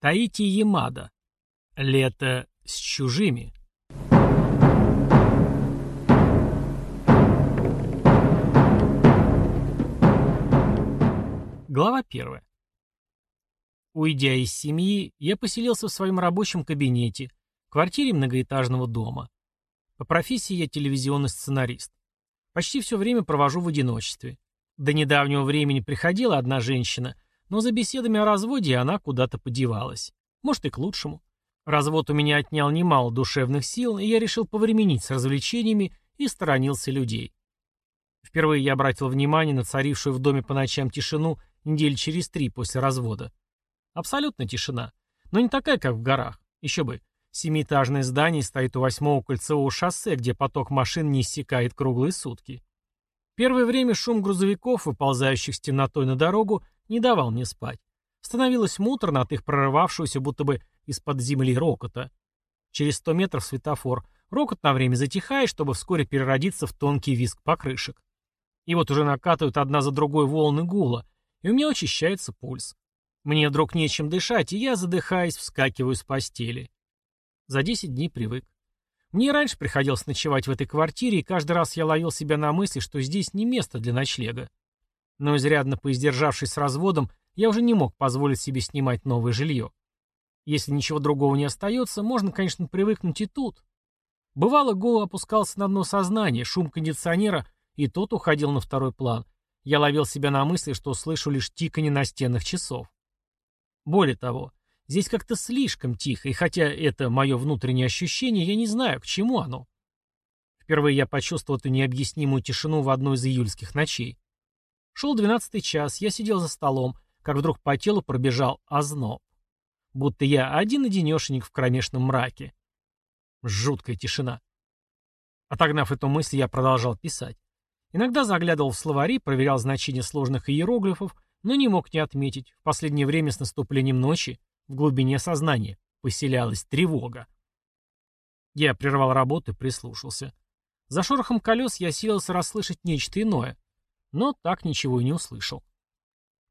Таити Ямада. Лето с чужими. Глава первая. Уйдя из семьи, я поселился в своем рабочем кабинете, квартире многоэтажного дома. По профессии я телевизионный сценарист. Почти все время провожу в одиночестве. До недавнего времени приходила одна женщина, но за беседами о разводе она куда-то подевалась. Может и к лучшему. Развод у меня отнял немало душевных сил, и я решил повременить с развлечениями и сторонился людей. Впервые я обратил внимание на царившую в доме по ночам тишину недели через три после развода. Абсолютно тишина. Но не такая, как в горах. Еще бы. Семиэтажное здание стоит у восьмого кольцевого шоссе, где поток машин не иссякает круглые сутки. Первое время шум грузовиков, выползающих с темнотой на дорогу, не давал мне спать. Становилось муторно от их прорывавшегося будто бы из-под земли рокота. Через сто метров светофор. Рокот на время затихает, чтобы вскоре переродиться в тонкий визг покрышек. И вот уже накатывают одна за другой волны гула, и у меня очищается пульс. Мне вдруг нечем дышать, и я, задыхаясь, вскакиваю с постели. За десять дней привык. Мне раньше приходилось ночевать в этой квартире, и каждый раз я ловил себя на мысли, что здесь не место для ночлега. Но изрядно поиздержавшись с разводом, я уже не мог позволить себе снимать новое жилье. Если ничего другого не остается, можно, конечно, привыкнуть и тут. Бывало, голову опускался на дно сознания, шум кондиционера, и тот уходил на второй план. Я ловил себя на мысли, что слышу лишь тиканье настенных часов. Более того, Здесь как-то слишком тихо, и хотя это мое внутреннее ощущение, я не знаю, к чему оно. Впервые я почувствовал эту необъяснимую тишину в одной из июльских ночей. Шел двенадцатый час, я сидел за столом, как вдруг по телу пробежал озноб. Будто я один-одинешенек в кромешном мраке. Жуткая тишина. Отогнав эту мысль, я продолжал писать. Иногда заглядывал в словари, проверял значения сложных иероглифов, но не мог не отметить, в последнее время с наступлением ночи в глубине сознания поселялась тревога. Я прервал работу и прислушался. За шорохом колес я силился расслышать нечто иное, но так ничего и не услышал.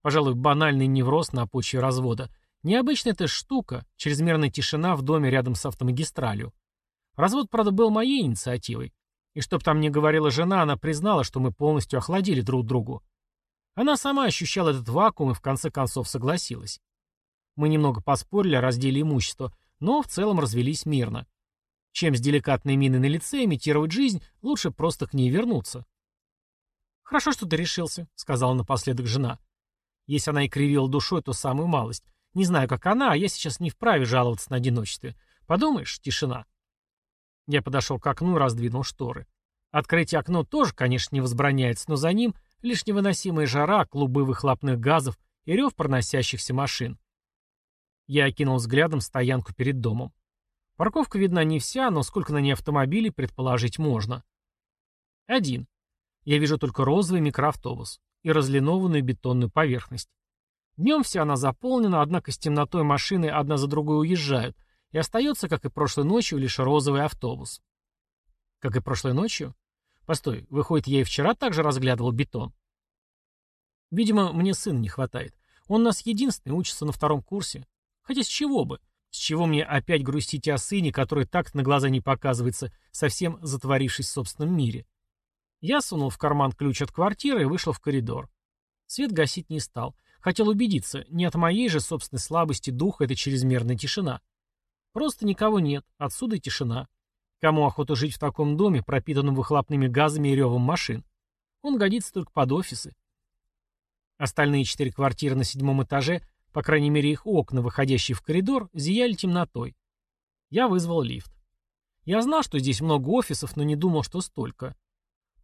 Пожалуй, банальный невроз на почве развода. Необычная эта штука, чрезмерная тишина в доме рядом с автомагистралью. Развод, правда, был моей инициативой. И чтоб там не говорила жена, она признала, что мы полностью охладили друг другу. Она сама ощущала этот вакуум и в конце концов согласилась. Мы немного поспорили о разделе имущества, но в целом развелись мирно. Чем с деликатной миной на лице имитировать жизнь, лучше просто к ней вернуться. «Хорошо, что ты решился», — сказала напоследок жена. Если она и кривила душой, то самую малость. Не знаю, как она, а я сейчас не вправе жаловаться на одиночестве. Подумаешь, тишина. Я подошел к окну и раздвинул шторы. Открыть окно тоже, конечно, не возбраняется, но за ним лишь невыносимая жара, клубы выхлопных газов и рев проносящихся машин. Я окинул взглядом стоянку перед домом. Парковка видна не вся, но сколько на ней автомобилей предположить можно. Один. Я вижу только розовый микроавтобус и разлинованную бетонную поверхность. Днем вся она заполнена, однако с темнотой машины одна за другой уезжают, и остается, как и прошлой ночью, лишь розовый автобус. Как и прошлой ночью? Постой, выходит, я и вчера также разглядывал бетон. Видимо, мне сына не хватает. Он у нас единственный, учится на втором курсе. Хотя с чего бы? С чего мне опять грустить о сыне, который так на глаза не показывается, совсем затворившись в собственном мире? Я сунул в карман ключ от квартиры и вышел в коридор. Свет гасить не стал. Хотел убедиться, не от моей же собственной слабости духа это чрезмерная тишина. Просто никого нет, отсюда и тишина. Кому охота жить в таком доме, пропитанном выхлопными газами и ревом машин? Он годится только под офисы. Остальные четыре квартиры на седьмом этаже по крайней мере, их окна, выходящие в коридор, зияли темнотой. Я вызвал лифт. Я знал, что здесь много офисов, но не думал, что столько.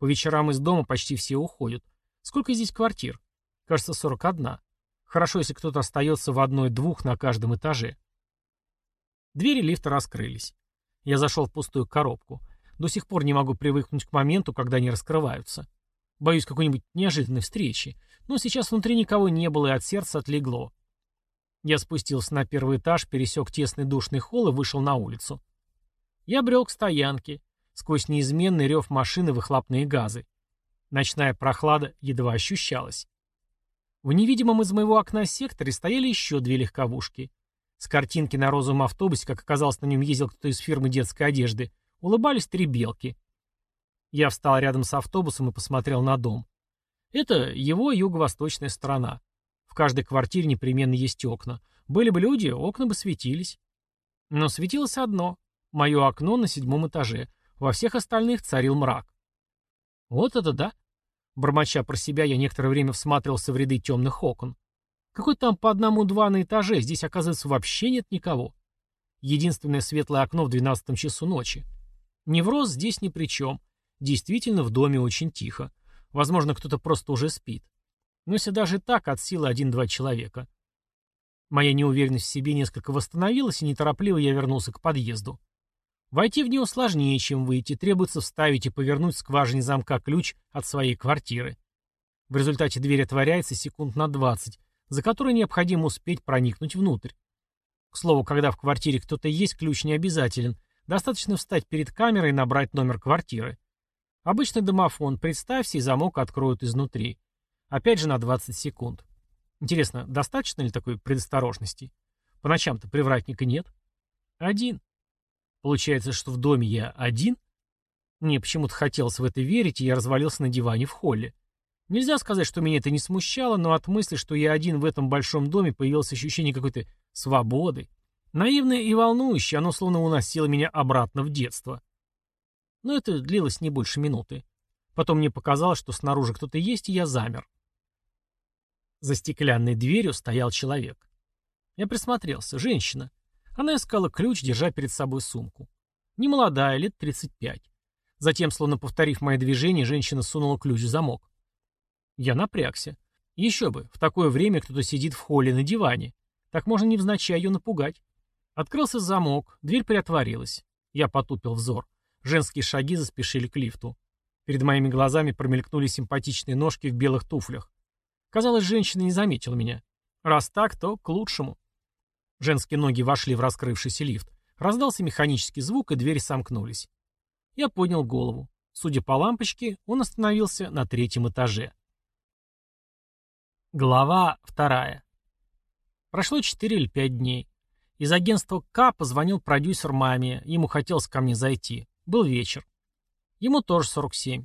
По вечерам из дома почти все уходят. Сколько здесь квартир? Кажется, 41. Хорошо, если кто-то остается в одной-двух на каждом этаже. Двери лифта раскрылись. Я зашел в пустую коробку. До сих пор не могу привыкнуть к моменту, когда они раскрываются. Боюсь какой-нибудь неожиданной встречи. Но сейчас внутри никого не было, и от сердца отлегло. Я спустился на первый этаж, пересек тесный душный холл и вышел на улицу. Я брел к стоянке, сквозь неизменный рев машины выхлопные газы. Ночная прохлада едва ощущалась. В невидимом из моего окна секторе стояли еще две легковушки. С картинки на розовом автобусе, как оказалось, на нем ездил кто-то из фирмы детской одежды, улыбались три белки. Я встал рядом с автобусом и посмотрел на дом. Это его юго-восточная сторона. В каждой квартире непременно есть окна. Были бы люди, окна бы светились. Но светилось одно — мое окно на седьмом этаже. Во всех остальных царил мрак. Вот это да! Бормоча про себя, я некоторое время всматривался в ряды темных окон. Какой там по одному-два на этаже, здесь, оказывается, вообще нет никого. Единственное светлое окно в двенадцатом часу ночи. Невроз здесь ни при чем. Действительно, в доме очень тихо. Возможно, кто-то просто уже спит. Но если даже так, от силы один-два человека. Моя неуверенность в себе несколько восстановилась, и неторопливо я вернулся к подъезду. Войти в него сложнее, чем выйти, требуется вставить и повернуть в скважине замка ключ от своей квартиры. В результате дверь отворяется секунд на 20, за которые необходимо успеть проникнуть внутрь. К слову, когда в квартире кто-то есть, ключ не обязателен. Достаточно встать перед камерой и набрать номер квартиры. Обычный домофон, представься, и замок откроют изнутри. Опять же на 20 секунд. Интересно, достаточно ли такой предосторожности? По ночам-то привратника нет. Один. Получается, что в доме я один? Мне почему-то хотелось в это верить, и я развалился на диване в холле. Нельзя сказать, что меня это не смущало, но от мысли, что я один в этом большом доме, появилось ощущение какой-то свободы. Наивное и волнующее, оно словно уносило меня обратно в детство. Но это длилось не больше минуты. Потом мне показалось, что снаружи кто-то есть, и я замер. За стеклянной дверью стоял человек. Я присмотрелся. Женщина. Она искала ключ, держа перед собой сумку. Немолодая, лет 35. Затем, словно повторив мои движения, женщина сунула ключ в замок. Я напрягся. Еще бы, в такое время кто-то сидит в холле на диване. Так можно невзначай ее напугать. Открылся замок, дверь приотворилась. Я потупил взор. Женские шаги заспешили к лифту. Перед моими глазами промелькнули симпатичные ножки в белых туфлях. Казалось, женщина не заметила меня. Раз так, то к лучшему. Женские ноги вошли в раскрывшийся лифт. Раздался механический звук, и двери сомкнулись. Я поднял голову. Судя по лампочке, он остановился на третьем этаже. Глава вторая. Прошло четыре или пять дней. Из агентства К позвонил продюсер маме, ему хотелось ко мне зайти. Был вечер. Ему тоже 47.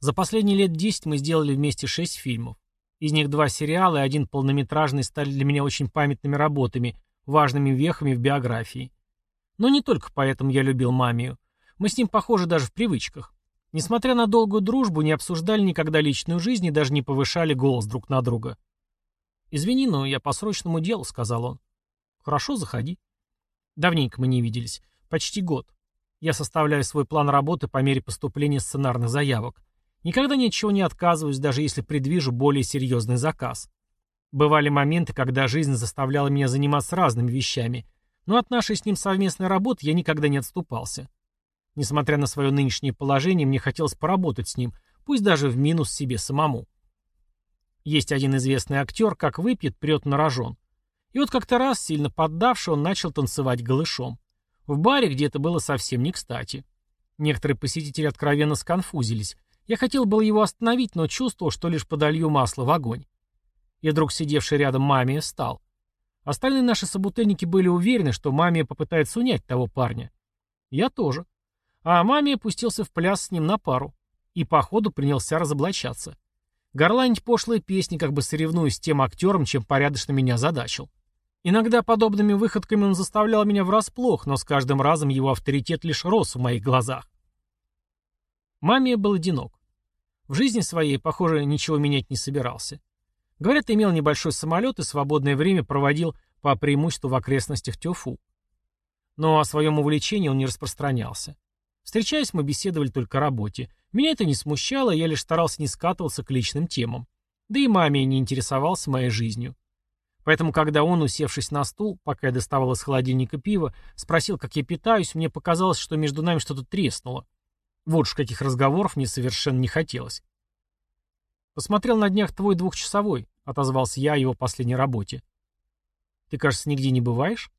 За последние лет 10 мы сделали вместе 6 фильмов. Из них два сериала и один полнометражный стали для меня очень памятными работами, важными вехами в биографии. Но не только поэтому я любил мамию. Мы с ним похожи даже в привычках. Несмотря на долгую дружбу, не обсуждали никогда личную жизнь и даже не повышали голос друг на друга. «Извини, но я по срочному делу», — сказал он. «Хорошо, заходи». Давненько мы не виделись. Почти год. Я составляю свой план работы по мере поступления сценарных заявок. Никогда ничего не отказываюсь, даже если предвижу более серьезный заказ. Бывали моменты, когда жизнь заставляла меня заниматься разными вещами, но от нашей с ним совместной работы я никогда не отступался. Несмотря на свое нынешнее положение, мне хотелось поработать с ним, пусть даже в минус себе самому. Есть один известный актер, как выпьет, прет на рожон. И вот как-то раз, сильно поддавший, он начал танцевать голышом. В баре, где это было совсем не кстати. Некоторые посетители откровенно сконфузились. Я хотел было его остановить, но чувствовал, что лишь подолью масло в огонь. И вдруг сидевший рядом мамия встал. Остальные наши собутыльники были уверены, что мамия попытается унять того парня. Я тоже. А мамия пустился в пляс с ним на пару. И по ходу принялся разоблачаться. Горланить пошлые песни, как бы соревнуясь с тем актером, чем порядочно меня задачил. Иногда подобными выходками он заставлял меня врасплох, но с каждым разом его авторитет лишь рос в моих глазах. Маме был одинок. В жизни своей, похоже, ничего менять не собирался. Говорят, имел небольшой самолет и свободное время проводил по преимуществу в окрестностях Тёфу. Но о своем увлечении он не распространялся. Встречаясь, мы беседовали только о работе. Меня это не смущало, я лишь старался не скатываться к личным темам. Да и маме не интересовался моей жизнью. Поэтому, когда он, усевшись на стул, пока я доставал из холодильника пиво, спросил, как я питаюсь, мне показалось, что между нами что-то треснуло. Вот уж каких разговоров мне совершенно не хотелось. «Посмотрел на днях твой двухчасовой», — отозвался я о его последней работе. «Ты, кажется, нигде не бываешь?»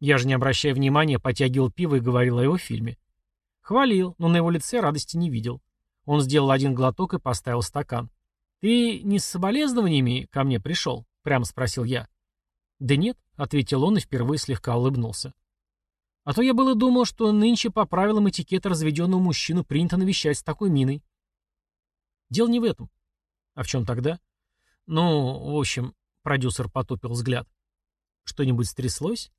Я же, не обращая внимания, потягивал пиво и говорил о его фильме. Хвалил, но на его лице радости не видел. Он сделал один глоток и поставил стакан. «Ты не с соболезнованиями ко мне пришел?» — прямо спросил я. «Да нет», — ответил он и впервые слегка улыбнулся. «А то я было думал, что нынче по правилам этикета разведенного мужчину принято навещать с такой миной». «Дело не в этом». «А в чем тогда?» «Ну, в общем...» — продюсер потупил взгляд. «Что-нибудь стряслось?»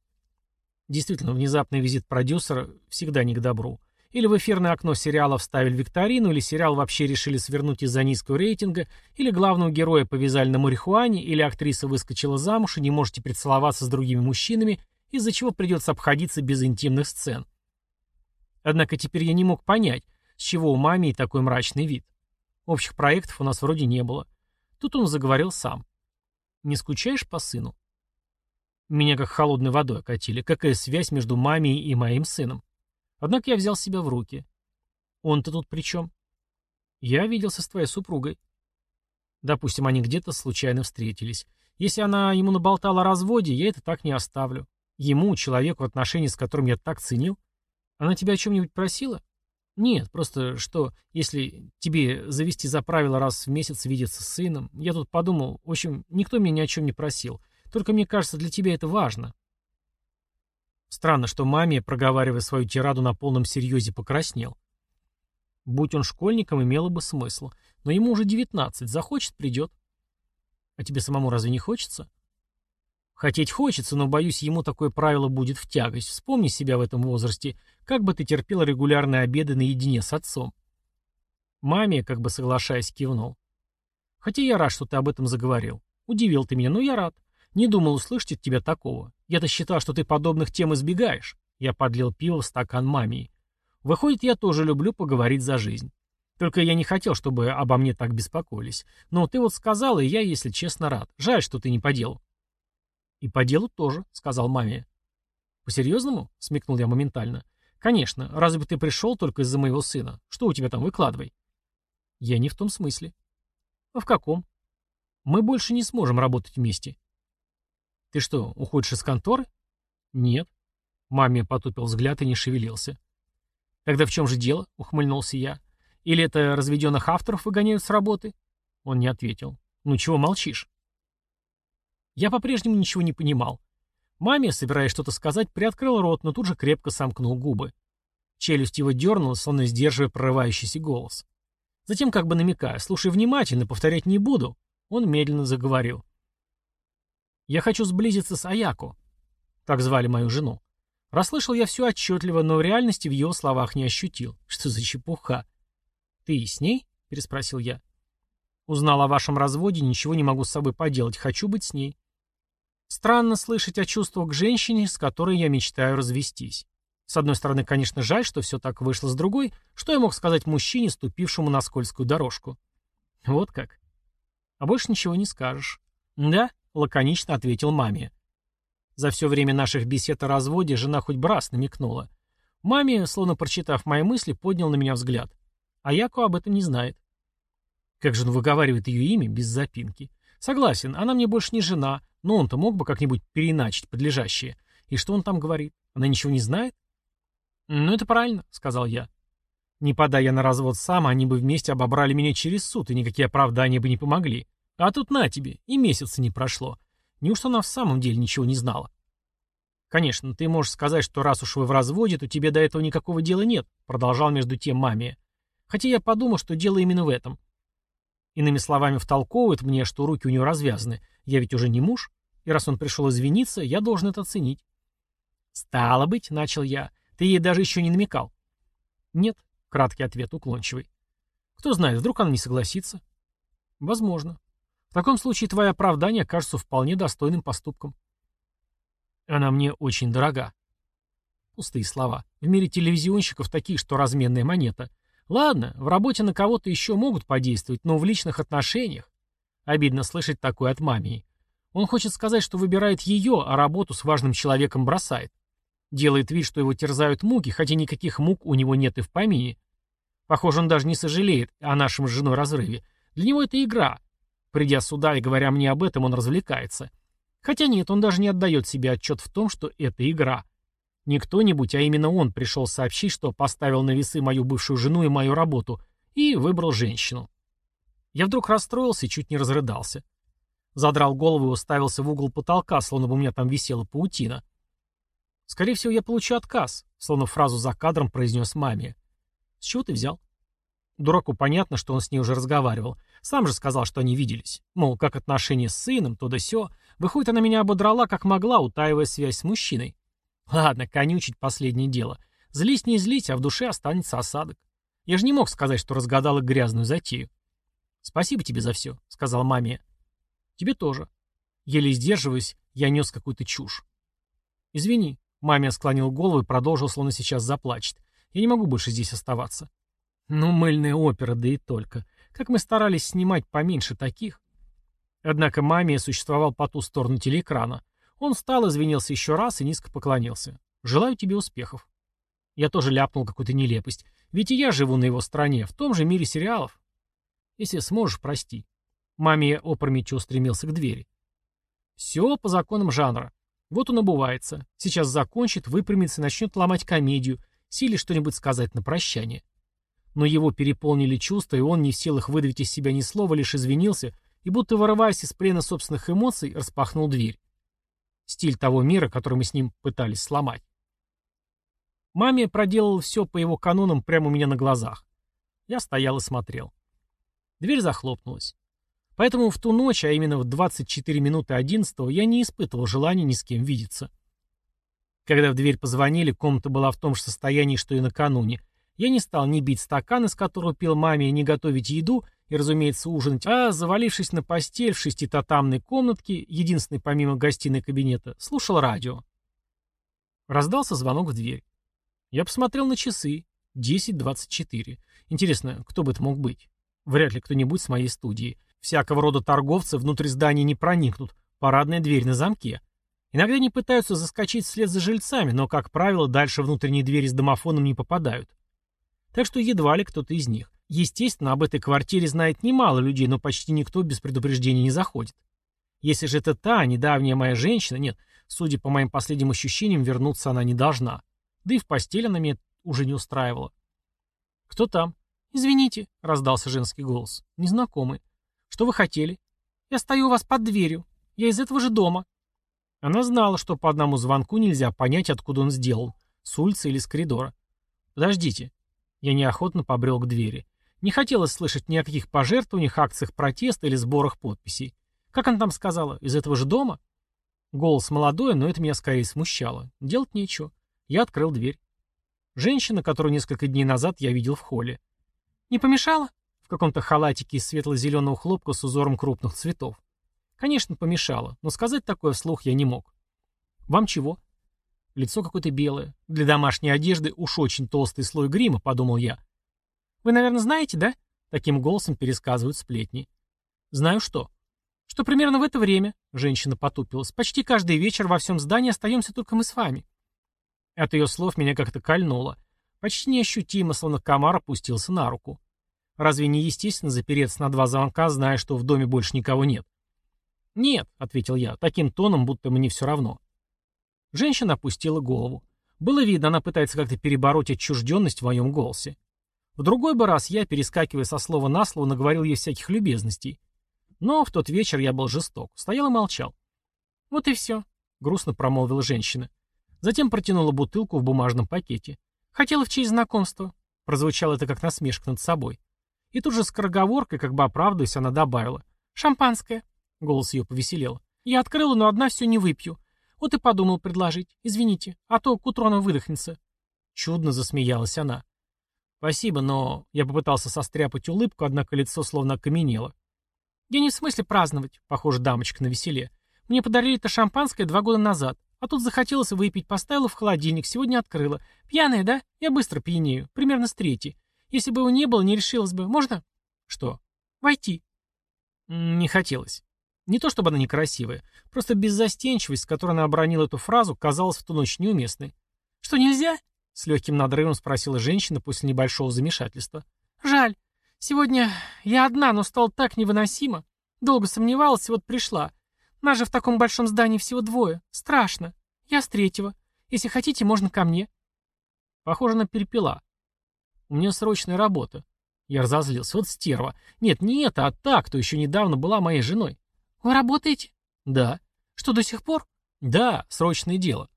Действительно, внезапный визит продюсера всегда не к добру. Или в эфирное окно сериала вставили викторину, или сериал вообще решили свернуть из-за низкого рейтинга, или главного героя повязали на марихуане, или актриса выскочила замуж и не может теперь с другими мужчинами, из-за чего придется обходиться без интимных сцен. Однако теперь я не мог понять, с чего у мамии такой мрачный вид. Общих проектов у нас вроде не было. Тут он заговорил сам. «Не скучаешь по сыну?» Меня как холодной водой окатили. Какая связь между мамей и моим сыном? Однако я взял себя в руки. Он-то тут при чем? Я виделся с твоей супругой. Допустим, они где-то случайно встретились. Если она ему наболтала о разводе, я это так не оставлю. Ему, человеку, отношения с которым я так ценил. Она тебя о чем-нибудь просила? Нет, просто что, если тебе завести за правило раз в месяц видеться с сыном, я тут подумал, в общем, никто меня ни о чем не просил. Только мне кажется, для тебя это важно. Странно, что маме, проговаривая свою тираду на полном серьезе, покраснел. Будь он школьником, имело бы смысл. Но ему уже девятнадцать, захочет — придет. А тебе самому разве не хочется? Хотеть хочется, но, боюсь, ему такое правило будет в тягость. Вспомни себя в этом возрасте. Как бы ты терпел регулярные обеды наедине с отцом? Маме, как бы соглашаясь, кивнул. Хотя я рад, что ты об этом заговорил. Удивил ты меня, но я рад. Не думал услышать от тебя такого. Я-то считал, что ты подобных тем избегаешь. Я подлил пиво в стакан мамии. Выходит, я тоже люблю поговорить за жизнь. Только я не хотел, чтобы обо мне так беспокоились. Но ты вот сказал, и я, если честно, рад. Жаль, что ты не по делу. И по делу тоже, сказал маме. По-серьезному? Смекнул я моментально. Конечно. Разве ты пришел только из-за моего сына? Что у тебя там, выкладывай. Я не в том смысле. А в каком? Мы больше не сможем работать вместе. «Ты что, уходишь из конторы?» «Нет». Маме потупил взгляд и не шевелился. «Тогда в чем же дело?» — ухмыльнулся я. «Или это разведенных авторов выгоняют с работы?» Он не ответил. «Ну чего молчишь?» Я по-прежнему ничего не понимал. Маме, собираясь что-то сказать, приоткрыл рот, но тут же крепко сомкнул губы. Челюсть его дернулась, словно сдерживая прорывающийся голос. Затем, как бы намекая, «Слушай внимательно, повторять не буду», он медленно заговорил. Я хочу сблизиться с Аяко. Так звали мою жену. Расслышал я все отчетливо, но в реальности в его словах не ощутил. Что за чепуха? Ты с ней? Переспросил я. Узнал о вашем разводе, ничего не могу с собой поделать. Хочу быть с ней. Странно слышать о чувствах к женщине, с которой я мечтаю развестись. С одной стороны, конечно, жаль, что все так вышло, с другой, что я мог сказать мужчине, ступившему на скользкую дорожку. Вот как. А больше ничего не скажешь. Да, — лаконично ответил маме. За все время наших бесед о разводе жена хоть бы раз намекнула. Маме, словно прочитав мои мысли, поднял на меня взгляд. А Яко об этом не знает. Как же он выговаривает ее имя без запинки? Согласен, она мне больше не жена, но он-то мог бы как-нибудь переиначить подлежащее. И что он там говорит? Она ничего не знает? Ну, это правильно, сказал я. Не подай я на развод сам, они бы вместе обобрали меня через суд, и никакие оправдания бы не помогли. А тут на тебе, и месяца не прошло. Неужто она в самом деле ничего не знала? Конечно, ты можешь сказать, что раз уж вы в разводе, то тебе до этого никакого дела нет, продолжал между тем маме. Хотя я подумал, что дело именно в этом. Иными словами, втолковывает мне, что руки у нее развязаны. Я ведь уже не муж, и раз он пришел извиниться, я должен это оценить. «Стало быть», — начал я, — «ты ей даже еще не намекал». «Нет», — краткий ответ уклончивый. «Кто знает, вдруг она не согласится?» «Возможно. В таком случае твое оправдание кажется вполне достойным поступком. Она мне очень дорога. Пустые слова. В мире телевизионщиков такие, что разменная монета. Ладно, в работе на кого-то еще могут подействовать, но в личных отношениях... Обидно слышать такое от мамии. Он хочет сказать, что выбирает ее, а работу с важным человеком бросает. Делает вид, что его терзают муки, хотя никаких мук у него нет и в помине. Похоже, он даже не сожалеет о нашем с женой разрыве. Для него это игра, Придя сюда и говоря мне об этом, он развлекается. Хотя нет, он даже не отдает себе отчет в том, что это игра. Не кто-нибудь, а именно он пришел сообщить, что поставил на весы мою бывшую жену и мою работу, и выбрал женщину. Я вдруг расстроился и чуть не разрыдался. Задрал голову и уставился в угол потолка, словно бы у меня там висела паутина. «Скорее всего, я получу отказ», — словно фразу за кадром произнес маме. «С чего ты взял?» Дураку понятно, что он с ней уже разговаривал. Сам же сказал, что они виделись. Мол, как отношения с сыном, то да сё. Выходит, она меня ободрала, как могла, утаивая связь с мужчиной. Ладно, конючить последнее дело. Злись не злись, а в душе останется осадок. Я же не мог сказать, что разгадал их грязную затею. «Спасибо тебе за все», — сказал маме. «Тебе тоже». Еле сдерживаясь, я нес какую-то чушь. «Извини», — маме склонил голову и продолжил, словно сейчас заплачет. «Я не могу больше здесь оставаться». «Ну, мыльная опера, да и только. Как мы старались снимать поменьше таких». Однако маме существовал по ту сторону телеэкрана. Он встал, извинился еще раз и низко поклонился. «Желаю тебе успехов». Я тоже ляпнул какую-то нелепость. Ведь и я живу на его стороне, в том же мире сериалов. Если сможешь, прости. Маме опрометью устремился к двери. Все по законам жанра. Вот он обувается. Сейчас закончит, выпрямится и начнет ломать комедию, силе что-нибудь сказать на прощание. Но его переполнили чувства, и он не в силах выдавить из себя ни слова, лишь извинился и, будто вырываясь из плена собственных эмоций, распахнул дверь. Стиль того мира, который мы с ним пытались сломать. Маме проделала все по его канонам прямо у меня на глазах. Я стоял и смотрел. Дверь захлопнулась. Поэтому в ту ночь, а именно в 24 минуты 11 я не испытывал желания ни с кем видеться. Когда в дверь позвонили, комната была в том же состоянии, что и накануне. Я не стал ни бить стакан, из которого пил маме, ни готовить еду и, разумеется, ужинать, а, завалившись на постель в шеститатамной комнатке, единственной помимо гостиной кабинета, слушал радио. Раздался звонок в дверь. Я посмотрел на часы. 10.24. Интересно, кто бы это мог быть? Вряд ли кто-нибудь с моей студии. Всякого рода торговцы внутрь здания не проникнут. Парадная дверь на замке. Иногда они пытаются заскочить вслед за жильцами, но, как правило, дальше внутренние двери с домофоном не попадают. Так что едва ли кто-то из них. Естественно, об этой квартире знает немало людей, но почти никто без предупреждения не заходит. Если же это та, недавняя моя женщина, нет, судя по моим последним ощущениям, вернуться она не должна. Да и в постель она меня уже не устраивала. «Кто там?» «Извините», — раздался женский голос. «Незнакомый. Что вы хотели?» «Я стою у вас под дверью. Я из этого же дома». Она знала, что по одному звонку нельзя понять, откуда он сделал. С улицы или с коридора. «Подождите». Я неохотно побрел к двери. Не хотелось слышать ни о каких пожертвованиях, акциях протеста или сборах подписей. Как она там сказала? Из этого же дома? Голос молодой, но это меня скорее смущало. Делать нечего. Я открыл дверь. Женщина, которую несколько дней назад я видел в холле. «Не помешала?» В каком-то халатике из светло-зеленого хлопка с узором крупных цветов. Конечно, помешала, но сказать такое вслух я не мог. «Вам чего?» Лицо какое-то белое. Для домашней одежды уж очень толстый слой грима, подумал я. «Вы, наверное, знаете, да?» Таким голосом пересказывают сплетни. «Знаю что?» «Что примерно в это время», — женщина потупилась, «почти каждый вечер во всем здании остаемся только мы с вами. От ее слов меня как-то кольнуло. Почти неощутимо, словно комар опустился на руку. Разве не естественно запереться на два звонка, зная, что в доме больше никого нет? «Нет», — ответил я, таким тоном, будто мне все равно. Женщина опустила голову. Было видно, она пытается как-то перебороть отчужденность в моем голосе. В другой бы раз я, перескакивая со слова на слово, наговорил ей всяких любезностей. Но в тот вечер я был жесток, стоял и молчал. «Вот и все», — грустно промолвила женщина. Затем протянула бутылку в бумажном пакете. «Хотела в честь знакомства». Прозвучало это как насмешка над собой. И тут же скороговоркой, как бы оправдываясь, она добавила. «Шампанское». Голос ее повеселел. «Я открыла, но одна все не выпью. Вот и подумал предложить. Извините, а то к утру она выдохнется». Чудно засмеялась она. «Спасибо, но...» Я попытался состряпать улыбку, однако лицо словно окаменело. «Я не в смысле праздновать», — похоже, дамочка на веселе. «Мне подарили это шампанское два года назад. А тут захотелось выпить, поставила в холодильник, сегодня открыла. Пьяная, да? Я быстро пьянею, примерно с третьей. Если бы его не было, не решилась бы. Можно? Что? Войти. Не хотелось. Не то чтобы она некрасивая, просто беззастенчивость, с которой она обронила эту фразу, казалась в ту ночь неуместной. «Что, нельзя?» — с легким надрывом спросила женщина после небольшого замешательства. «Жаль. Сегодня я одна, но стало так невыносимо. Долго сомневалась, и вот пришла. Нас же в таком большом здании всего двое. Страшно. Я с третьего. Если хотите, можно ко мне. Похоже на перепела. У меня срочная работа. Я разозлился. Вот стерва. Нет, не это, а та, кто еще недавно была моей женой. Вы работаете? Да. Что, до сих пор? Да, срочное дело.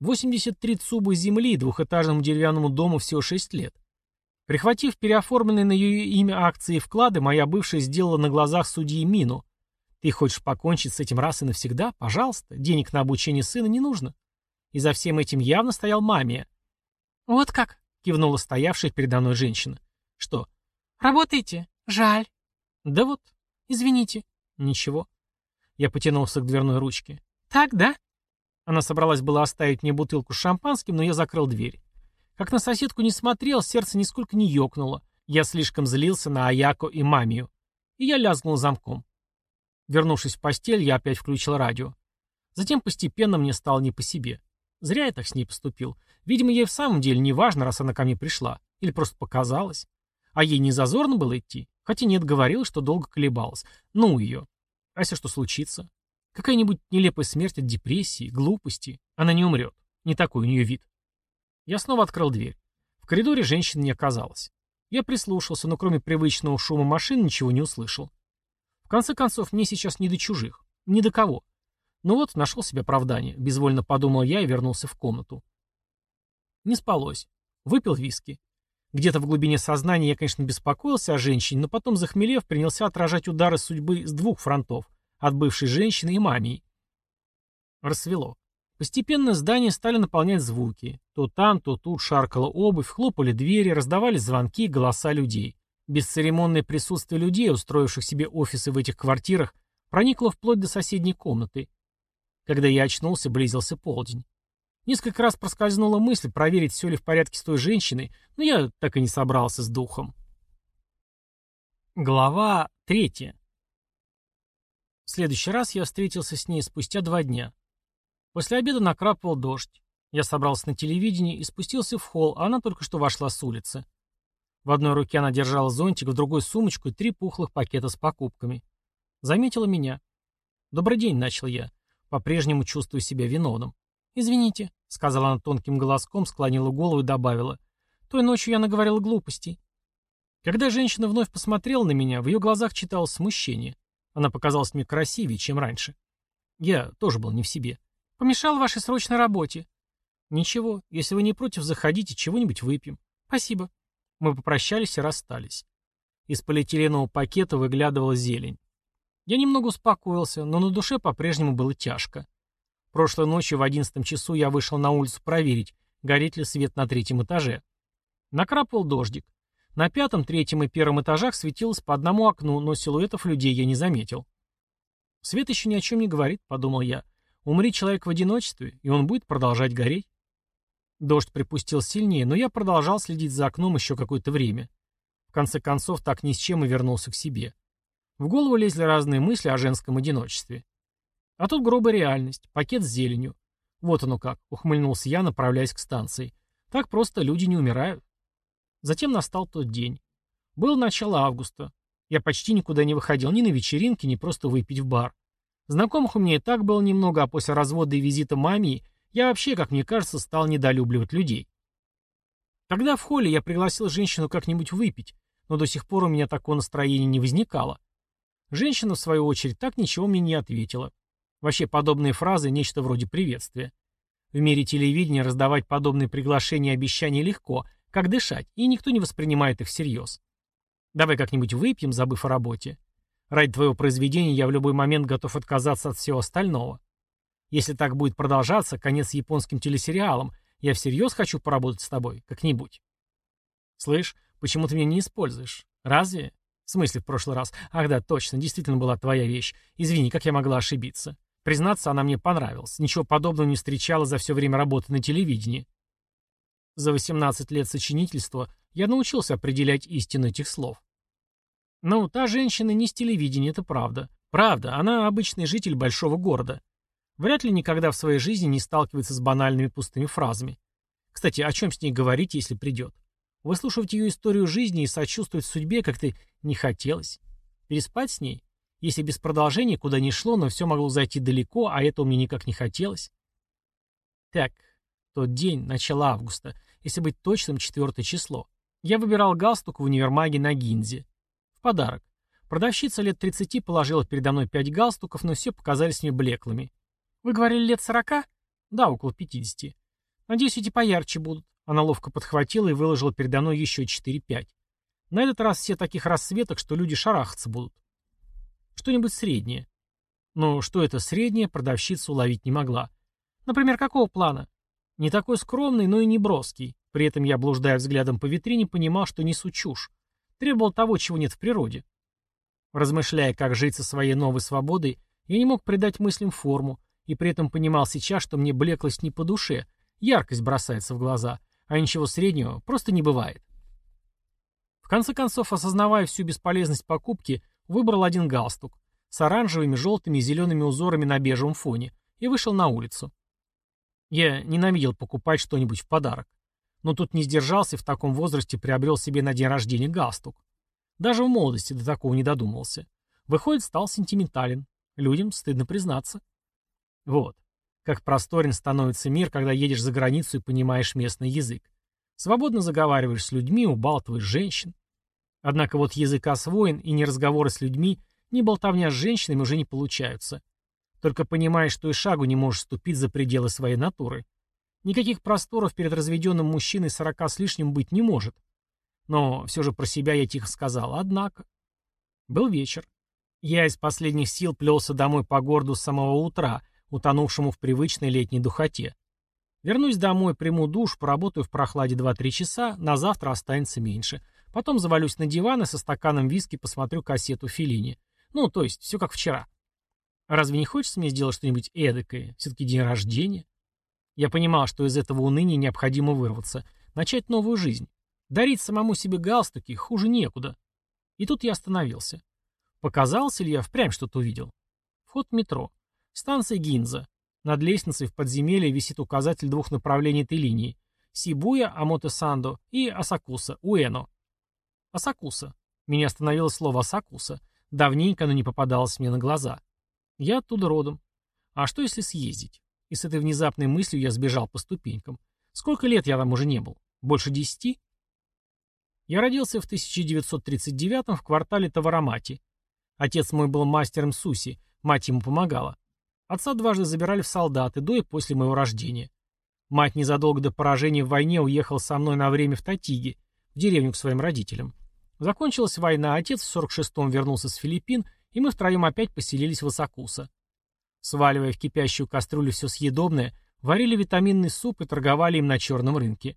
83 цуба земли двухэтажному деревянному дому всего 6 лет. Прихватив переоформленные на ее имя акции и вклады, моя бывшая сделала на глазах судьи мину. Ты хочешь покончить с этим раз и навсегда? Пожалуйста, денег на обучение сына не нужно. И за всем этим явно стоял мамия. Вот как, кивнула стоявшая передо мной женщина. Что? Работаете? Жаль. Да вот, извините. Ничего. Я потянулся к дверной ручке. Так, да? Она собралась была оставить мне бутылку с шампанским, но я закрыл дверь. Как на соседку не смотрел, сердце нисколько не ёкнуло. Я слишком злился на Аяко и Мамию. И я лязгнул замком. Вернувшись в постель, я опять включил радио. Затем постепенно мне стало не по себе. Зря я так с ней поступил. Видимо, ей в самом деле не важно, раз она ко мне пришла. Или просто показалось. А ей не зазорно было идти. Хотя нет, говорила, что долго колебалась. Ну ее. А если что случится? Какая-нибудь нелепая смерть от депрессии, глупости. Она не умрет. Не такой у нее вид. Я снова открыл дверь. В коридоре женщины не оказалось. Я прислушался, но кроме привычного шума машин ничего не услышал. В конце концов, мне сейчас не до чужих. Ни до кого. Ну вот, нашел себе оправдание. Безвольно подумал я и вернулся в комнату. Не спалось. Выпил виски. Где-то в глубине сознания я, конечно, беспокоился о женщине, но потом, захмелев, принялся отражать удары судьбы с двух фронтов — от бывшей женщины и мамии. Рассвело. Постепенно здание стали наполнять звуки. То там, то тут шаркала обувь, хлопали двери, раздавались звонки, голоса людей. Бесцеремонное присутствие людей, устроивших себе офисы в этих квартирах, проникло вплоть до соседней комнаты. Когда я очнулся, близился полдень. Несколько раз проскользнула мысль проверить, все ли в порядке с той женщиной, но я так и не собрался с духом. Глава третья. В следующий раз я встретился с ней спустя два дня. После обеда накрапывал дождь. Я собрался на телевидении и спустился в холл, а она только что вошла с улицы. В одной руке она держала зонтик, в другой сумочку и три пухлых пакета с покупками. Заметила меня. «Добрый день», — начал я, по-прежнему чувствую себя виновным. «Извините», — сказала она тонким голоском, склонила голову и добавила. «Той ночью я наговорила глупостей». Когда женщина вновь посмотрела на меня, в ее глазах читалось смущение. Она показалась мне красивее, чем раньше. Я тоже был не в себе. Помешал вашей срочной работе. Ничего, если вы не против, заходите, чего-нибудь выпьем. Спасибо. Мы попрощались и расстались. Из полиэтиленового пакета выглядывала зелень. Я немного успокоился, но на душе по-прежнему было тяжко. Прошлой ночью в одиннадцатом часу я вышел на улицу проверить, горит ли свет на третьем этаже. Накрапывал дождик. На пятом, третьем и первом этажах светилось по одному окну, но силуэтов людей я не заметил. «Свет еще ни о чем не говорит», — подумал я. «Умри человек в одиночестве, и он будет продолжать гореть». Дождь припустил сильнее, но я продолжал следить за окном еще какое-то время. В конце концов, так ни с чем и вернулся к себе. В голову лезли разные мысли о женском одиночестве. А тут грубая реальность, пакет с зеленью. Вот оно как, ухмыльнулся я, направляясь к станции. Так просто люди не умирают. Затем настал тот день. Было начало августа. Я почти никуда не выходил ни на вечеринки, ни просто выпить в бар. Знакомых у меня и так было немного, а после развода и визита мамии я вообще, как мне кажется, стал недолюбливать людей. Тогда в холле я пригласил женщину как-нибудь выпить, но до сих пор у меня такого настроения не возникало. Женщина, в свою очередь, так ничего мне не ответила. Вообще, подобные фразы – нечто вроде приветствия. В мире телевидения раздавать подобные приглашения и обещания легко – как дышать, и никто не воспринимает их всерьез. Давай как-нибудь выпьем, забыв о работе. Ради твоего произведения я в любой момент готов отказаться от всего остального. Если так будет продолжаться, конец японским телесериалам. Я всерьез хочу поработать с тобой, как-нибудь. Слышь, почему ты меня не используешь? Разве? В смысле в прошлый раз? Ах да, точно, действительно была твоя вещь. Извини, как я могла ошибиться? Признаться, она мне понравилась. Ничего подобного не встречала за все время работы на телевидении. За 18 лет сочинительства я научился определять истину этих слов. Ну, та женщина не с телевидения, это правда. Правда, она обычный житель большого города. Вряд ли никогда в своей жизни не сталкивается с банальными пустыми фразами. Кстати, о чем с ней говорить, если придет? Выслушивать ее историю жизни и сочувствовать судьбе как-то не хотелось. Переспать с ней? Если без продолжения куда ни шло, но все могло зайти далеко, а этого мне никак не хотелось. Так, тот день, начало августа если быть точным, четвертое число. Я выбирал галстук в универмаге на Гинзе. В подарок. Продавщица лет 30 положила передо мной пять галстуков, но все показались мне блеклыми. «Вы говорили, лет сорока?» «Да, около пятидесяти». «Надеюсь, эти поярче будут». Она ловко подхватила и выложила передо мной еще четыре-пять. На этот раз все таких расцветок, что люди шарахаться будут. Что-нибудь среднее. Но что это среднее, продавщица уловить не могла. Например, какого плана? Не такой скромный, но и не броский. При этом я, блуждая взглядом по витрине, понимал, что несу чушь. Требовал того, чего нет в природе. Размышляя, как жить со своей новой свободой, я не мог придать мыслям форму, и при этом понимал сейчас, что мне блеклость не по душе, яркость бросается в глаза, а ничего среднего просто не бывает. В конце концов, осознавая всю бесполезность покупки, выбрал один галстук с оранжевыми, желтыми и зелеными узорами на бежевом фоне и вышел на улицу. Я ненавидел покупать что-нибудь в подарок. Но тут не сдержался и в таком возрасте приобрел себе на день рождения галстук. Даже в молодости до такого не додумался. Выходит, стал сентиментален. Людям стыдно признаться. Вот. Как просторен становится мир, когда едешь за границу и понимаешь местный язык. Свободно заговариваешь с людьми, убалтываешь женщин. Однако вот язык освоен, и ни разговоры с людьми, ни болтовня с женщинами уже не получаются. Только понимаешь, что и шагу не можешь ступить за пределы своей натуры. Никаких просторов перед разведенным мужчиной сорока с лишним быть не может. Но все же про себя я тихо сказал. Однако. Был вечер. Я из последних сил плелся домой по городу с самого утра, утонувшему в привычной летней духоте. Вернусь домой, приму душ, поработаю в прохладе 2-3 часа, на завтра останется меньше. Потом завалюсь на диван и со стаканом виски посмотрю кассету Филини. Ну, то есть, все как вчера. Разве не хочется мне сделать что-нибудь эдакое? Все-таки день рождения. Я понимал, что из этого уныния необходимо вырваться, начать новую жизнь. Дарить самому себе галстуки хуже некуда. И тут я остановился. Показался ли я впрямь что-то увидел? Вход метро. Станция Гинза. Над лестницей в подземелье висит указатель двух направлений этой линии. Сибуя, Амоте-Сандо и Асакуса, Уэно. Асакуса. Меня остановило слово Асакуса. Давненько оно не попадалось мне на глаза. Я оттуда родом. А что если съездить? И с этой внезапной мыслью я сбежал по ступенькам. Сколько лет я там уже не был? Больше десяти? Я родился в 1939 в квартале Таварамати. Отец мой был мастером суси, мать ему помогала. Отца дважды забирали в солдаты до и после моего рождения. Мать незадолго до поражения в войне уехала со мной на время в Татиги, в деревню к своим родителям. Закончилась война, отец в 46-м вернулся с Филиппин, и мы втроем опять поселились в Осакуса. Сваливая в кипящую кастрюлю все съедобное, варили витаминный суп и торговали им на черном рынке.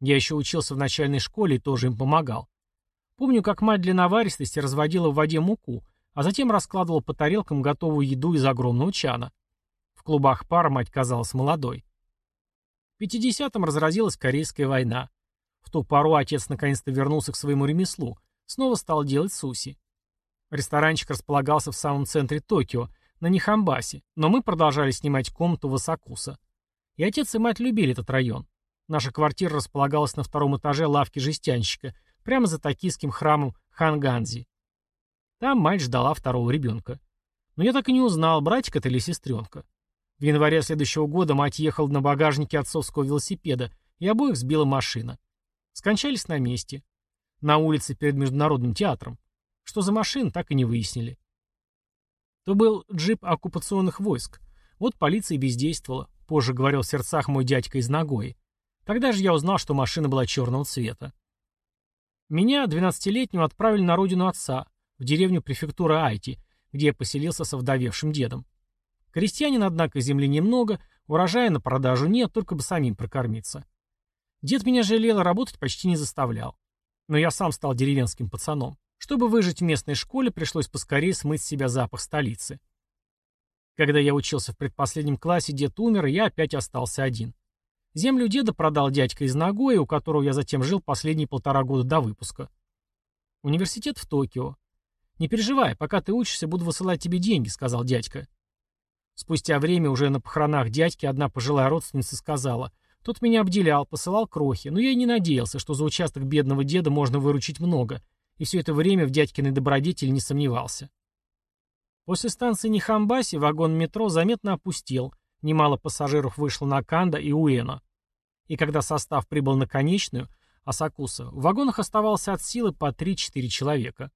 Я еще учился в начальной школе и тоже им помогал. Помню, как мать для наваристости разводила в воде муку, а затем раскладывала по тарелкам готовую еду из огромного чана. В клубах пара мать казалась молодой. В 50-м разразилась Корейская война. В ту пору отец наконец-то вернулся к своему ремеслу, снова стал делать суси. Ресторанчик располагался в самом центре Токио, на Нихамбасе, но мы продолжали снимать комнату в Асакуса. И отец и мать любили этот район. Наша квартира располагалась на втором этаже лавки жестянщика, прямо за токийским храмом Ханганзи. Там мать ждала второго ребенка. Но я так и не узнал, братик это или сестренка. В январе следующего года мать ехала на багажнике отцовского велосипеда, и обоих сбила машина. Скончались на месте. На улице перед Международным театром. Что за машина, так и не выяснили. То был джип оккупационных войск. Вот полиция бездействовала, позже говорил в сердцах мой дядька из Нагои. Тогда же я узнал, что машина была черного цвета. Меня, 12-летнего, отправили на родину отца, в деревню префектуры Айти, где я поселился со вдовевшим дедом. Крестьянин, однако, земли немного, урожая на продажу нет, только бы самим прокормиться. Дед меня жалел, работать почти не заставлял. Но я сам стал деревенским пацаном. Чтобы выжить в местной школе, пришлось поскорее смыть с себя запах столицы. Когда я учился в предпоследнем классе, дед умер, и я опять остался один. Землю деда продал дядька из Нагои, у которого я затем жил последние полтора года до выпуска. Университет в Токио. «Не переживай, пока ты учишься, буду высылать тебе деньги», — сказал дядька. Спустя время уже на похоронах дядьки одна пожилая родственница сказала, «Тот меня обделял, посылал крохи, но я и не надеялся, что за участок бедного деда можно выручить много, и все это время в дядькиной добродетели не сомневался». После станции Нихамбаси вагон метро заметно опустел, немало пассажиров вышло на Канда и Уэна и когда состав прибыл на конечную, Асакуса, в вагонах оставался от силы по 3-4 человека.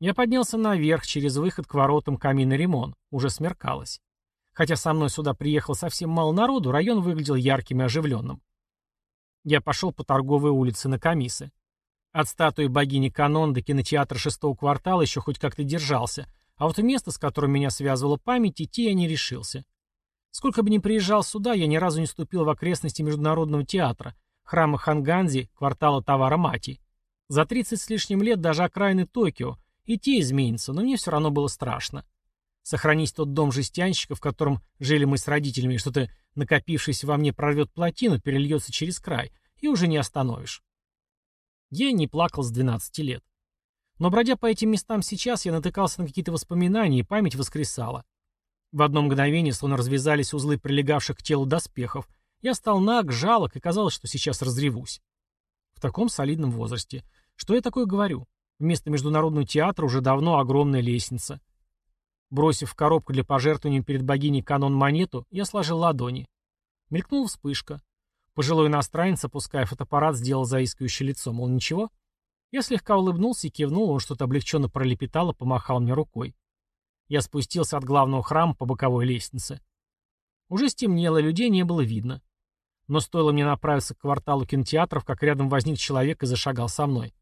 Я поднялся наверх, через выход к воротам камина ремон. Уже смеркалось. Хотя со мной сюда приехал совсем мало народу, район выглядел ярким и оживленным. Я пошел по торговой улице на комиссы. От статуи богини Канон до кинотеатра шестого квартала еще хоть как-то держался, а вот место, с которым меня связывала память, идти я не решился. Сколько бы ни приезжал сюда, я ни разу не ступил в окрестности Международного театра, храма Ханганзи, квартала Товара Мати. За 30 с лишним лет даже окраины Токио, и те изменятся, но мне все равно было страшно. Сохранить тот дом жестянщика, в котором жили мы с родителями, что-то накопившееся во мне прорвет плотину, перельется через край, и уже не остановишь. Я не плакал с 12 лет. Но бродя по этим местам сейчас, я натыкался на какие-то воспоминания, и память воскресала. В одно мгновение, словно развязались узлы прилегавших к телу доспехов, я стал наг, жалок, и казалось, что сейчас разревусь. В таком солидном возрасте. Что я такое говорю? Вместо международного театра уже давно огромная лестница. Бросив в коробку для пожертвований перед богиней канон монету, я сложил ладони. Мелькнула вспышка. Пожилой иностранец, опуская фотоаппарат, сделал заискивающее лицо, мол, ничего? Я слегка улыбнулся и кивнул, он что-то облегченно пролепетал и помахал мне рукой. Я спустился от главного храма по боковой лестнице. Уже стемнело, людей не было видно. Но стоило мне направиться к кварталу кинотеатров, как рядом возник человек и зашагал со мной.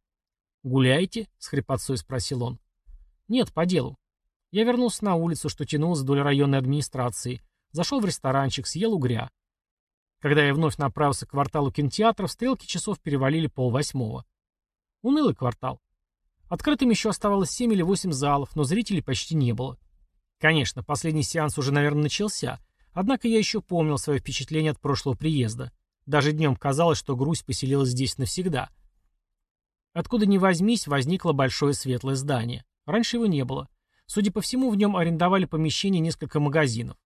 «Гуляете?» — с хрипотцой спросил он. «Нет, по делу». Я вернулся на улицу, что тянулась вдоль районной администрации, зашел в ресторанчик, съел угря. Когда я вновь направился к кварталу кинотеатров, стрелки часов перевалили полвосьмого. Унылый квартал. Открытым еще оставалось семь или восемь залов, но зрителей почти не было. Конечно, последний сеанс уже, наверное, начался, однако я еще помнил свое впечатление от прошлого приезда. Даже днем казалось, что грусть поселилась здесь навсегда — Откуда ни возьмись, возникло большое светлое здание. Раньше его не было. Судя по всему, в нем арендовали помещение несколько магазинов.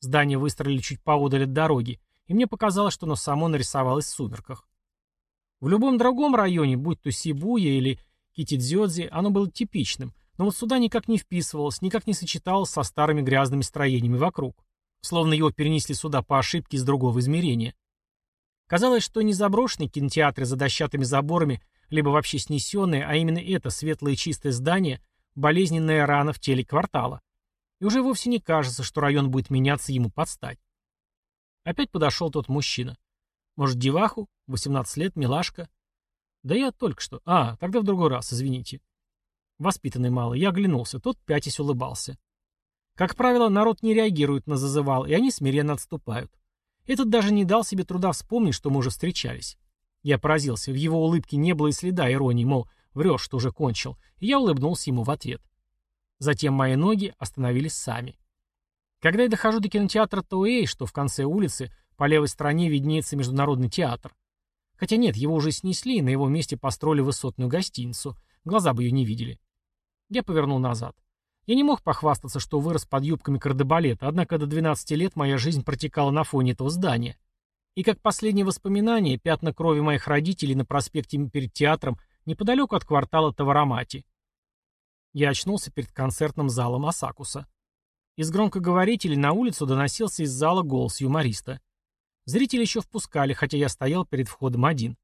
Здание выстроили чуть поодаль от дороги, и мне показалось, что оно само нарисовалось в сумерках. В любом другом районе, будь то Сибуя или Китидзёдзи, оно было типичным, но вот сюда никак не вписывалось, никак не сочеталось со старыми грязными строениями вокруг. Словно его перенесли сюда по ошибке из другого измерения. Казалось, что не заброшенные кинотеатры за дощатыми заборами либо вообще снесенное, а именно это светлое и чистое здание, болезненная рана в теле квартала. И уже вовсе не кажется, что район будет меняться ему под стать. Опять подошел тот мужчина. Может, деваху? 18 лет, милашка? Да я только что. А, тогда в другой раз, извините. Воспитанный малый, я оглянулся, тот пятясь улыбался. Как правило, народ не реагирует на зазывал, и они смиренно отступают. Этот даже не дал себе труда вспомнить, что мы уже встречались. Я поразился, в его улыбке не было и следа иронии, мол, врешь, что уже кончил, и я улыбнулся ему в ответ. Затем мои ноги остановились сами. Когда я дохожу до кинотеатра Тоэй, что в конце улицы, по левой стороне виднеется Международный театр. Хотя нет, его уже снесли, и на его месте построили высотную гостиницу. Глаза бы ее не видели. Я повернул назад. Я не мог похвастаться, что вырос под юбками кардебалета, однако до 12 лет моя жизнь протекала на фоне этого здания. И как последнее воспоминание, пятна крови моих родителей на проспекте перед театром неподалеку от квартала Таварамати. Я очнулся перед концертным залом Асакуса. Из громкоговорителей на улицу доносился из зала голос юмориста. Зрители еще впускали, хотя я стоял перед входом один.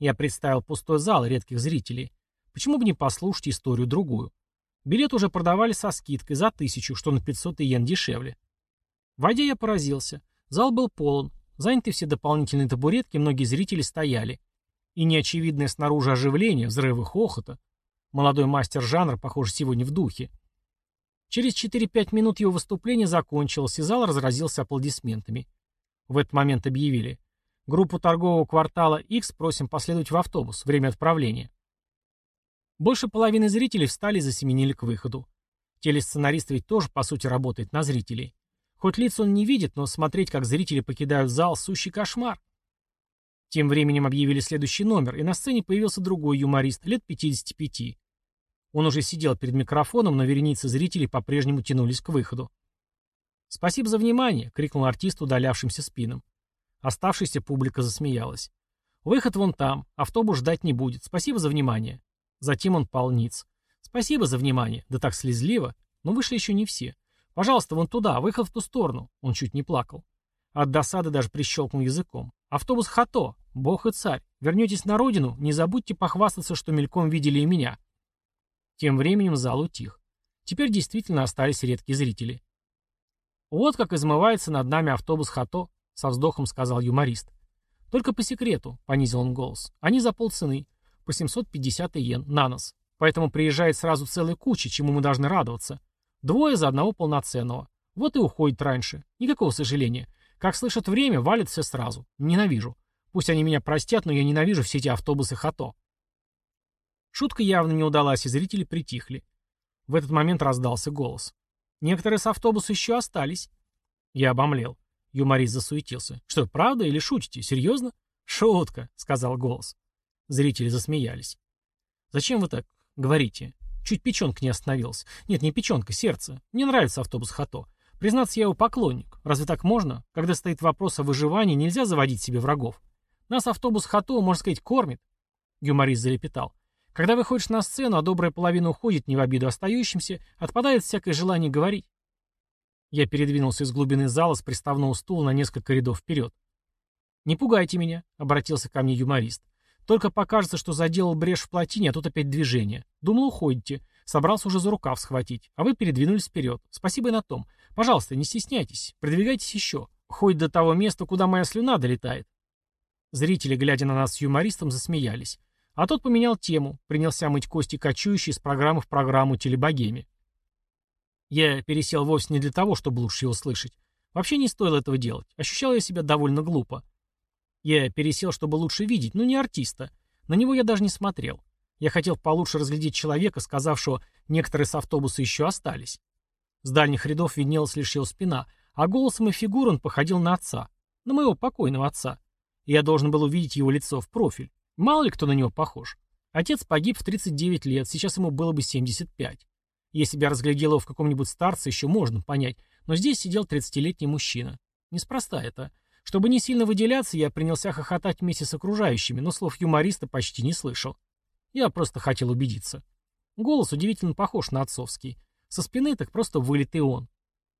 Я представил пустой зал редких зрителей. Почему бы не послушать историю другую? Билет уже продавали со скидкой за тысячу, что на 500 йен дешевле. Войдя, я поразился. Зал был полон. Заняты все дополнительные табуретки, многие зрители стояли. И неочевидное снаружи оживление, взрывы хохота. Молодой мастер жанра, похоже, сегодня в духе. Через 4-5 минут его выступление закончилось, и зал разразился аплодисментами. В этот момент объявили. Группу торгового квартала X просим последовать в автобус. Время отправления. Больше половины зрителей встали и засеменили к выходу. Телесценарист ведь тоже, по сути, работает на зрителей. Хоть лиц он не видит, но смотреть, как зрители покидают зал, сущий кошмар. Тем временем объявили следующий номер, и на сцене появился другой юморист, лет 55. Он уже сидел перед микрофоном, но вереницы зрителей по-прежнему тянулись к выходу. «Спасибо за внимание!» — крикнул артист удалявшимся спинам. Оставшаяся публика засмеялась. «Выход вон там. Автобус ждать не будет. Спасибо за внимание». Затем он пал ниц. «Спасибо за внимание. Да так слезливо. Но вышли еще не все. «Пожалуйста, вон туда, выход в ту сторону». Он чуть не плакал. От досады даже прищелкнул языком. «Автобус Хато, бог и царь. Вернетесь на родину, не забудьте похвастаться, что мельком видели и меня». Тем временем зал утих. Теперь действительно остались редкие зрители. «Вот как измывается над нами автобус Хато», — со вздохом сказал юморист. «Только по секрету», — понизил он голос, — «они за полцены, по 750 йен на нос. Поэтому приезжает сразу целая куча, чему мы должны радоваться. Двое за одного полноценного. Вот и уходит раньше. Никакого сожаления. Как слышат время, валит все сразу. Ненавижу. Пусть они меня простят, но я ненавижу все эти автобусы Хато. Шутка явно не удалась, и зрители притихли. В этот момент раздался голос. Некоторые с автобуса еще остались. Я обомлел. Юморист засуетился. Что, правда или шутите? Серьезно? Шутка, сказал голос. Зрители засмеялись. Зачем вы так говорите? Чуть печенка не остановилась. Нет, не печенка, сердце. Мне нравится автобус Хато. Признаться, я его поклонник. Разве так можно? Когда стоит вопрос о выживании, нельзя заводить себе врагов. Нас автобус Хато, можно сказать, кормит. Юморист залепетал. Когда выходишь на сцену, а добрая половина уходит не в обиду остающимся, отпадает всякое желание говорить. Я передвинулся из глубины зала с приставного стула на несколько рядов вперед. «Не пугайте меня», — обратился ко мне юморист. «Только покажется, что заделал брешь в плотине, а тут опять движение. Думал, уходите. Собрался уже за рукав схватить, а вы передвинулись вперед. Спасибо и на том. Пожалуйста, не стесняйтесь. Продвигайтесь еще. Хоть до того места, куда моя слюна долетает». Зрители, глядя на нас с юмористом, засмеялись. А тот поменял тему, принялся мыть кости кочующие с программы в программу телебогеми. Я пересел вовсе не для того, чтобы лучше его слышать. Вообще не стоило этого делать. Ощущал я себя довольно глупо. Я пересел, чтобы лучше видеть, но не артиста. На него я даже не смотрел. Я хотел получше разглядеть человека, сказавшего, некоторые с автобуса еще остались. С дальних рядов виднелась лишь его спина, а голосом и фигурой он походил на отца, на моего покойного отца. И я должен был увидеть его лицо в профиль. Мало ли кто на него похож. Отец погиб в 39 лет, сейчас ему было бы 75. Если бы я разглядел его в каком-нибудь старце, еще можно понять, но здесь сидел 30-летний мужчина. Неспроста это. Чтобы не сильно выделяться, я принялся хохотать вместе с окружающими, но слов юмориста почти не слышал. Я просто хотел убедиться. Голос удивительно похож на отцовский. Со спины так просто вылитый он.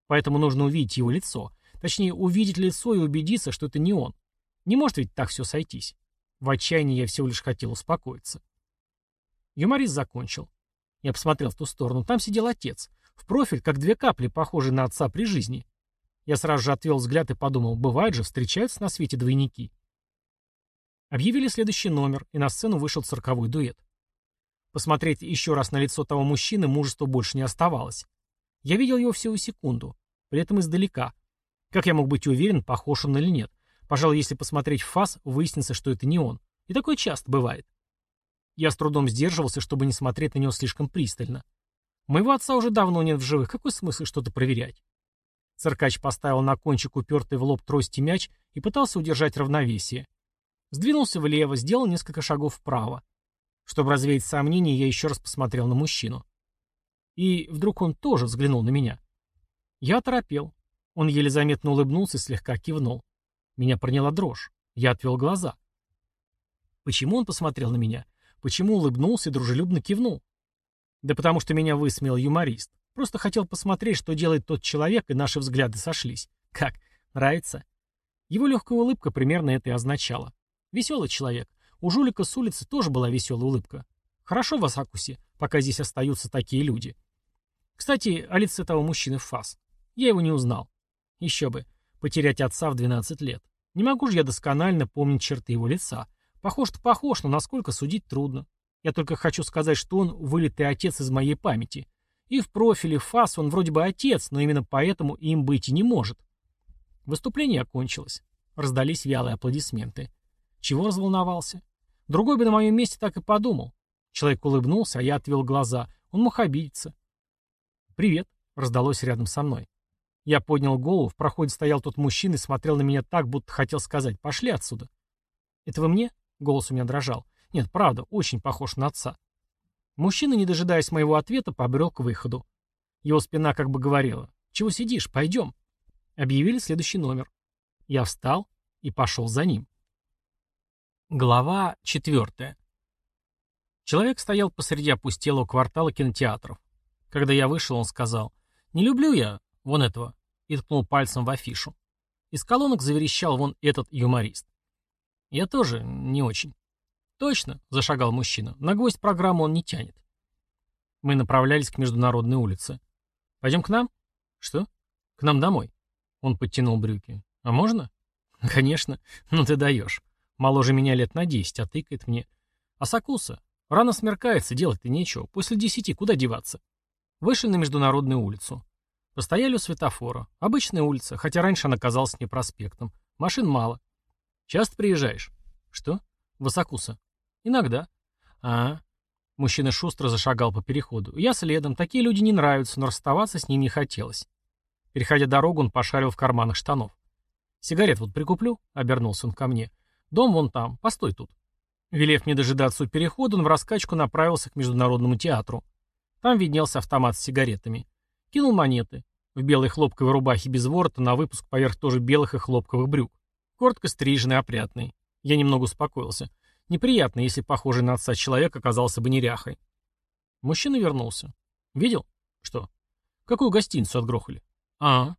Поэтому нужно увидеть его лицо. Точнее, увидеть лицо и убедиться, что это не он. Не может ведь так все сойтись. В отчаянии я всего лишь хотел успокоиться. Юморист закончил. Я посмотрел в ту сторону. Там сидел отец. В профиль, как две капли, похожие на отца при жизни. Я сразу же отвел взгляд и подумал, бывает же, встречаются на свете двойники. Объявили следующий номер, и на сцену вышел цирковой дуэт. Посмотреть еще раз на лицо того мужчины мужества больше не оставалось. Я видел его всего секунду, при этом издалека. Как я мог быть уверен, похож он или нет? Пожалуй, если посмотреть в фас, выяснится, что это не он. И такое часто бывает. Я с трудом сдерживался, чтобы не смотреть на него слишком пристально. Моего отца уже давно нет в живых, какой смысл что-то проверять? Циркач поставил на кончик упертый в лоб трости мяч и пытался удержать равновесие. Сдвинулся влево, сделал несколько шагов вправо. Чтобы развеять сомнения, я еще раз посмотрел на мужчину. И вдруг он тоже взглянул на меня. Я оторопел. Он еле заметно улыбнулся и слегка кивнул. Меня проняла дрожь. Я отвел глаза. Почему он посмотрел на меня? Почему улыбнулся и дружелюбно кивнул? Да потому что меня высмеял юморист. Просто хотел посмотреть, что делает тот человек, и наши взгляды сошлись. Как? Нравится? Его легкая улыбка примерно это и означала. Веселый человек. У жулика с улицы тоже была веселая улыбка. Хорошо в Асакусе, пока здесь остаются такие люди. Кстати, о лице того мужчины фас. Я его не узнал. Еще бы. Потерять отца в 12 лет. Не могу же я досконально помнить черты его лица. Похож-то похож, но насколько судить трудно. Я только хочу сказать, что он вылитый отец из моей памяти. И в профиле ФАС он вроде бы отец, но именно поэтому им быть и не может. Выступление окончилось. Раздались вялые аплодисменты. Чего разволновался? Другой бы на моем месте так и подумал. Человек улыбнулся, а я отвел глаза. Он мог обидеться. «Привет», — раздалось рядом со мной. Я поднял голову, в проходе стоял тот мужчина и смотрел на меня так, будто хотел сказать «пошли отсюда». «Это вы мне?» — голос у меня дрожал. «Нет, правда, очень похож на отца». Мужчина, не дожидаясь моего ответа, побрел к выходу. Его спина как бы говорила «Чего сидишь? Пойдем». Объявили следующий номер. Я встал и пошел за ним. Глава четвертая. Человек стоял посреди опустелого квартала кинотеатров. Когда я вышел, он сказал «Не люблю я Вон этого. И ткнул пальцем в афишу. Из колонок заверещал вон этот юморист. Я тоже не очень. Точно, зашагал мужчина. На гвоздь программу он не тянет. Мы направлялись к международной улице. «Пойдем к нам?» «Что?» «К нам домой». Он подтянул брюки. «А можно?» «Конечно. Ну ты даешь. Моложе меня лет на десять, а тыкает мне. Асакуса. Рано смеркается, делать-то нечего. После десяти куда деваться?» Вышли на международную улицу. Постояли у светофора. Обычная улица, хотя раньше она казалась не проспектом. Машин мало. Часто приезжаешь? Что? В Асакуса. Иногда. А, Мужчина шустро зашагал по переходу. Я следом. Такие люди не нравятся, но расставаться с ним не хотелось. Переходя дорогу, он пошарил в карманах штанов. «Сигарет вот прикуплю», — обернулся он ко мне. «Дом вон там. Постой тут». Велев мне дожидаться у перехода, он в раскачку направился к Международному театру. Там виднелся автомат с сигаретами. Кинул монеты. В белой хлопковой рубахе без ворота, на выпуск поверх тоже белых и хлопковых брюк. Коротко стриженный, опрятный. Я немного успокоился. Неприятно, если похожий на отца человек оказался бы неряхой. Мужчина вернулся. Видел? Что? Какую гостиницу отгрохали? А.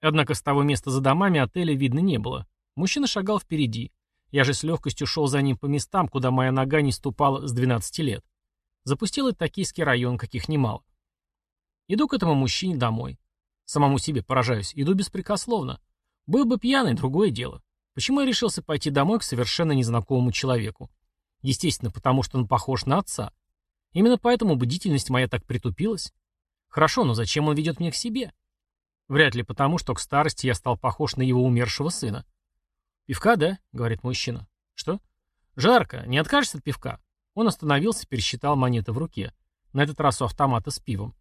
Однако с того места за домами отеля видно не было. Мужчина шагал впереди. Я же с легкостью шел за ним по местам, куда моя нога не ступала с 12 лет. Запустил и токийский район, каких немало. Иду к этому мужчине домой. Самому себе поражаюсь. Иду беспрекословно. Был бы пьяный, другое дело. Почему я решился пойти домой к совершенно незнакомому человеку? Естественно, потому что он похож на отца. Именно поэтому бдительность моя так притупилась. Хорошо, но зачем он ведет меня к себе? Вряд ли потому, что к старости я стал похож на его умершего сына. «Пивка, да?» — говорит мужчина. «Что?» «Жарко. Не откажешься от пивка?» Он остановился, пересчитал монеты в руке. На этот раз у автомата с пивом.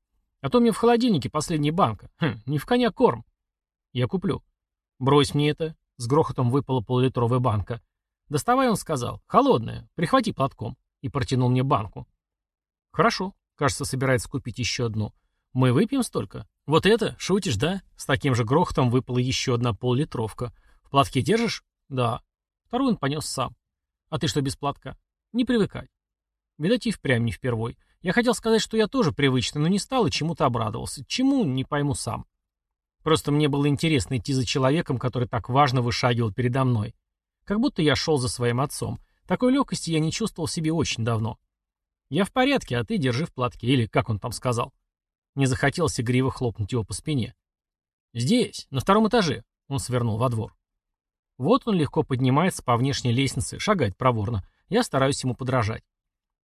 «А то мне в холодильнике последняя банка. Хм, не в коня корм». «Я куплю». «Брось мне это. С грохотом выпала полулитровая банка. «Доставай», — он сказал. «Холодная. Прихвати платком». И протянул мне банку. «Хорошо. Кажется, собирается купить еще одну. Мы выпьем столько? Вот это? Шутишь, да?» С таким же грохотом выпала еще одна поллитровка. «В платке держишь?» «Да». Вторую он понес сам. «А ты что без платка?» «Не привыкай». Видать, и впрямь не впервой. Я хотел сказать, что я тоже привычный, но не стал и чему-то обрадовался. Чему, не пойму сам. Просто мне было интересно идти за человеком, который так важно вышагивал передо мной. Как будто я шел за своим отцом. Такой легкости я не чувствовал в себе очень давно. Я в порядке, а ты держи в платке, или как он там сказал. Не захотелось игриво хлопнуть его по спине. Здесь, на втором этаже. Он свернул во двор. Вот он легко поднимается по внешней лестнице, шагает проворно. Я стараюсь ему подражать.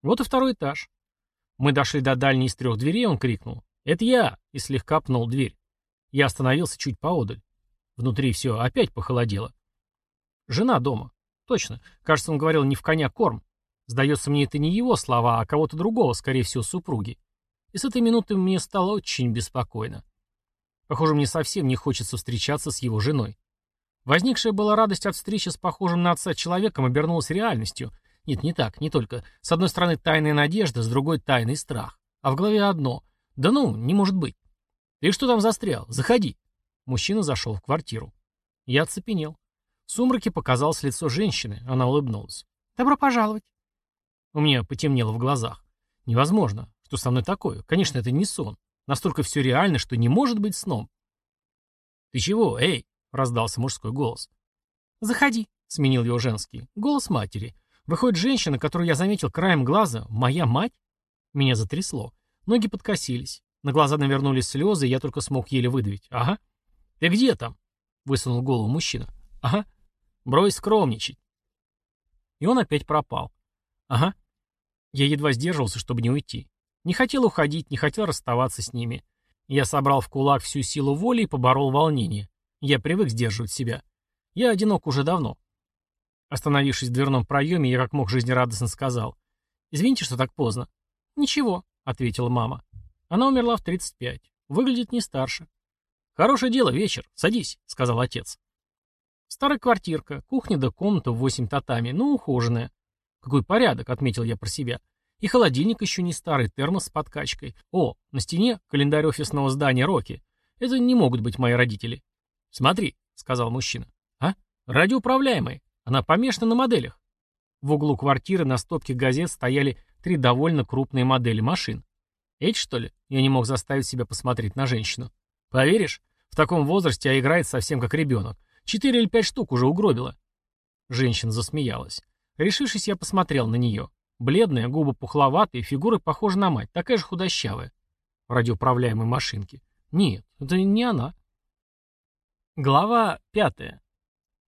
Вот и второй этаж. Мы дошли до дальней из трех дверей, он крикнул. «Это я!» и слегка пнул дверь. Я остановился чуть поодаль. Внутри все опять похолодело. Жена дома. Точно. Кажется, он говорил не в коня корм. Сдается мне, это не его слова, а кого-то другого, скорее всего, супруги. И с этой минуты мне стало очень беспокойно. Похоже, мне совсем не хочется встречаться с его женой. Возникшая была радость от встречи с похожим на отца человеком обернулась реальностью. Нет, не так, не только. С одной стороны тайная надежда, с другой тайный страх. А в голове одно. Да ну, не может быть. «Ты что там застрял? Заходи!» Мужчина зашел в квартиру. Я оцепенел. В сумраке показалось лицо женщины. Она улыбнулась. «Добро пожаловать!» У меня потемнело в глазах. Невозможно. Что со мной такое? Конечно, это не сон. Настолько все реально, что не может быть сном. «Ты чего? Эй!» — раздался мужской голос. «Заходи», — сменил его женский. Голос матери. Выходит, женщина, которую я заметил краем глаза, моя мать? Меня затрясло. Ноги подкосились. На глаза навернулись слезы, и я только смог еле выдавить. «Ага». «Ты где там?» — высунул голову мужчина. «Ага». «Брось скромничать». И он опять пропал. «Ага». Я едва сдерживался, чтобы не уйти. Не хотел уходить, не хотел расставаться с ними. Я собрал в кулак всю силу воли и поборол волнение. Я привык сдерживать себя. Я одинок уже давно. Остановившись в дверном проеме, я как мог жизнерадостно сказал. «Извините, что так поздно». «Ничего», — ответила мама. Она умерла в 35. Выглядит не старше. «Хорошее дело, вечер. Садись», — сказал отец. Старая квартирка, кухня да комната в восемь татами, ну, ухоженная. Какой порядок, отметил я про себя. И холодильник еще не старый, термос с подкачкой. О, на стене календарь офисного здания Роки. Это не могут быть мои родители. Смотри, сказал мужчина. А? Радиоуправляемые. Она помешана на моделях. В углу квартиры на стопке газет стояли три довольно крупные модели машин. Эти, что ли? Я не мог заставить себя посмотреть на женщину. Поверишь, в таком возрасте а играет совсем как ребенок. Четыре или пять штук уже угробила. Женщина засмеялась. Решившись, я посмотрел на нее. Бледная, губы пухловатые, фигура похожа на мать, такая же худощавая. В радиоуправляемой машинке. Нет, это не она. Глава пятая.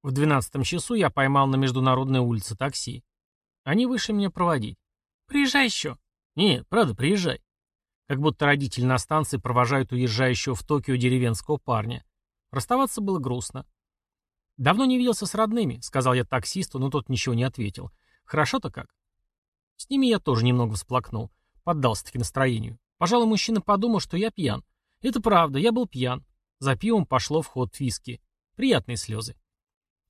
В двенадцатом часу я поймал на международной улице такси. Они вышли меня проводить. «Приезжай еще». «Нет, правда, приезжай». Как будто родители на станции провожают уезжающего в Токио деревенского парня. Расставаться было грустно. «Давно не виделся с родными», — сказал я таксисту, но тот ничего не ответил. «Хорошо-то как?» С ними я тоже немного всплакнул. Поддался-таки настроению. Пожалуй, мужчина подумал, что я пьян. Это правда, я был пьян. За пивом пошло в ход виски. Приятные слезы.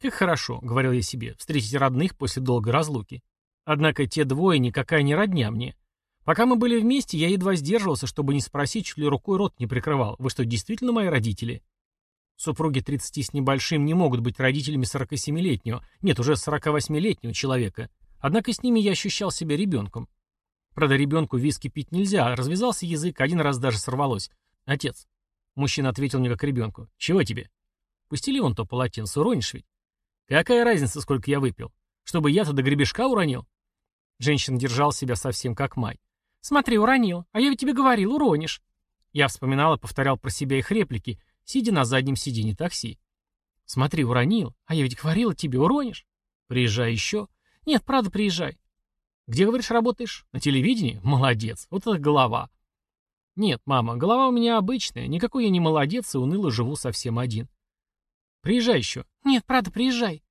«Как хорошо», — говорил я себе, — «встретить родных после долгой разлуки». Однако те двое никакая не родня мне. Пока мы были вместе, я едва сдерживался, чтобы не спросить, чуть ли рукой рот не прикрывал. Вы что, действительно мои родители? Супруги 30 с небольшим не могут быть родителями 47-летнего, нет, уже 48-летнего человека. Однако с ними я ощущал себя ребенком. Правда, ребенку виски пить нельзя, развязался язык, один раз даже сорвалось. Отец. Мужчина ответил мне как ребенку. Чего тебе? Пустили вон то полотенце, уронишь ведь? Какая разница, сколько я выпил? Чтобы я-то до гребешка уронил? Женщина держал себя совсем как мать. Смотри, уронил. А я ведь тебе говорил, уронишь. Я вспоминал и повторял про себя их реплики, сидя на заднем сиденье такси. «Смотри, уронил. А я ведь говорила тебе, уронишь. Приезжай еще. Нет, правда, приезжай. Где, говоришь, работаешь? На телевидении? Молодец. Вот это голова. Нет, мама, голова у меня обычная. Никакой я не молодец и уныло живу совсем один. Приезжай еще. Нет, правда, приезжай.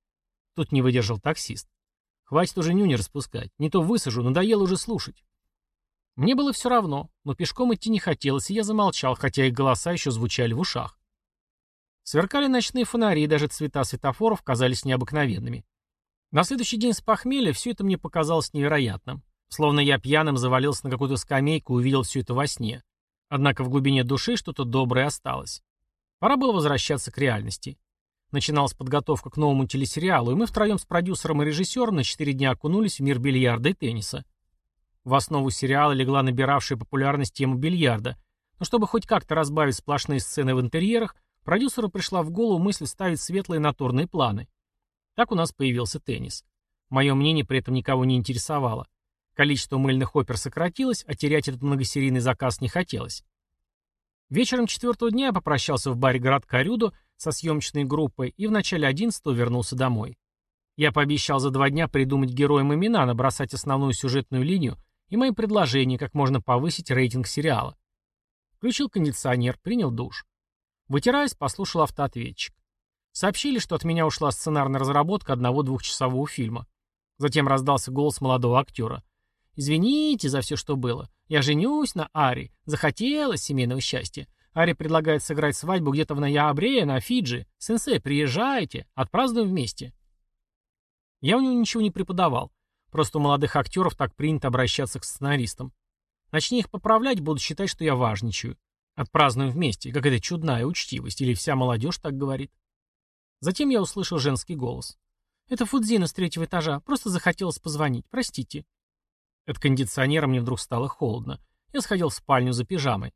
Тут не выдержал таксист. Хватит уже нюни распускать. Не то высажу, надоело уже слушать. Мне было все равно, но пешком идти не хотелось, и я замолчал, хотя их голоса еще звучали в ушах. Сверкали ночные фонари, и даже цвета светофоров казались необыкновенными. На следующий день с похмелья все это мне показалось невероятным. Словно я пьяным завалился на какую-то скамейку и увидел все это во сне. Однако в глубине души что-то доброе осталось. Пора было возвращаться к реальности. Начиналась подготовка к новому телесериалу, и мы втроем с продюсером и режиссером на четыре дня окунулись в мир бильярда и тенниса. В основу сериала легла набиравшая популярность тема бильярда, но чтобы хоть как-то разбавить сплошные сцены в интерьерах, продюсеру пришла в голову мысль ставить светлые натурные планы. Так у нас появился теннис. Мое мнение при этом никого не интересовало. Количество мыльных опер сократилось, а терять этот многосерийный заказ не хотелось. Вечером четвертого дня я попрощался в баре городка Рюдо со съемочной группой и в начале одиннадцатого вернулся домой. Я пообещал за два дня придумать героям имена, набросать основную сюжетную линию и мои предложения, как можно повысить рейтинг сериала. Включил кондиционер, принял душ. Вытираясь, послушал автоответчик. Сообщили, что от меня ушла сценарная разработка одного двухчасового фильма. Затем раздался голос молодого актера. «Извините за все, что было. Я женюсь на Ари. Захотелось семейного счастья. Ари предлагает сыграть свадьбу где-то в ноябре на Фиджи. Сенсей, приезжайте. Отпразднуем вместе». Я у него ничего не преподавал. Просто у молодых актеров так принято обращаться к сценаристам. Начни их поправлять, будут считать, что я важничаю. Отпразднуем вместе, как это чудная учтивость, или вся молодежь так говорит. Затем я услышал женский голос. «Это Фудзина с третьего этажа. Просто захотелось позвонить. Простите». От кондиционера мне вдруг стало холодно. Я сходил в спальню за пижамой.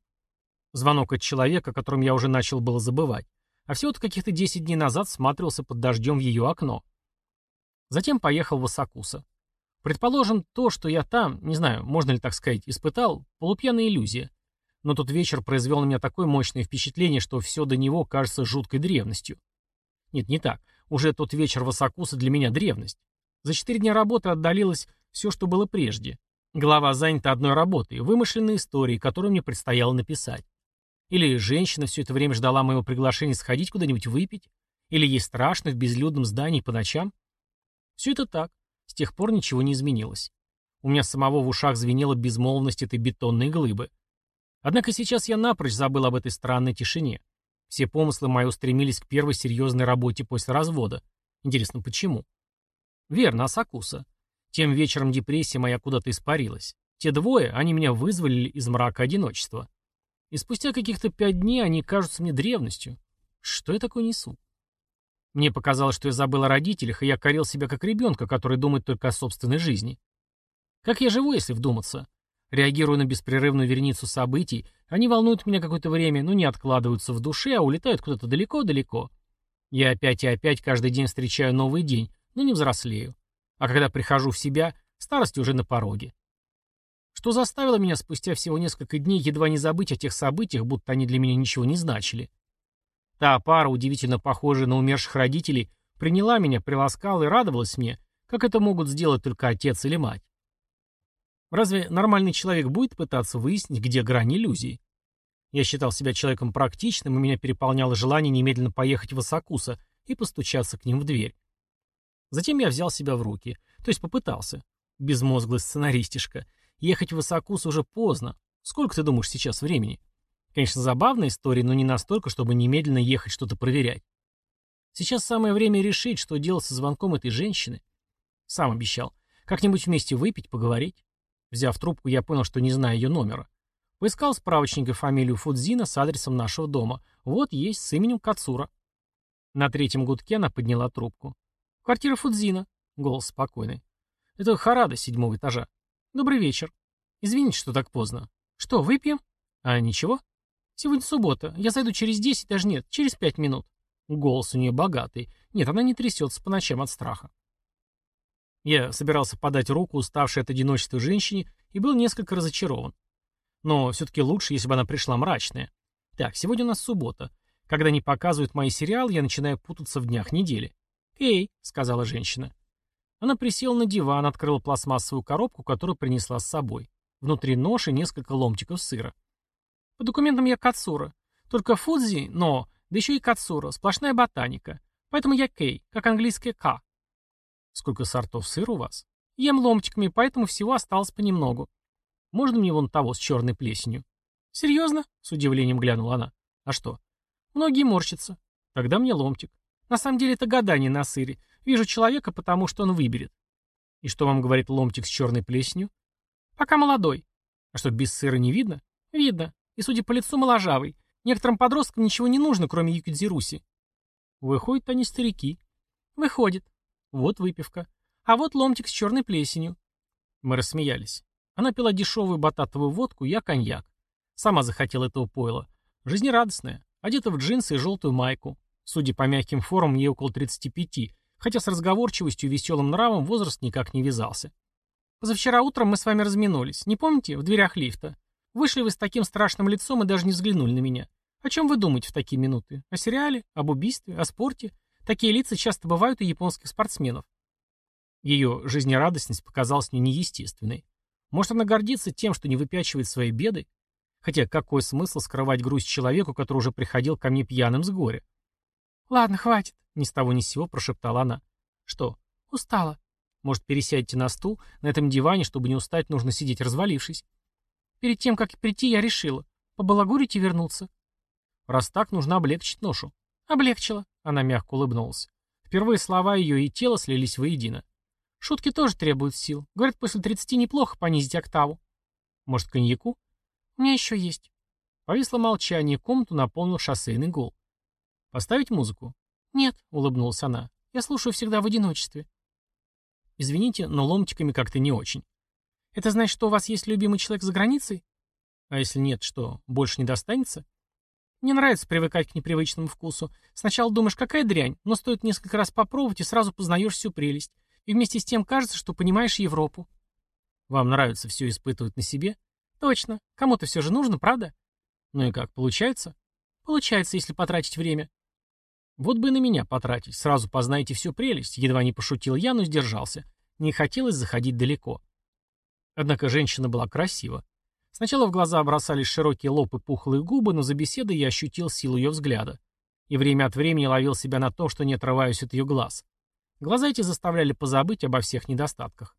Звонок от человека, о котором я уже начал было забывать. А всего-то каких-то 10 дней назад всматривался под дождем в ее окно. Затем поехал в Осакуса. Предположим, то, что я там, не знаю, можно ли так сказать, испытал, полупьяная иллюзия. Но тот вечер произвел на меня такое мощное впечатление, что все до него кажется жуткой древностью. Нет, не так. Уже тот вечер в Осакуса для меня древность. За четыре дня работы отдалилось все, что было прежде. Голова занята одной работой, вымышленной историей, которую мне предстояло написать. Или женщина все это время ждала моего приглашения сходить куда-нибудь выпить. Или ей страшно в безлюдном здании по ночам. Все это так. С тех пор ничего не изменилось. У меня самого в ушах звенела безмолвность этой бетонной глыбы. Однако сейчас я напрочь забыл об этой странной тишине. Все помыслы мои устремились к первой серьезной работе после развода. Интересно, почему? Верно, Асакуса. Тем вечером депрессия моя куда-то испарилась. Те двое, они меня вызволили из мрака одиночества. И спустя каких-то пять дней они кажутся мне древностью. Что я такое несу? Мне показалось, что я забыл о родителях, и я корил себя как ребенка, который думает только о собственной жизни. Как я живу, если вдуматься? Реагируя на беспрерывную верницу событий, они волнуют меня какое-то время, но не откладываются в душе, а улетают куда-то далеко-далеко. Я опять и опять каждый день встречаю новый день, но не взрослею. А когда прихожу в себя, Старость уже на пороге. Что заставило меня спустя всего несколько дней едва не забыть о тех событиях, будто они для меня ничего не значили. Та пара, удивительно похожая на умерших родителей, приняла меня, приласкала и радовалась мне, как это могут сделать только отец или мать. Разве нормальный человек будет пытаться выяснить, где грань иллюзии? Я считал себя человеком практичным, и меня переполняло желание немедленно поехать в Осакуса и постучаться к ним в дверь. Затем я взял себя в руки, то есть попытался. Безмозглый сценаристишка. Ехать в Осакус уже поздно. Сколько ты думаешь сейчас времени? Конечно, забавная история, но не настолько, чтобы немедленно ехать что-то проверять. Сейчас самое время решить, что делать со звонком этой женщины. Сам обещал. Как-нибудь вместе выпить, поговорить. Взяв трубку, я понял, что не знаю ее номера. Поискал в справочнике фамилию Фудзина с адресом нашего дома. Вот есть, с именем Кацура. На третьем гудке она подняла трубку. «Квартира Фудзина». Голос спокойный. «Это Харада седьмого этажа. Добрый вечер. Извините, что так поздно. Что, выпьем? А ничего? Сегодня суббота. Я зайду через десять, даже нет, через пять минут». Голос у нее богатый. Нет, она не трясется по ночам от страха. Я собирался подать руку уставшей от одиночества женщине и был несколько разочарован. Но все-таки лучше, если бы она пришла мрачная. Так, сегодня у нас суббота. Когда не показывают мои сериалы, я начинаю путаться в днях недели. «Эй», — сказала женщина. Она присела на диван, открыла пластмассовую коробку, которую принесла с собой. Внутри нож и несколько ломтиков сыра. По документам я Кацура. Только Фудзи, но, да еще и Кацура, сплошная ботаника. Поэтому я Кей, как английское К. Сколько сортов сыра у вас? Ем ломтиками, поэтому всего осталось понемногу. Можно мне вон того с черной плесенью? Серьезно? С удивлением глянула она. А что? Многие морщатся. Тогда мне ломтик. На самом деле это гадание на сыре. Вижу человека, потому что он выберет. И что вам говорит ломтик с черной плесенью? Пока молодой. А что, без сыра не видно? Видно. И, судя по лицу, моложавый. Некоторым подросткам ничего не нужно, кроме юкидзируси. Выходят они старики. Выходит. Вот выпивка. А вот ломтик с черной плесенью. Мы рассмеялись. Она пила дешевую бататовую водку, я коньяк. Сама захотела этого пойла. Жизнерадостная. Одета в джинсы и желтую майку. Судя по мягким формам, ей около 35, хотя с разговорчивостью и веселым нравом возраст никак не вязался. Позавчера утром мы с вами разминулись. Не помните? В дверях лифта. Вышли вы с таким страшным лицом и даже не взглянули на меня. О чем вы думаете в такие минуты? О сериале? Об убийстве? О спорте? Такие лица часто бывают у японских спортсменов. Ее жизнерадостность показалась мне неестественной. Может, она гордится тем, что не выпячивает свои беды? Хотя какой смысл скрывать грусть человеку, который уже приходил ко мне пьяным с горя? «Ладно, хватит», — ни с того ни с сего прошептала она. «Что?» «Устала». «Может, пересядьте на стул? На этом диване, чтобы не устать, нужно сидеть развалившись». «Перед тем, как прийти, я решила. Побалагурить и вернуться». «Раз так, нужно облегчить ношу». «Облегчила», — она мягко улыбнулась. Впервые слова ее и тело слились воедино. «Шутки тоже требуют сил. Говорят, после тридцати неплохо понизить октаву». «Может, коньяку?» «У меня еще есть». Повисло молчание, комнату наполнил шоссейный гул. «Поставить музыку?» «Нет», — улыбнулась она. «Я слушаю всегда в одиночестве». «Извините, но ломтиками как-то не очень». «Это значит, что у вас есть любимый человек за границей?» «А если нет, что, больше не достанется?» Не нравится привыкать к непривычному вкусу. Сначала думаешь, какая дрянь, но стоит несколько раз попробовать, и сразу познаешь всю прелесть. И вместе с тем кажется, что понимаешь Европу. Вам нравится все испытывать на себе? Точно. Кому-то все же нужно, правда? Ну и как, получается? Получается, если потратить время. Вот бы на меня потратить, сразу познаете всю прелесть. Едва не пошутил я, но сдержался. Не хотелось заходить далеко. Однако женщина была красива. Сначала в глаза бросались широкие лоб и пухлые губы, но за беседой я ощутил силу ее взгляда. И время от времени ловил себя на том, что не отрываюсь от ее глаз. Глаза эти заставляли позабыть обо всех недостатках.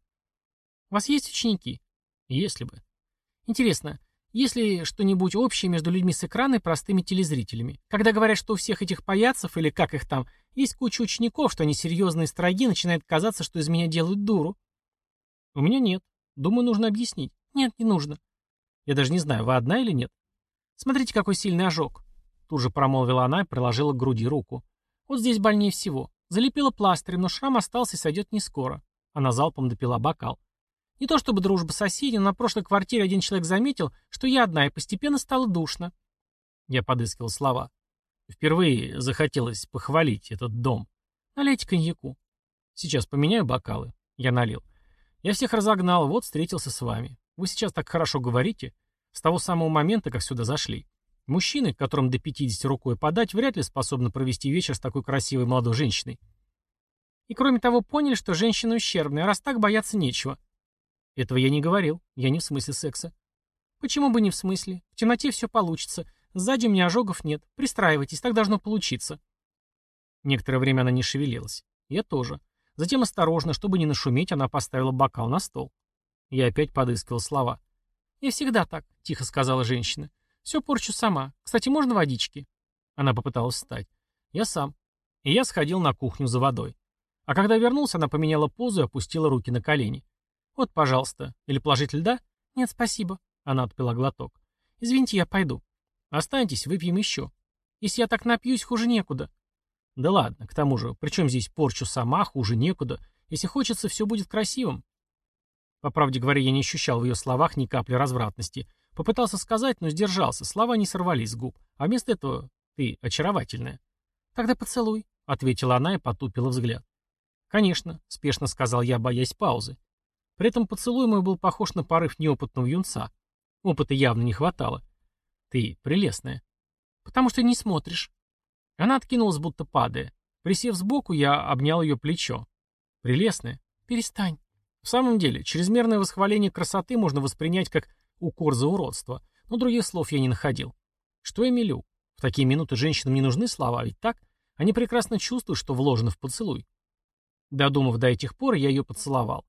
«У вас есть ученики?» «Если бы». «Интересно, есть ли что-нибудь общее между людьми с экрана и простыми телезрителями? Когда говорят, что у всех этих паяцев, или как их там, есть куча учеников, что они серьезные строги, начинает казаться, что из меня делают дуру?» «У меня нет. Думаю, нужно объяснить». «Нет, не нужно. Я даже не знаю, вы одна или нет? Смотрите, какой сильный ожог. Тут же промолвила она и приложила к груди руку. Вот здесь больнее всего. Залепила пластырем, но шрам остался и сойдет не скоро. Она залпом допила бокал. Не то чтобы дружба соседей, но на прошлой квартире один человек заметил, что я одна, и постепенно стало душно. Я подыскивал слова. Впервые захотелось похвалить этот дом. Налейте коньяку. Сейчас поменяю бокалы. Я налил. Я всех разогнал, вот встретился с вами. Вы сейчас так хорошо говорите. С того самого момента, как сюда зашли. Мужчины, которым до 50 рукой подать, вряд ли способны провести вечер с такой красивой молодой женщиной. И кроме того, поняли, что женщина ущербная, раз так бояться нечего. Этого я не говорил, я не в смысле секса. Почему бы не в смысле? В темноте все получится. Сзади меня ожогов нет. Пристраивайтесь, так должно получиться. Некоторое время она не шевелилась. Я тоже. Затем осторожно, чтобы не нашуметь, она поставила бокал на стол. Я опять подыскивал слова. «Я всегда так», — тихо сказала женщина. «Все порчу сама. Кстати, можно водички?» Она попыталась встать. «Я сам». И я сходил на кухню за водой. А когда вернулся, она поменяла позу и опустила руки на колени. «Вот, пожалуйста. Или положить льда?» «Нет, спасибо». Она отпила глоток. «Извините, я пойду». «Останьтесь, выпьем еще». «Если я так напьюсь, хуже некуда». «Да ладно, к тому же, при чем здесь порчу сама, хуже некуда. Если хочется, все будет красивым». По правде говоря, я не ощущал в ее словах ни капли развратности. Попытался сказать, но сдержался, слова не сорвались с губ. А вместо этого ты очаровательная. «Тогда поцелуй», — ответила она и потупила взгляд. «Конечно», — спешно сказал я, боясь паузы. При этом поцелуй мой был похож на порыв неопытного юнца. Опыта явно не хватало. «Ты прелестная». «Потому что не смотришь». Она откинулась, будто падая. Присев сбоку, я обнял ее плечо. «Прелестная». «Перестань». В самом деле, чрезмерное восхваление красоты можно воспринять как укор за уродство, но других слов я не находил. Что я мелю? В такие минуты женщинам не нужны слова, ведь так? Они прекрасно чувствуют, что вложено в поцелуй. Додумав до этих пор, я ее поцеловал.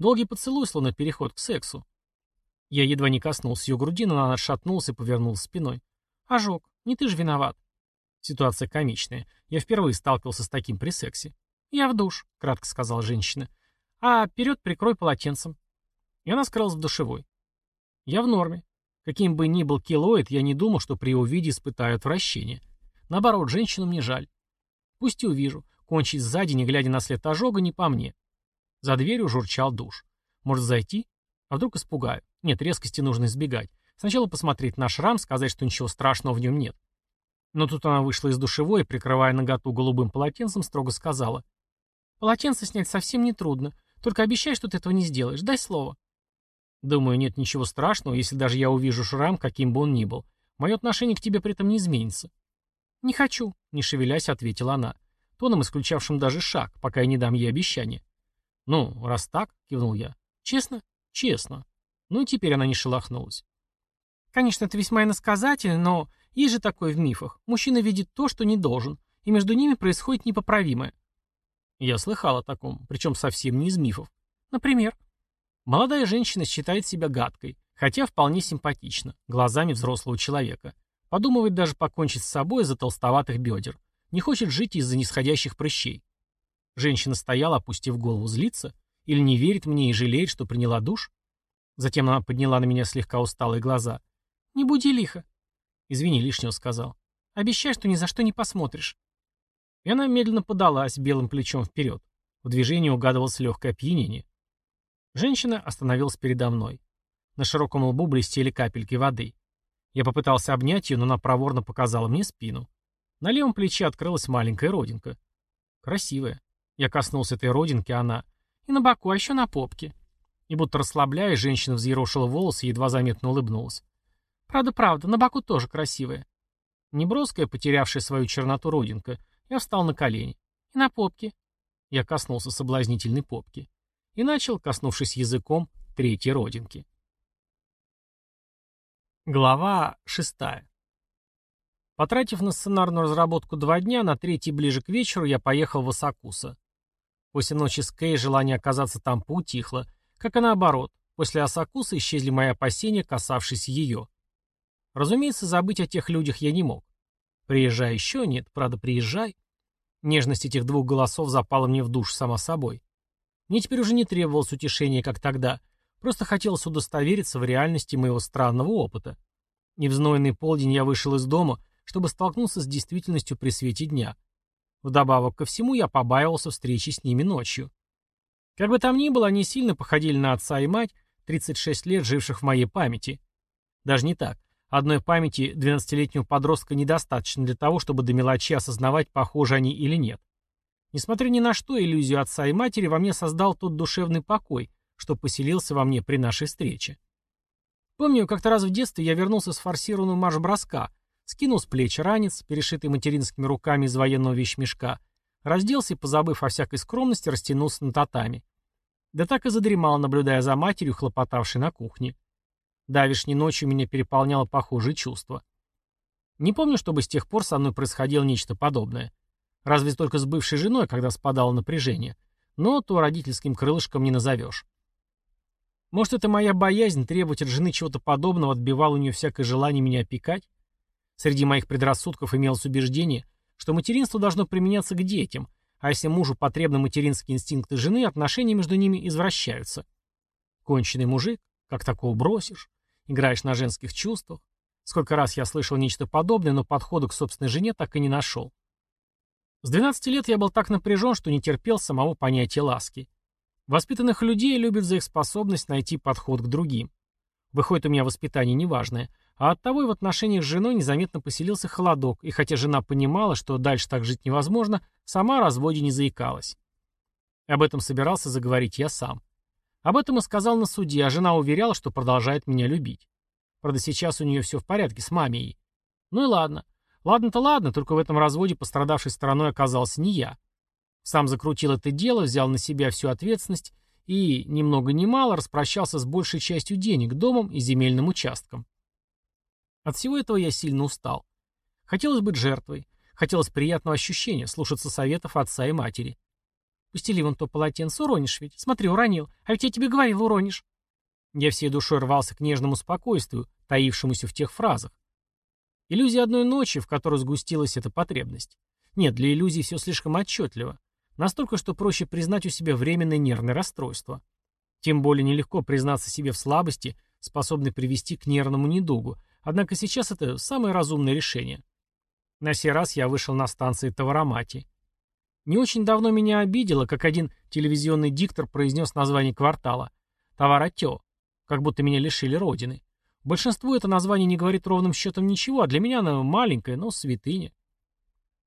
Долгий поцелуй, словно переход к сексу. Я едва не коснулся ее груди, но она отшатнулась и повернулась спиной. «Ожог, не ты же виноват». Ситуация комичная. Я впервые сталкивался с таким при сексе. «Я в душ», — кратко сказала женщина. «А вперед прикрой полотенцем». И она скрылась в душевой. Я в норме. Каким бы ни был килоид, я не думал, что при его виде испытаю отвращение. Наоборот, женщину мне жаль. Пусть и увижу. Кончить сзади, не глядя на след ожога, не по мне. За дверью журчал душ. Может зайти? А вдруг испугаю? Нет, резкости нужно избегать. Сначала посмотреть на шрам, сказать, что ничего страшного в нем нет. Но тут она вышла из душевой прикрывая наготу голубым полотенцем, строго сказала. «Полотенце снять совсем не трудно. Только обещай, что ты этого не сделаешь. Дай слово». Думаю, нет ничего страшного, если даже я увижу шрам, каким бы он ни был. Мое отношение к тебе при этом не изменится. «Не хочу», — не шевелясь, ответила она тоном, исключавшим даже шаг, пока я не дам ей обещание. «Ну, раз так», — кивнул я. «Честно?» «Честно». Ну и теперь она не шелохнулась. «Конечно, это весьма иносказательно, но есть же такое в мифах. Мужчина видит то, что не должен, и между ними происходит непоправимое». Я слыхал о таком, причем совсем не из мифов. Например, молодая женщина считает себя гадкой, хотя вполне симпатична, глазами взрослого человека. Подумывает даже покончить с собой из-за толстоватых бедер. Не хочет жить из-за нисходящих прыщей. Женщина стояла, опустив голову, злиться? Или не верит мне и жалеет, что приняла душ? Затем она подняла на меня слегка усталые глаза. «Не буди лихо». «Извини, лишнего сказал. Обещай, что ни за что не посмотришь». И она медленно подалась белым плечом вперед. В движении угадывалось легкое опьянение. Женщина остановилась передо мной. На широком лбу блестели капельки воды. Я попытался обнять ее, но она проворно показала мне спину. На левом плече открылась маленькая родинка. Красивая. Я коснулся этой родинки, она... И на боку, а еще на попке. И будто расслабляясь, женщина взъерошила волосы и едва заметно улыбнулась. Правда-правда, на боку тоже красивая. Неброская, потерявшая свою черноту родинка. Я встал на колени. И на попке. Я коснулся соблазнительной попки. И начал, коснувшись языком, третьей родинки. Глава шестая. Потратив на сценарную разработку два дня, на третий ближе к вечеру я поехал в Асакуса. После ночи с Кей желание оказаться там поутихло, как и наоборот. После Асакуса исчезли мои опасения, касавшиеся ее. Разумеется, забыть о тех людях я не мог. Приезжай еще? Нет, правда, приезжай. Нежность этих двух голосов запала мне в душ сама собой. Мне теперь уже не требовалось утешения, как тогда. Просто хотелось удостовериться в реальности моего странного опыта. И в знойный полдень я вышел из дома, чтобы столкнуться с действительностью при свете дня. Вдобавок ко всему я побаивался встречи с ними ночью. Как бы там ни было, они сильно походили на отца и мать, 36 лет живших в моей памяти. Даже не так. Одной памяти 12-летнего подростка недостаточно для того, чтобы до мелочи осознавать, похожи они или нет. Несмотря ни на что, иллюзию отца и матери во мне создал тот душевный покой, что поселился во мне при нашей встрече. Помню, как-то раз в детстве я вернулся с форсированного марш-броска, скинул с плеч ранец, перешитый материнскими руками из военного вещмешка, разделся и, позабыв о всякой скромности, растянулся на татами. Да так и задремал, наблюдая за матерью, хлопотавшей на кухне. Давишней ночью меня переполняло похожее чувство. Не помню, чтобы с тех пор со мной происходило нечто подобное. Разве только с бывшей женой, когда спадало напряжение. Но то родительским крылышком не назовешь. Может, это моя боязнь требовать от жены чего-то подобного отбивала у нее всякое желание меня опекать? Среди моих предрассудков имелось убеждение, что материнство должно применяться к детям, а если мужу потребны материнские инстинкты жены, отношения между ними извращаются. Конченый мужик, как такого бросишь? Играешь на женских чувствах? Сколько раз я слышал нечто подобное, но подхода к собственной жене так и не нашел. С 12 лет я был так напряжен, что не терпел самого понятия ласки. Воспитанных людей любят за их способность найти подход к другим. Выходит, у меня воспитание неважное, а оттого и в отношениях с женой незаметно поселился холодок, и хотя жена понимала, что дальше так жить невозможно, сама о разводе не заикалась. Об этом собирался заговорить я сам. Об этом и сказал на суде, а жена уверяла, что продолжает меня любить. Правда, сейчас у нее все в порядке с мамией. Ну и ладно. Ладно-то ладно, только в этом разводе пострадавшей стороной оказался не я. Сам закрутил это дело, взял на себя всю ответственность и, ни много мало, распрощался с большей частью денег, домом и земельным участком. От всего этого я сильно устал. Хотелось быть жертвой. Хотелось приятного ощущения, слушаться советов отца и матери. «Пустили вон то полотенце, уронишь ведь. Смотри, уронил. А ведь я тебе говорил, уронишь». Я всей душой рвался к нежному спокойствию, таившемуся в тех фразах. Иллюзия одной ночи, в которой сгустилась эта потребность. Нет, для иллюзии все слишком отчетливо. Настолько, что проще признать у себя временное нервное расстройство. Тем более нелегко признаться себе в слабости, способной привести к нервному недугу, Однако сейчас это самое разумное решение. На сей раз я вышел на станции Таварамати. Не очень давно меня обидело, как один телевизионный диктор произнес название квартала. Таваратё. Как будто меня лишили родины. Большинству это название не говорит ровным счетом ничего, а для меня оно маленькое, но святыня.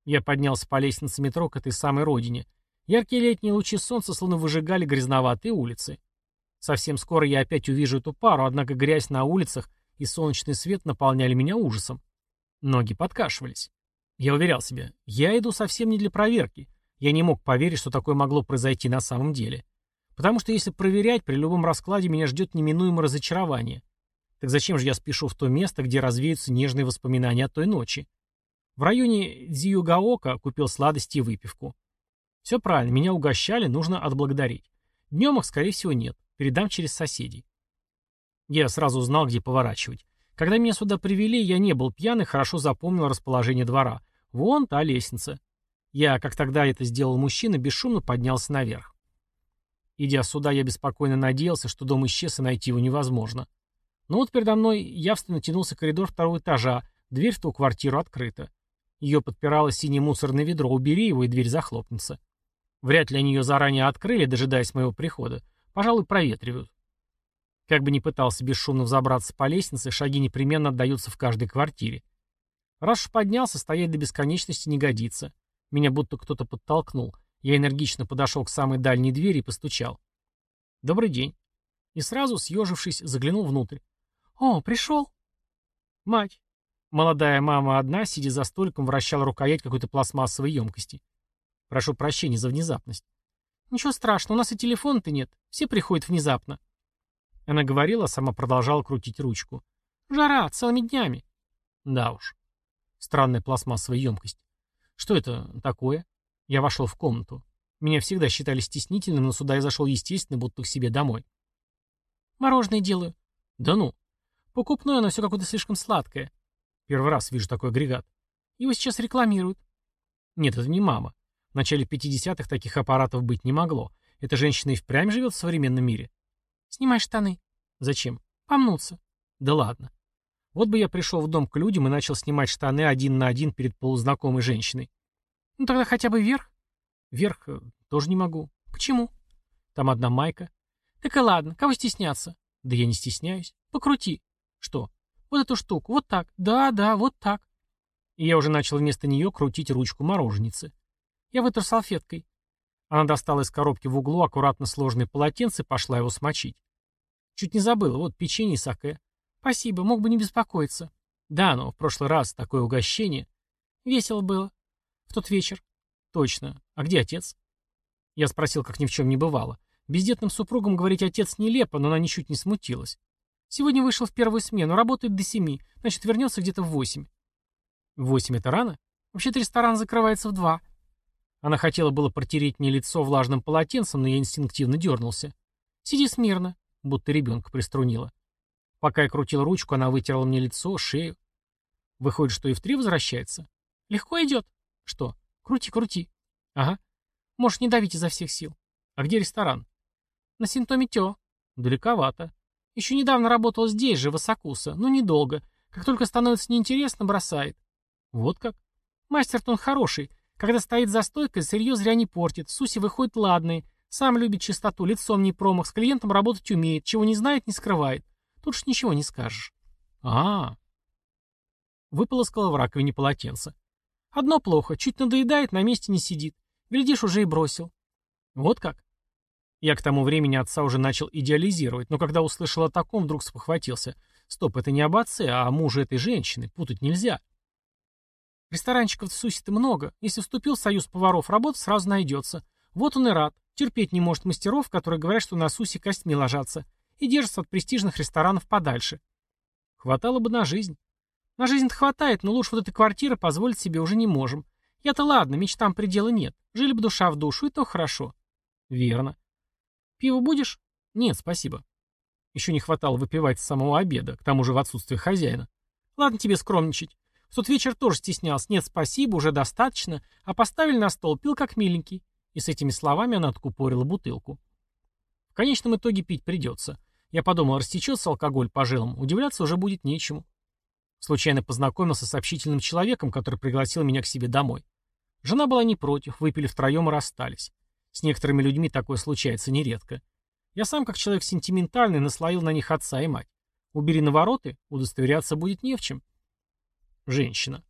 Я поднялся по лестнице метро к этой самой родине. Яркие летние лучи солнца словно выжигали грязноватые улицы. Совсем скоро я опять увижу эту пару, однако грязь на улицах — и солнечный свет наполняли меня ужасом. Ноги подкашивались. Я уверял себя, я иду совсем не для проверки. Я не мог поверить, что такое могло произойти на самом деле. Потому что если проверять, при любом раскладе меня ждет неминуемое разочарование. Так зачем же я спешу в то место, где развеются нежные воспоминания о той ночи? В районе Дзиюгаока купил сладости и выпивку. Все правильно, меня угощали, нужно отблагодарить. Днем их, скорее всего, нет. Передам через соседей. Я сразу знал, где поворачивать. Когда меня сюда привели, я не был пьян и хорошо запомнил расположение двора. Вон та лестница. Я, как тогда это сделал мужчина, бесшумно поднялся наверх. Идя сюда, я беспокойно надеялся, что дом исчез и найти его невозможно. Но вот передо мной явственно тянулся коридор второго этажа, дверь в ту квартиру открыта. Ее подпирало синее мусорное ведро, убери его, и дверь захлопнется. Вряд ли они ее заранее открыли, дожидаясь моего прихода. Пожалуй, проветривают. Как бы ни пытался бесшумно взобраться по лестнице, шаги непременно отдаются в каждой квартире. Раз уж поднялся, стоять до бесконечности не годится. Меня будто кто-то подтолкнул. Я энергично подошел к самой дальней двери и постучал. «Добрый день». И сразу, съежившись, заглянул внутрь. «О, пришел?» «Мать». Молодая мама одна, сидя за столиком, вращала рукоять какой-то пластмассовой емкости. «Прошу прощения за внезапность». «Ничего страшного, у нас и телефона-то нет. Все приходят внезапно». Она говорила, сама продолжала крутить ручку. «Жара, целыми днями». Да уж. Странная пластмассовая емкость. Что это такое? Я вошел в комнату. Меня всегда считали стеснительным, но сюда я зашел естественно, будто к себе домой. Мороженое делаю. Да ну. Покупное, но все какое-то слишком сладкое. Первый раз вижу такой агрегат. Его сейчас рекламируют. Нет, это не мама. В начале 50-х таких аппаратов быть не могло. Эта женщина и впрямь живет в современном мире. Снимай штаны. Зачем? Помнуться. Да ладно. Вот бы я пришел в дом к людям и начал снимать штаны один на один перед полузнакомой женщиной. Ну тогда хотя бы вверх. Вверх э, тоже не могу. Почему? Там одна майка. Так и ладно, кого стесняться? Да я не стесняюсь. Покрути. Что? Вот эту штуку, вот так. Да, да, вот так. И я уже начал вместо нее крутить ручку мороженицы. Я вытер салфеткой. Она достала из коробки в углу аккуратно сложное полотенце и пошла его смочить. Чуть не забыла, вот печенье и саке. Спасибо, мог бы не беспокоиться. Да, но в прошлый раз такое угощение. Весело было. В тот вечер. Точно. А где отец? Я спросил, как ни в чем не бывало. Бездетным супругам говорить отец нелепо, но она ничуть не смутилась. Сегодня вышел в первую смену, работает до семи, значит, вернется где-то в восемь. Восемь это рано? Вообще-то ресторан закрывается в два. Она хотела было протереть мне лицо влажным полотенцем, но я инстинктивно дернулся. Сиди смирно, будто ребенка приструнила. Пока я крутил ручку, она вытерла мне лицо, шею. Выходит, что и в три возвращается. Легко идет. Что? Крути, крути. Ага. Можешь не давить изо всех сил. А где ресторан? На симптоме Тё. Далековато. Еще недавно работал здесь же, в Осакуса, но недолго. Как только становится неинтересно, бросает. Вот как. Мастер-то он хороший. Когда стоит за стойкой, сырье зря не портит. Суси выходит ладные. Сам любит чистоту, лицом не промах, с клиентом работать умеет. Чего не знает, не скрывает. Тут ж ничего не скажешь. А, -а, -а. Выполоскала в раковине полотенце. Одно плохо, чуть надоедает, на месте не сидит. Глядишь, уже и бросил. Вот как? Я к тому времени отца уже начал идеализировать, но когда услышал о таком, вдруг спохватился. Стоп, это не об отце, а о муже этой женщины. Путать нельзя. Ресторанчиков в Сусе-то много. Если вступил в союз поваров, работа сразу найдется. Вот он и рад. Терпеть не может мастеров, которые говорят, что на Сусе костьми ложатся. И держатся от престижных ресторанов подальше. Хватало бы на жизнь. На жизнь-то хватает, но лучше вот этой квартиры позволить себе уже не можем. Я-то ладно, мечтам предела нет. Жили бы душа в душу, и то хорошо. Верно. Пиво будешь? Нет, спасибо. Еще не хватало выпивать с самого обеда, к тому же в отсутствие хозяина. Ладно тебе скромничать. В тот вечер тоже стеснялся. Нет, спасибо, уже достаточно. А поставили на стол, пил как миленький. И с этими словами она откупорила бутылку. В конечном итоге пить придется. Я подумал, растечется алкоголь по жилам, удивляться уже будет нечему. Случайно познакомился с общительным человеком, который пригласил меня к себе домой. Жена была не против, выпили втроем и расстались. С некоторыми людьми такое случается нередко. Я сам, как человек сентиментальный, наслоил на них отца и мать. Убери навороты, удостоверяться будет не в чем. Женщина.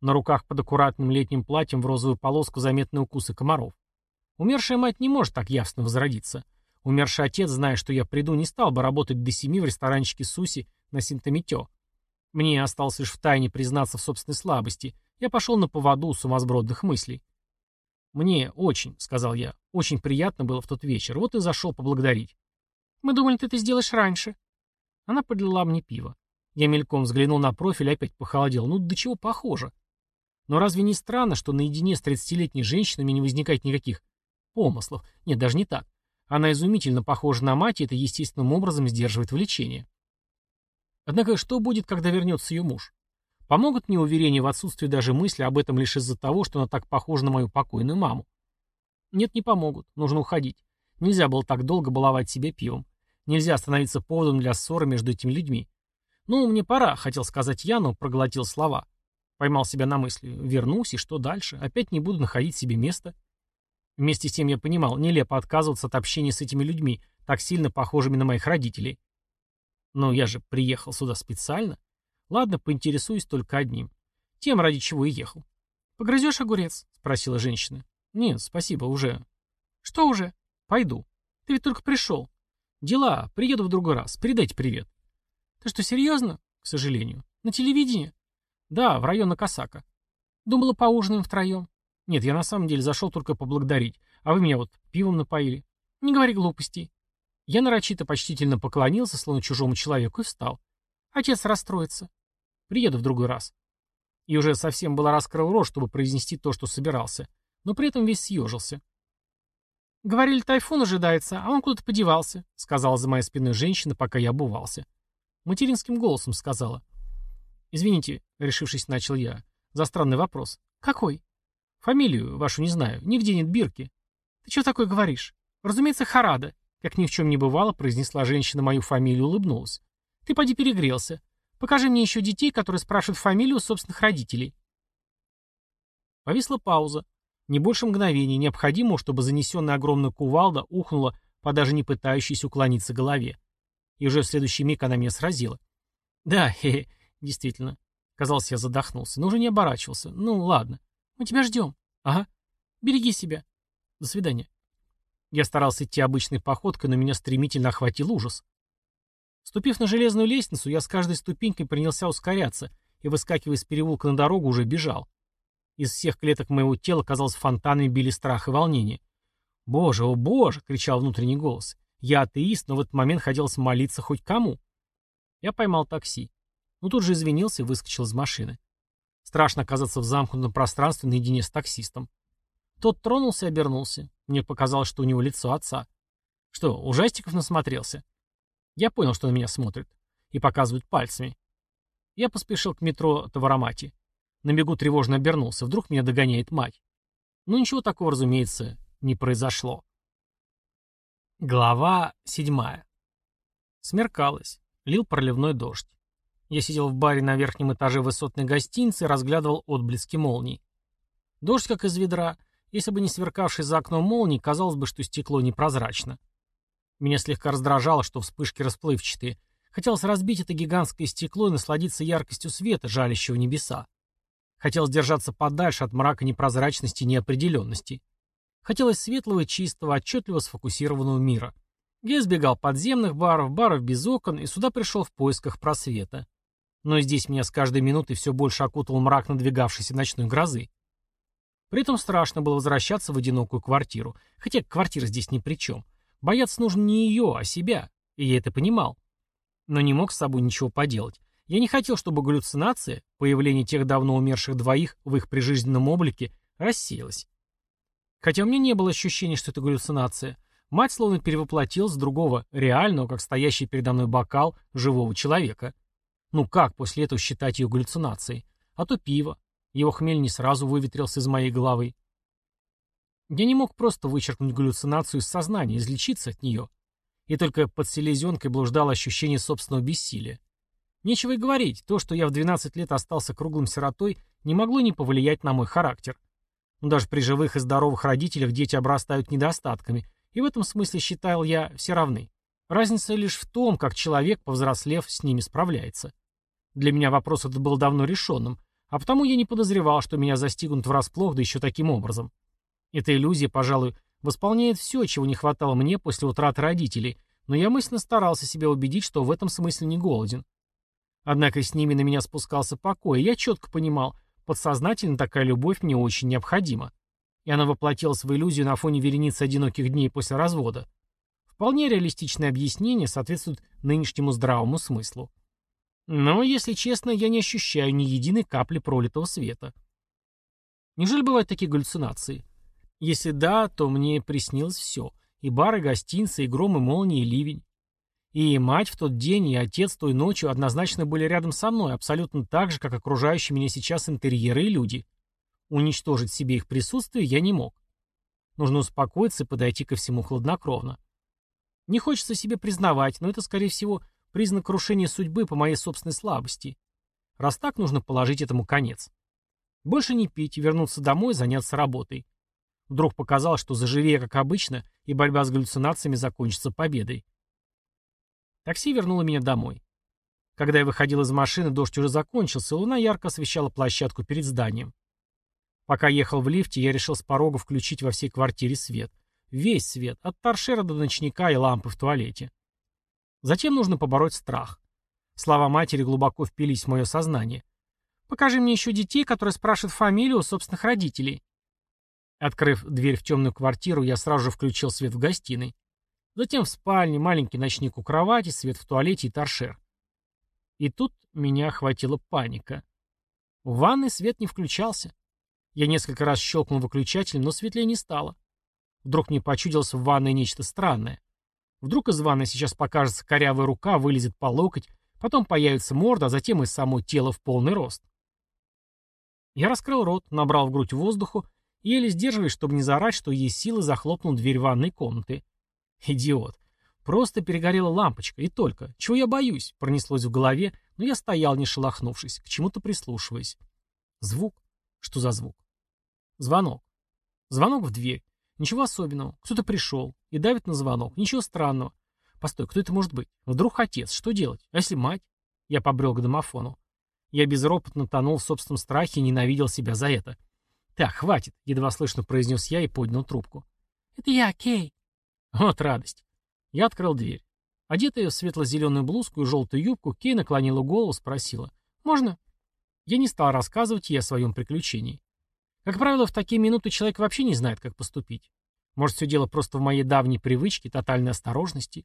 На руках под аккуратным летним платьем в розовую полоску заметны укусы комаров. Умершая мать не может так явственно возродиться. Умерший отец, зная, что я приду, не стал бы работать до семи в ресторанчике Суси на Синтомитё. Мне осталось лишь втайне признаться в собственной слабости. Я пошел на поводу сумасбродных мыслей. «Мне очень», — сказал я, — «очень приятно было в тот вечер. Вот и зашел поблагодарить». «Мы думали, ты это сделаешь раньше». Она подлила мне пиво. Я мельком взглянул на профиль и опять похолодел. Ну, до чего похоже. Но разве не странно, что наедине с 30-летней женщиной не возникает никаких помыслов? Нет, даже не так. Она изумительно похожа на мать, и это естественным образом сдерживает влечение. Однако что будет, когда вернется ее муж? Помогут мне уверения в отсутствии даже мысли об этом лишь из-за того, что она так похожа на мою покойную маму? Нет, не помогут. Нужно уходить. Нельзя было так долго баловать себя пивом. Нельзя становиться поводом для ссоры между этими людьми. «Ну, мне пора», — хотел сказать я, но проглотил слова. Поймал себя на мысли. Вернусь, и что дальше? Опять не буду находить себе место. Вместе с тем я понимал, нелепо отказываться от общения с этими людьми, так сильно похожими на моих родителей. Но я же приехал сюда специально. Ладно, поинтересуюсь только одним. Тем, ради чего и ехал. «Погрызешь огурец?» — спросила женщина. «Нет, спасибо, уже». «Что уже?» «Пойду. Ты ведь только пришел». «Дела. Приеду в другой раз. Передайте привет». «Ты что, серьезно?» «К сожалению». «На телевидении?» «Да, в район Накасака». «Думала, поужинаем втроем». «Нет, я на самом деле зашел только поблагодарить. А вы меня вот пивом напоили». «Не говори глупостей». Я нарочито почтительно поклонился, словно чужому человеку, и встал. Отец расстроится. Приеду в другой раз. И уже совсем было раскрыл рот, чтобы произнести то, что собирался, но при этом весь съежился. «Говорили, тайфун ожидается, а он куда-то подевался», — сказала за моей спиной женщина, пока я обувался. Материнским голосом сказала. «Извините», — решившись, начал я, — «за странный вопрос». «Какой?» «Фамилию вашу не знаю. Нигде нет бирки». «Ты что такое говоришь?» «Разумеется, Харада. Как ни в чем не бывало, произнесла женщина мою фамилию улыбнулась. Ты поди перегрелся. Покажи мне еще детей, которые спрашивают фамилию собственных родителей. Повисла пауза. Не больше мгновений, необходимого, чтобы занесенная огромная кувалда ухнула по даже не пытающейся уклониться голове. И уже в следующий миг она меня сразила. Да, хе-хе, действительно. Казалось, я задохнулся, но уже не оборачивался. Ну, ладно. Мы тебя ждем. Ага. Береги себя. До свидания. Я старался идти обычной походкой, но меня стремительно охватил ужас. Ступив на железную лестницу, я с каждой ступенькой принялся ускоряться и, выскакивая из переулка на дорогу, уже бежал. Из всех клеток моего тела, казалось, фонтанами били страх и волнение. «Боже, о боже!» — кричал внутренний голос. «Я атеист, но в этот момент хотелось молиться хоть кому». Я поймал такси. Но тут же извинился и выскочил из машины. Страшно оказаться в замкнутом пространстве наедине с таксистом. Тот тронулся и обернулся. Мне показалось, что у него лицо отца. Что, ужастиков насмотрелся? Я понял, что на меня смотрит. И показывают пальцами. Я поспешил к метро Товаромати. На бегу тревожно обернулся. Вдруг меня догоняет мать. Но ничего такого, разумеется, не произошло. Глава седьмая. Смеркалось. Лил проливной дождь. Я сидел в баре на верхнем этаже высотной гостиницы и разглядывал отблески молний. Дождь как из ведра. Если бы не сверкавший за окном молнии, казалось бы, что стекло непрозрачно. Меня слегка раздражало, что вспышки расплывчатые. Хотелось разбить это гигантское стекло и насладиться яркостью света, жалящего небеса. Хотелось держаться подальше от мрака непрозрачности и неопределенности. Хотелось светлого, чистого, отчетливо сфокусированного мира. Я избегал подземных баров, баров без окон и сюда пришел в поисках просвета. Но здесь меня с каждой минутой все больше окутывал мрак надвигавшейся ночной грозы. При этом страшно было возвращаться в одинокую квартиру. Хотя квартира здесь ни при чем. Бояться нужно не ее, а себя. И я это понимал. Но не мог с собой ничего поделать. Я не хотел, чтобы галлюцинация, появление тех давно умерших двоих в их прижизненном облике, рассеялась. Хотя у меня не было ощущения, что это галлюцинация. Мать словно перевоплотилась с другого, реального, как стоящий передо мной бокал, живого человека. Ну как после этого считать ее галлюцинацией? А то пиво. Его хмель не сразу выветрился из моей головы. Я не мог просто вычеркнуть галлюцинацию из сознания, излечиться от нее. И только под селезенкой блуждало ощущение собственного бессилия. Нечего и говорить, то, что я в 12 лет остался круглым сиротой, не могло не повлиять на мой характер. Но даже при живых и здоровых родителях дети обрастают недостатками, и в этом смысле, считал я, все равны. Разница лишь в том, как человек, повзрослев, с ними справляется. Для меня вопрос этот был давно решенным, а потому я не подозревал, что меня застигнут врасплох, да еще таким образом. Эта иллюзия, пожалуй, восполняет все, чего не хватало мне после утраты родителей, но я мысленно старался себя убедить, что в этом смысле не голоден. Однако с ними на меня спускался покой, и я четко понимал, подсознательно такая любовь мне очень необходима. И она воплотилась в иллюзию на фоне вереницы одиноких дней после развода. Вполне реалистичное объяснение соответствует нынешнему здравому смыслу. Но, если честно, я не ощущаю ни единой капли пролитого света. Неужели бывают такие галлюцинации? Если да, то мне приснилось все. И бары, и гостиницы, и гром, и молнии, и ливень. И мать в тот день, и отец той ночью однозначно были рядом со мной, абсолютно так же, как окружающие меня сейчас интерьеры и люди. Уничтожить себе их присутствие я не мог. Нужно успокоиться и подойти ко всему хладнокровно. Не хочется себе признавать, но это, скорее всего, признак крушения судьбы по моей собственной слабости. Раз так, нужно положить этому конец. Больше не пить, вернуться домой заняться работой. Вдруг показалось, что заживее, как обычно, и борьба с галлюцинациями закончится победой. Такси вернуло меня домой. Когда я выходил из машины, дождь уже закончился, и луна ярко освещала площадку перед зданием. Пока ехал в лифте, я решил с порога включить во всей квартире свет. Весь свет, от торшера до ночника и лампы в туалете. Затем нужно побороть страх. Слова матери глубоко впились в мое сознание. «Покажи мне еще детей, которые спрашивают фамилию у собственных родителей». Открыв дверь в темную квартиру, я сразу же включил свет в гостиной. Затем в спальне, маленький ночник у кровати, свет в туалете и торшер. И тут меня охватила паника. В ванной свет не включался. Я несколько раз щелкнул выключателем, но светлее не стало. Вдруг мне почудилось в ванной нечто странное. Вдруг из ванной сейчас покажется корявая рука, вылезет по локоть, потом появится морда, а затем и само тело в полный рост. Я раскрыл рот, набрал в грудь воздуху еле сдерживаясь, чтобы не заорать, что есть силы, захлопнул дверь ванной комнаты. Идиот. Просто перегорела лампочка, и только. Чего я боюсь? Пронеслось в голове, но я стоял, не шелохнувшись, к чему-то прислушиваясь. Звук? Что за звук? Звонок. Звонок в дверь. Ничего особенного. Кто-то пришел и давит на звонок. Ничего странного. Постой, кто это может быть? Вдруг отец. Что делать? А если мать? Я побрел к домофону. Я безропотно тонул в собственном страхе и ненавидел себя за это. «Так, хватит», — едва слышно произнес я и поднял трубку. «Это я, Кей», Вот радость. Я открыл дверь. Одетая в светло-зеленую блузку и желтую юбку, Кей наклонила голову, спросила. «Можно?» Я не стал рассказывать ей о своем приключении. Как правило, в такие минуты человек вообще не знает, как поступить. Может, все дело просто в моей давней привычке, тотальной осторожности.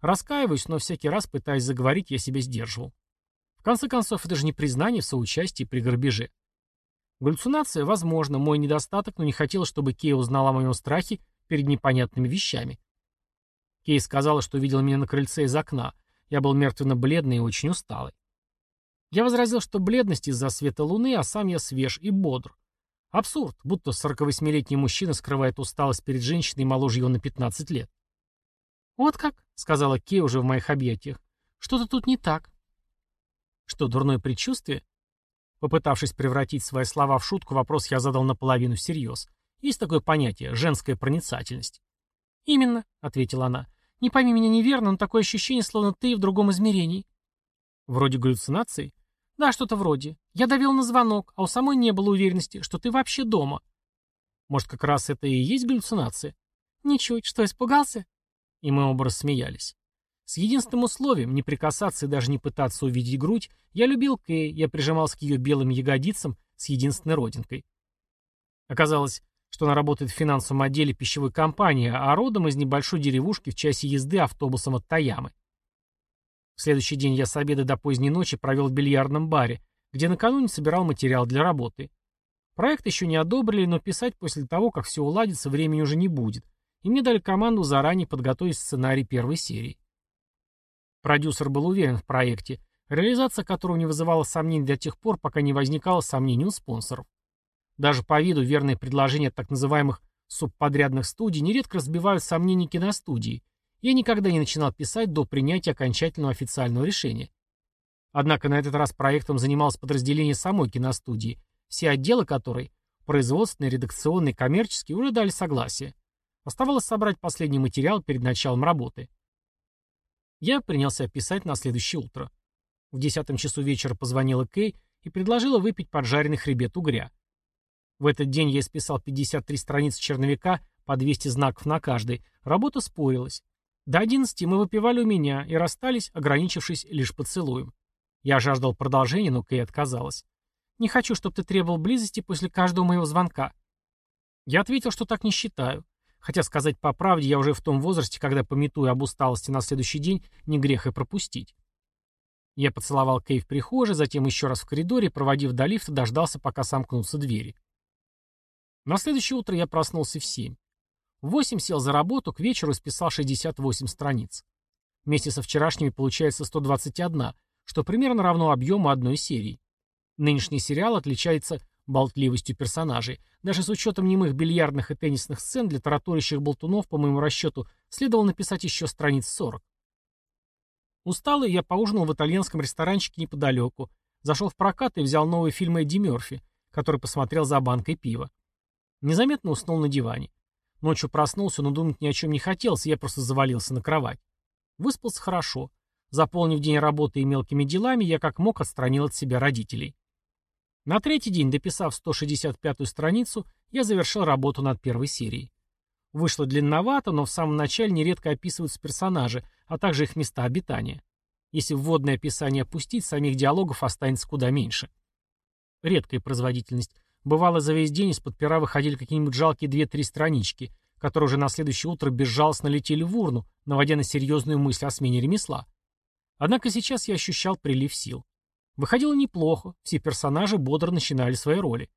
Раскаиваюсь, но всякий раз, пытаясь заговорить, я себя сдерживал. В конце концов, это же не признание в соучастии при грабеже. Галлюцинация, возможно, мой недостаток, но не хотела, чтобы Кей узнала о моем страхе перед непонятными вещами. Кей сказала, что видела меня на крыльце из окна. Я был мертвенно-бледный и очень усталый. Я возразил, что бледность из-за света луны, а сам я свеж и бодр. Абсурд, будто 48-летний мужчина скрывает усталость перед женщиной моложе его на 15 лет. «Вот как», — сказала Кей уже в моих объятиях, — «что-то тут не так». «Что, дурное предчувствие?» Попытавшись превратить свои слова в шутку, вопрос я задал наполовину всерьез. Есть такое понятие — женская проницательность. «Именно», — ответила она. «Не пойми меня неверно, но такое ощущение, словно ты в другом измерении». «Вроде галлюцинации?» «Да, что-то вроде. Я давил на звонок, а у самой не было уверенности, что ты вообще дома». «Может, как раз это и есть галлюцинация?» «Ничуть. Что, испугался?» И мы оба рассмеялись. С единственным условием, не прикасаться и даже не пытаться увидеть грудь, я любил Кэй, я прижимался к ее белым ягодицам с единственной родинкой. Оказалось, что она работает в финансовом отделе пищевой компании, а родом из небольшой деревушки в часе езды автобусом от Таямы. В следующий день я с обеда до поздней ночи провел в бильярдном баре, где накануне собирал материал для работы. Проект еще не одобрили, но писать после того, как все уладится, времени уже не будет, и мне дали команду заранее подготовить сценарий первой серии. Продюсер был уверен в проекте, реализация которого не вызывала сомнений до тех пор, пока не возникало сомнений у спонсоров. Даже по виду верные предложения так называемых субподрядных студий нередко разбивают сомнения киностудии. Я никогда не начинал писать до принятия окончательного официального решения. Однако на этот раз проектом занималось подразделение самой киностудии, все отделы которой, производственные, редакционные, коммерческие, уже дали согласие. Оставалось собрать последний материал перед началом работы. Я принялся писать на следующее утро. В десятом часу вечера позвонила Кей и предложила выпить поджаренный хребет угря. В этот день я исписал 53 страницы черновика по 200 знаков на каждой. Работа спорилась. До 11 мы выпивали у меня и расстались, ограничившись лишь поцелуем. Я жаждал продолжения, но Кей отказалась. «Не хочу, чтобы ты требовал близости после каждого моего звонка». Я ответил, что так не считаю. Хотя сказать по правде, я уже в том возрасте, когда, пометую об усталости на следующий день, не грех и пропустить. Я поцеловал Кей в прихожей, затем еще раз в коридоре, проводив до лифта, дождался, пока сомкнутся двери. На следующее утро я проснулся в семь. В восемь сел за работу, к вечеру списал 68 страниц. Вместе со вчерашними получается 121, что примерно равно объему одной серии. Нынешний сериал отличается болтливостью персонажей. Даже с учетом немых бильярдных и теннисных сцен для тараторящих болтунов, по моему расчету, следовало написать еще страниц 40. Усталый, я поужинал в итальянском ресторанчике неподалеку, зашел в прокат и взял новый фильм Эдди Мерфи, который посмотрел за банкой пива. Незаметно уснул на диване. Ночью проснулся, но думать ни о чем не хотелось, я просто завалился на кровать. Выспался хорошо. Заполнив день работы и мелкими делами, я как мог отстранил от себя родителей. На третий день, дописав 165-ю страницу, я завершил работу над первой серией. Вышло длинновато, но в самом начале нередко описываются персонажи, а также их места обитания. Если вводное описание опустить, самих диалогов останется куда меньше. Редкая производительность. Бывало, за весь день из-под пера выходили какие-нибудь жалкие две-три странички, которые уже на следующее утро безжалостно летели в урну, наводя на серьезную мысль о смене ремесла. Однако сейчас я ощущал прилив сил. Выходило неплохо, все персонажи бодро начинали свои роли.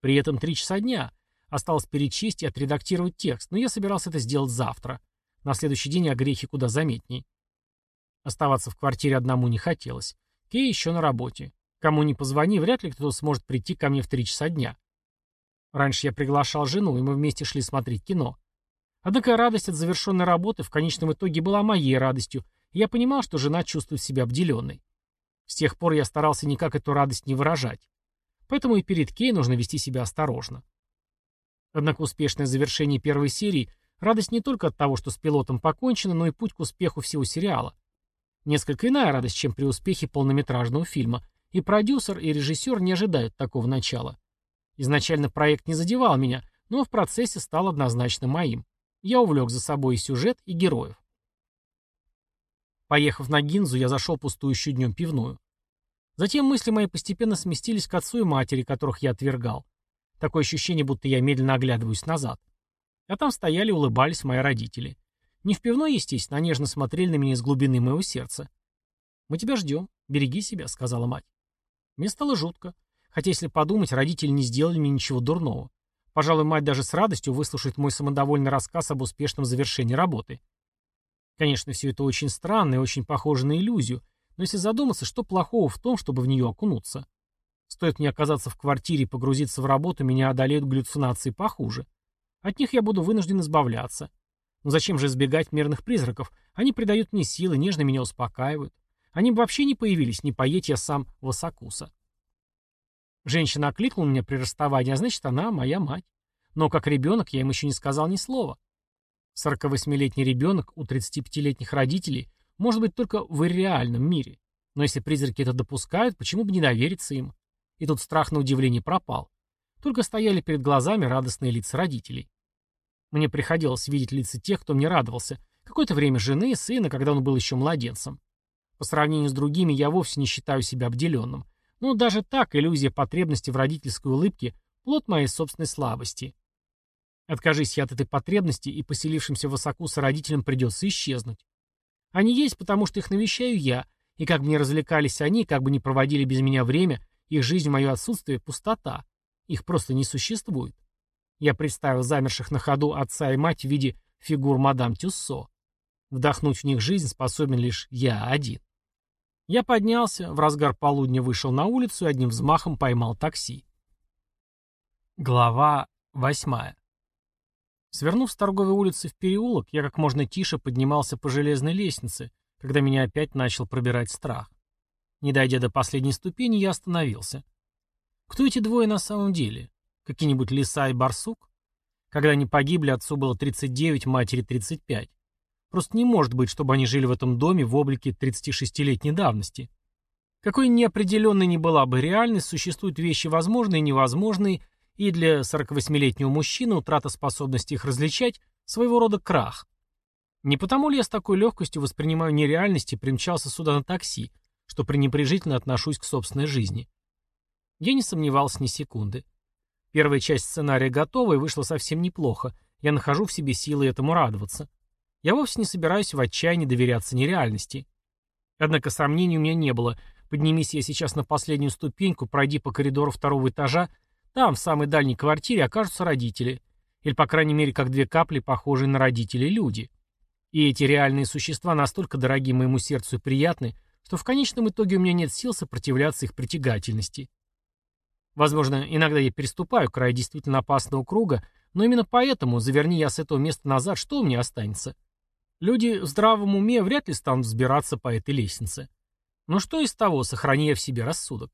При этом три часа дня. Осталось перечесть и отредактировать текст, но я собирался это сделать завтра. На следующий день о грехе куда заметней. Оставаться в квартире одному не хотелось. Кей еще на работе. Кому не позвони, вряд ли кто-то сможет прийти ко мне в три часа дня. Раньше я приглашал жену, и мы вместе шли смотреть кино. Однако радость от завершенной работы в конечном итоге была моей радостью, и я понимал, что жена чувствует себя обделенной. С тех пор я старался никак эту радость не выражать. Поэтому и перед Кей нужно вести себя осторожно. Однако успешное завершение первой серии – радость не только от того, что с пилотом покончено, но и путь к успеху всего сериала. Несколько иная радость, чем при успехе полнометражного фильма, и продюсер, и режиссер не ожидают такого начала. Изначально проект не задевал меня, но в процессе стал однозначно моим. Я увлек за собой и сюжет, и героев. Поехав на Гинзу, я зашел пустующую днем пивную. Затем мысли мои постепенно сместились к отцу и матери, которых я отвергал. Такое ощущение, будто я медленно оглядываюсь назад. А там стояли и улыбались мои родители. Не в пивной, естественно, а нежно смотрели на меня из глубины моего сердца. «Мы тебя ждем. Береги себя», — сказала мать. Мне стало жутко. Хотя, если подумать, родители не сделали мне ничего дурного. Пожалуй, мать даже с радостью выслушает мой самодовольный рассказ об успешном завершении работы. Конечно, все это очень странно и очень похоже на иллюзию, но если задуматься, что плохого в том, чтобы в нее окунуться? Стоит мне оказаться в квартире и погрузиться в работу, меня одолеют галлюцинации похуже. От них я буду вынужден избавляться. Но зачем же избегать мирных призраков? Они придают мне силы, нежно меня успокаивают. Они бы вообще не появились, не поедь я сам в Осакуса. Женщина окликнула меня при расставании, а значит, она моя мать. Но как ребенок я им еще не сказал ни слова. 48-летний ребенок у 35-летних родителей может быть только в реальном мире. Но если призраки это допускают, почему бы не довериться им? И тут страх на удивление пропал. Только стояли перед глазами радостные лица родителей. Мне приходилось видеть лица тех, кто мне радовался. Какое-то время жены сына, когда он был еще младенцем. По сравнению с другими я вовсе не считаю себя обделенным. Но даже так иллюзия потребности в родительской улыбке – плод моей собственной слабости. Откажись я от этой потребности, и поселившимся в Осакуса родителям придется исчезнуть. Они есть, потому что их навещаю я, и как бы ни развлекались они, как бы ни проводили без меня время, их жизнь в мое отсутствие – пустота. Их просто не существует. Я представил замерших на ходу отца и мать в виде фигур мадам Тюссо. Вдохнуть в них жизнь способен лишь я один. Я поднялся, в разгар полудня вышел на улицу и одним взмахом поймал такси. Глава восьмая. Свернув с торговой улицы в переулок, я как можно тише поднимался по железной лестнице, когда меня опять начал пробирать страх. Не дойдя до последней ступени, я остановился. Кто эти двое на самом деле? Какие-нибудь лиса и барсук? Когда они погибли, отцу было 39, матери 35. Просто не может быть, чтобы они жили в этом доме в облике 36-летней давности. Какой неопределенной ни была бы реальность, существуют вещи возможные и невозможные, и для 48-летнего мужчины утрата способности их различать – своего рода крах. Не потому ли я с такой легкостью воспринимаю нереальность и примчался сюда на такси, что пренебрежительно отношусь к собственной жизни? Я не сомневался ни секунды. Первая часть сценария готова и вышла совсем неплохо. Я нахожу в себе силы этому радоваться. Я вовсе не собираюсь в отчаянии доверяться нереальности. Однако сомнений у меня не было. Поднимись я сейчас на последнюю ступеньку, пройди по коридору второго этажа, там, в самой дальней квартире, окажутся родители. Или, по крайней мере, как две капли, похожие на родителей люди. И эти реальные существа настолько дороги моему сердцу и приятны, что в конечном итоге у меня нет сил сопротивляться их притягательности. Возможно, иногда я переступаю край действительно опасного круга, но именно поэтому, заверни я с этого места назад, что у меня останется? Люди в здравом уме вряд ли станут взбираться по этой лестнице. Но что из того, сохраняя в себе рассудок?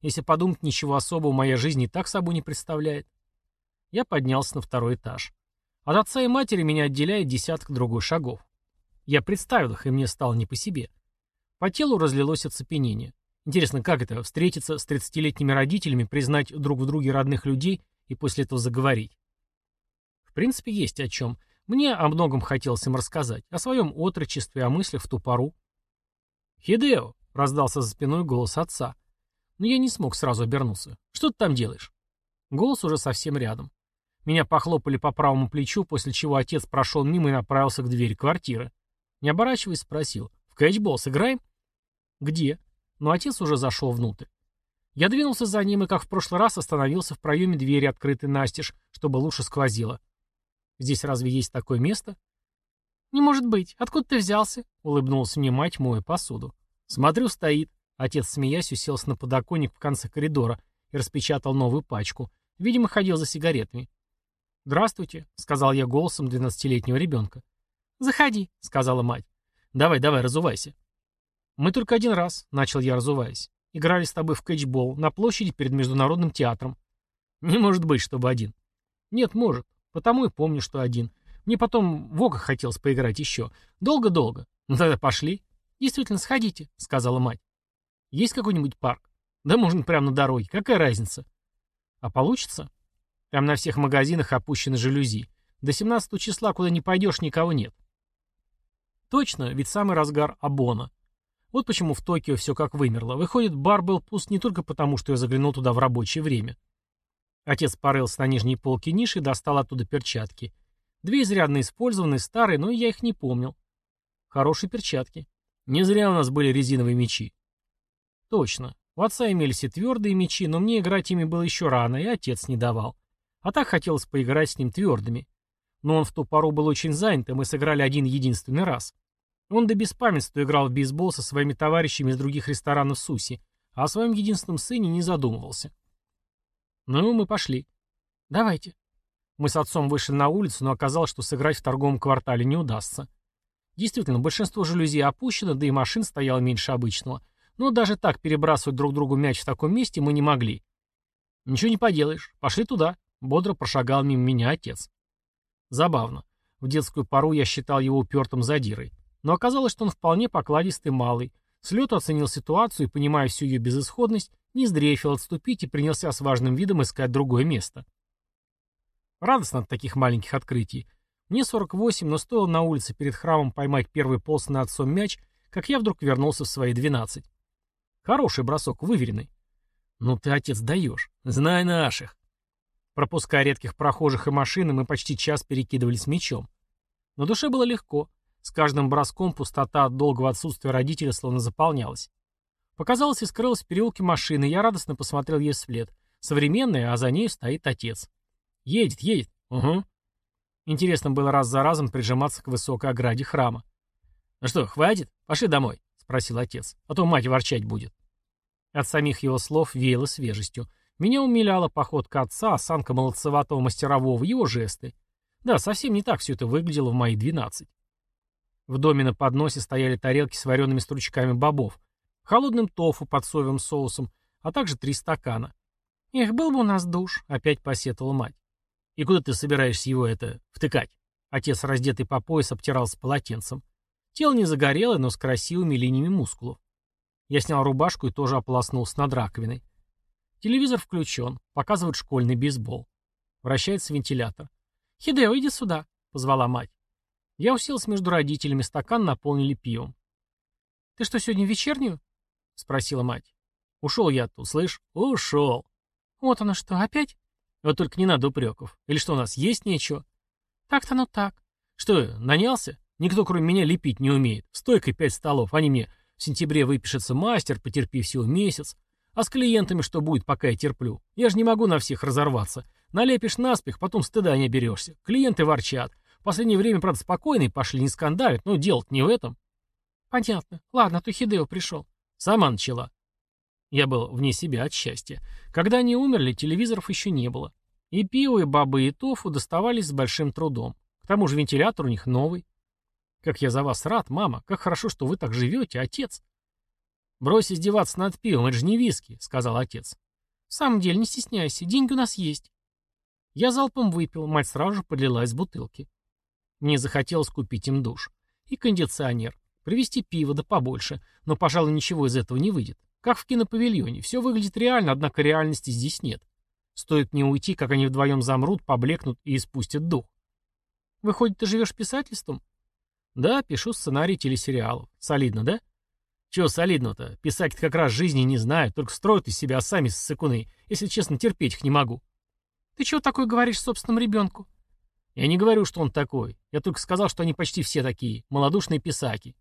Если подумать, ничего особого моя жизнь и так собой не представляет. Я поднялся на второй этаж. От отца и матери меня отделяет десяток другой шагов. Я представил их, и мне стало не по себе. По телу разлилось оцепенение. Интересно, как это, встретиться с 30-летними родителями, признать друг в друге родных людей и после этого заговорить? В принципе, есть о чем. Мне о многом хотелось им рассказать. О своем отрочестве, о мыслях в ту пору. «Хидео!» — раздался за спиной голос отца. Но я не смог сразу обернуться. «Что ты там делаешь?» Голос уже совсем рядом. Меня похлопали по правому плечу, после чего отец прошел мимо и направился к двери квартиры. Не оборачиваясь, спросил. «В кэтчбол сыграем?» «Где?» Но отец уже зашел внутрь. Я двинулся за ним и, как в прошлый раз, остановился в проеме двери, открытой настежь, чтобы лучше сквозило. Здесь разве есть такое место? «Не может быть. Откуда ты взялся?» — улыбнулась мне мать, моя посуду. «Смотрю, стоит». Отец, смеясь, уселся на подоконник в конце коридора и распечатал новую пачку. Видимо, ходил за сигаретами. «Здравствуйте», — сказал я голосом двенадцатилетнего ребенка. «Заходи», — сказала мать. «Давай, давай, разувайся». «Мы только один раз», — начал я, разуваясь. «Играли с тобой в кэтчбол на площади перед Международным театром». «Не может быть, чтобы один». «Нет, может. Потому и помню, что один. Мне потом в Ога хотелось поиграть еще. Долго-долго. Ну тогда пошли. Действительно, сходите, сказала мать. Есть какой-нибудь парк? Да можно прямо на дороге. Какая разница? А получится? Там на всех магазинах опущены жалюзи. До 17 числа, куда не пойдешь, никого нет. Точно, ведь самый разгар Абона. Вот почему в Токио все как вымерло. Выходит, бар был пуст не только потому, что я заглянул туда в рабочее время. Отец порылся на нижней полке ниши и достал оттуда перчатки. Две изрядно использованные, старые, но я их не помнил. Хорошие перчатки. Не зря у нас были резиновые мечи. Точно. У отца имелись и твердые мечи, но мне играть ими было еще рано, и отец не давал. А так хотелось поиграть с ним твердыми. Но он в ту пору был очень занят, и мы сыграли один единственный раз. Он до беспамятства играл в бейсбол со своими товарищами из других ресторанов Суси, а о своем единственном сыне не задумывался. Ну, мы пошли. Давайте. Мы с отцом вышли на улицу, но оказалось, что сыграть в торговом квартале не удастся. Действительно, большинство жалюзи опущено, да и машин стояло меньше обычного. Но даже так перебрасывать друг другу мяч в таком месте мы не могли. Ничего не поделаешь. Пошли туда. Бодро прошагал мимо меня отец. Забавно. В детскую пору я считал его упертым задирой. Но оказалось, что он вполне покладистый малый. С лету оценил ситуацию и, понимая всю ее безысходность, не сдрейфил отступить и принялся с важным видом искать другое место. Радостно от таких маленьких открытий. Мне 48, но стоило на улице перед храмом поймать первый ползанный отцом мяч, как я вдруг вернулся в свои 12. Хороший бросок, выверенный. Ну ты, отец, даешь. Знай наших. Пропуская редких прохожих и машины, мы почти час перекидывались мячом. На душе было легко. С каждым броском пустота от долгого отсутствия родителя словно заполнялась. Показалось и скрылась в переулке машины, я радостно посмотрел ей вслед. Современная, а за ней стоит отец. Едет, едет. Угу. Интересно было раз за разом прижиматься к высокой ограде храма. «Ну что, хватит? Пошли домой», — спросил отец. «А то мать ворчать будет». От самих его слов веяло свежестью. Меня умиляла походка отца, осанка молодцеватого мастерового, его жесты. Да, совсем не так все это выглядело в мои двенадцать. В доме на подносе стояли тарелки с вареными стручками бобов, холодным тофу под соевым соусом, а также три стакана. «Эх, был бы у нас душ», — опять посетовала мать. «И куда ты собираешься его это втыкать?» Отец, раздетый по пояс, обтирался полотенцем. Тело не загорелое, но с красивыми линиями мускулов. Я снял рубашку и тоже ополоснулся над раковиной. Телевизор включен, показывает школьный бейсбол. Вращается вентилятор. «Хидео, иди сюда», — позвала мать. Я уселся между родителями, стакан наполнили пивом. «Ты что, сегодня вечернюю?» — спросила мать. «Ушел я тут, слышь? Ушел!» «Вот оно что, опять?» «Вот только не надо упреков. Или что у нас, есть нечего?» «Так-то ну так». «Что, нанялся? Никто, кроме меня, лепить не умеет. Стойкой пять столов. Они мне в сентябре выпишется мастер, потерпи всего месяц. А с клиентами что будет, пока я терплю? Я же не могу на всех разорваться. Налепишь наспех, потом стыда не берешься. Клиенты ворчат. В последнее время, правда, спокойные пошли, не скандалят, но дело не в этом. Понятно. Ладно, а то Хидео пришел. Сама начала. Я был вне себя от счастья. Когда они умерли, телевизоров еще не было. И пиво, и бобы, и тофу доставались с большим трудом. К тому же вентилятор у них новый. Как я за вас рад, мама. Как хорошо, что вы так живете, отец. Брось издеваться над пивом, это же не виски, сказал отец. В самом деле, не стесняйся, деньги у нас есть. Я залпом выпил, мать сразу же подлила из бутылки. Мне захотелось купить им душ. И кондиционер. Привезти пиво, да побольше. Но, пожалуй, ничего из этого не выйдет. Как в кинопавильоне. Все выглядит реально, однако реальности здесь нет. Стоит мне уйти, как они вдвоем замрут, поблекнут и испустят дух. Выходит, ты живешь писательством? Да, пишу сценарий телесериалов. Солидно, да? Чего солидного-то? Писать как раз жизни не знаю, только строят из себя сами ссыкуны. Если честно, терпеть их не могу. Ты чего такое говоришь собственному ребенку? Я не говорю, что он такой. Я только сказал, что они почти все такие, малодушные писаки.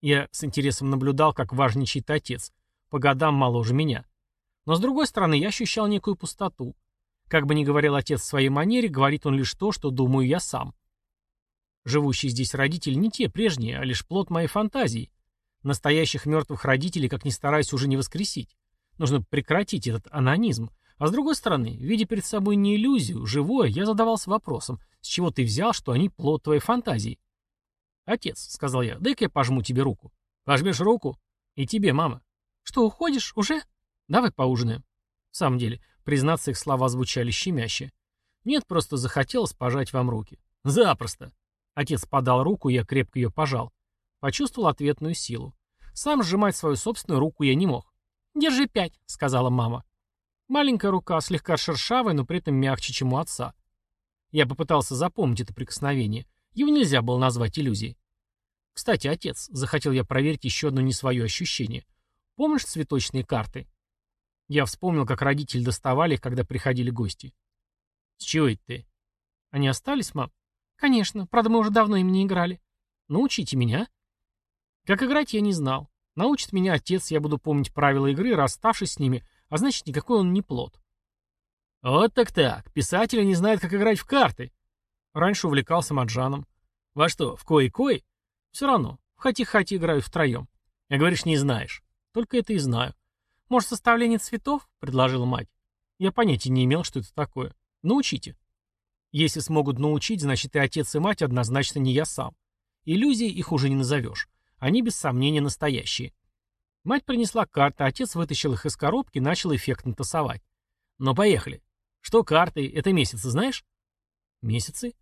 Я с интересом наблюдал, как важничает отец, по годам моложе меня. Но с другой стороны, я ощущал некую пустоту. Как бы ни говорил отец в своей манере, говорит он лишь то, что думаю я сам. Живущие здесь родители не те прежние, а лишь плод моей фантазии. Настоящих мертвых родителей, как ни стараюсь, уже не воскресить. Нужно прекратить этот анонизм, а с другой стороны, видя перед собой не иллюзию, живое, я задавался вопросом, с чего ты взял, что они плод твоей фантазии? «Отец», — сказал я, — «дай-ка я пожму тебе руку». «Пожмешь руку?» «И тебе, мама». «Что, уходишь? Уже?» «Давай поужинаем». В самом деле, признаться, их слова звучали щемяще. «Нет, просто захотелось пожать вам руки». «Запросто». Отец подал руку, я крепко ее пожал. Почувствовал ответную силу. Сам сжимать свою собственную руку я не мог. «Держи пять», — сказала мама. Маленькая рука, слегка шершавая, но при этом мягче, чем у отца. Я попытался запомнить это прикосновение. Его нельзя было назвать иллюзией. Кстати, отец, захотел я проверить еще одно не свое ощущение. Помнишь цветочные карты? Я вспомнил, как родители доставали их, когда приходили гости. С чего это ты? Они остались, мам? Конечно, правда, мы уже давно им не играли. Научите меня. Как играть, я не знал. Научит меня отец, я буду помнить правила игры, расставшись с ними, а значит, никакой он не плод. Вот так-так, писатели не знают, как играть в карты. Раньше увлекался маджаном. Во что, в кое-кое? Все равно, в хати-хати играю втроем. Я говоришь, не знаешь. Только это и знаю. Может, составление цветов? Предложила мать. Я понятия не имел, что это такое. Научите. Если смогут научить, значит и отец, и мать однозначно не я сам. Иллюзии их уже не назовешь. Они без сомнения настоящие. Мать принесла карты, отец вытащил их из коробки, начал эффектно тасовать. Но поехали. Что карты? Это месяцы, знаешь? Месяцы?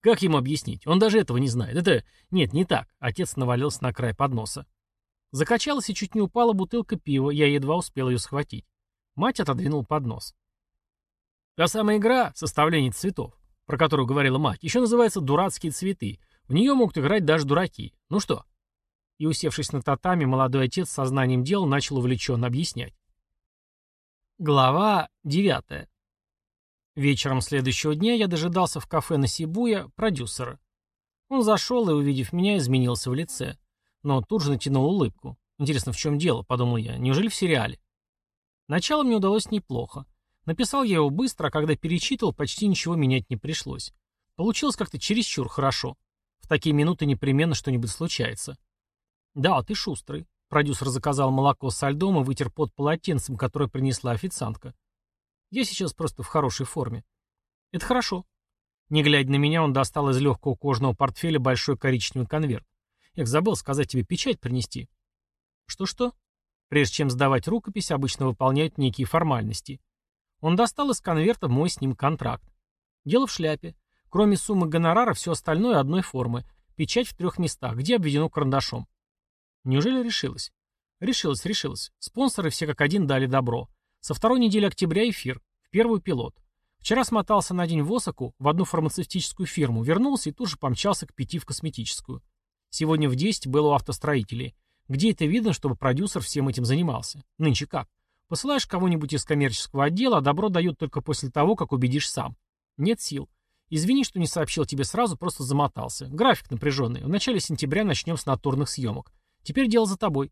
Как ему объяснить? Он даже этого не знает. Это... Нет, не так. Отец навалился на край подноса. Закачалась и чуть не упала бутылка пива, я едва успел ее схватить. Мать отодвинул поднос. Та самая игра составление цветов, про которую говорила мать, еще называется «дурацкие цветы». В нее могут играть даже дураки. Ну что? И, усевшись на татами, молодой отец со знанием дела начал увлеченно объяснять. Глава девятая. Вечером следующего дня я дожидался в кафе на Сибуя продюсера. Он зашел и, увидев меня, изменился в лице. Но тут же натянул улыбку. Интересно, в чем дело, подумал я. Неужели в сериале? Начало мне удалось неплохо. Написал я его быстро, а когда перечитывал, почти ничего менять не пришлось. Получилось как-то чересчур хорошо. В такие минуты непременно что-нибудь случается. Да, ты шустрый. Продюсер заказал молоко со льдом и вытер под полотенцем, которое принесла официантка. Я сейчас просто в хорошей форме. Это хорошо. Не глядя на меня, он достал из легкого кожаного портфеля большой коричневый конверт. Эх, забыл сказать тебе печать принести. Что-что? Прежде чем сдавать рукопись, обычно выполняют некие формальности. Он достал из конверта мой с ним контракт. Дело в шляпе. Кроме суммы гонорара, все остальное одной формы. Печать в трех местах, где обведено карандашом. Неужели решилась? Решилась, решилась. Спонсоры все как один дали добро. Со второй недели октября эфир. В первую пилот. Вчера смотался на день в Осаку, в одну фармацевтическую фирму, вернулся и тут же помчался к пяти в косметическую. Сегодня в 10 был у автостроителей. Где это видно, чтобы продюсер всем этим занимался? Нынче как? Посылаешь кого-нибудь из коммерческого отдела, а добро дают только после того, как убедишь сам. Нет сил. Извини, что не сообщил тебе сразу, просто замотался. График напряженный. В начале сентября начнем с натурных съемок. Теперь дело за тобой.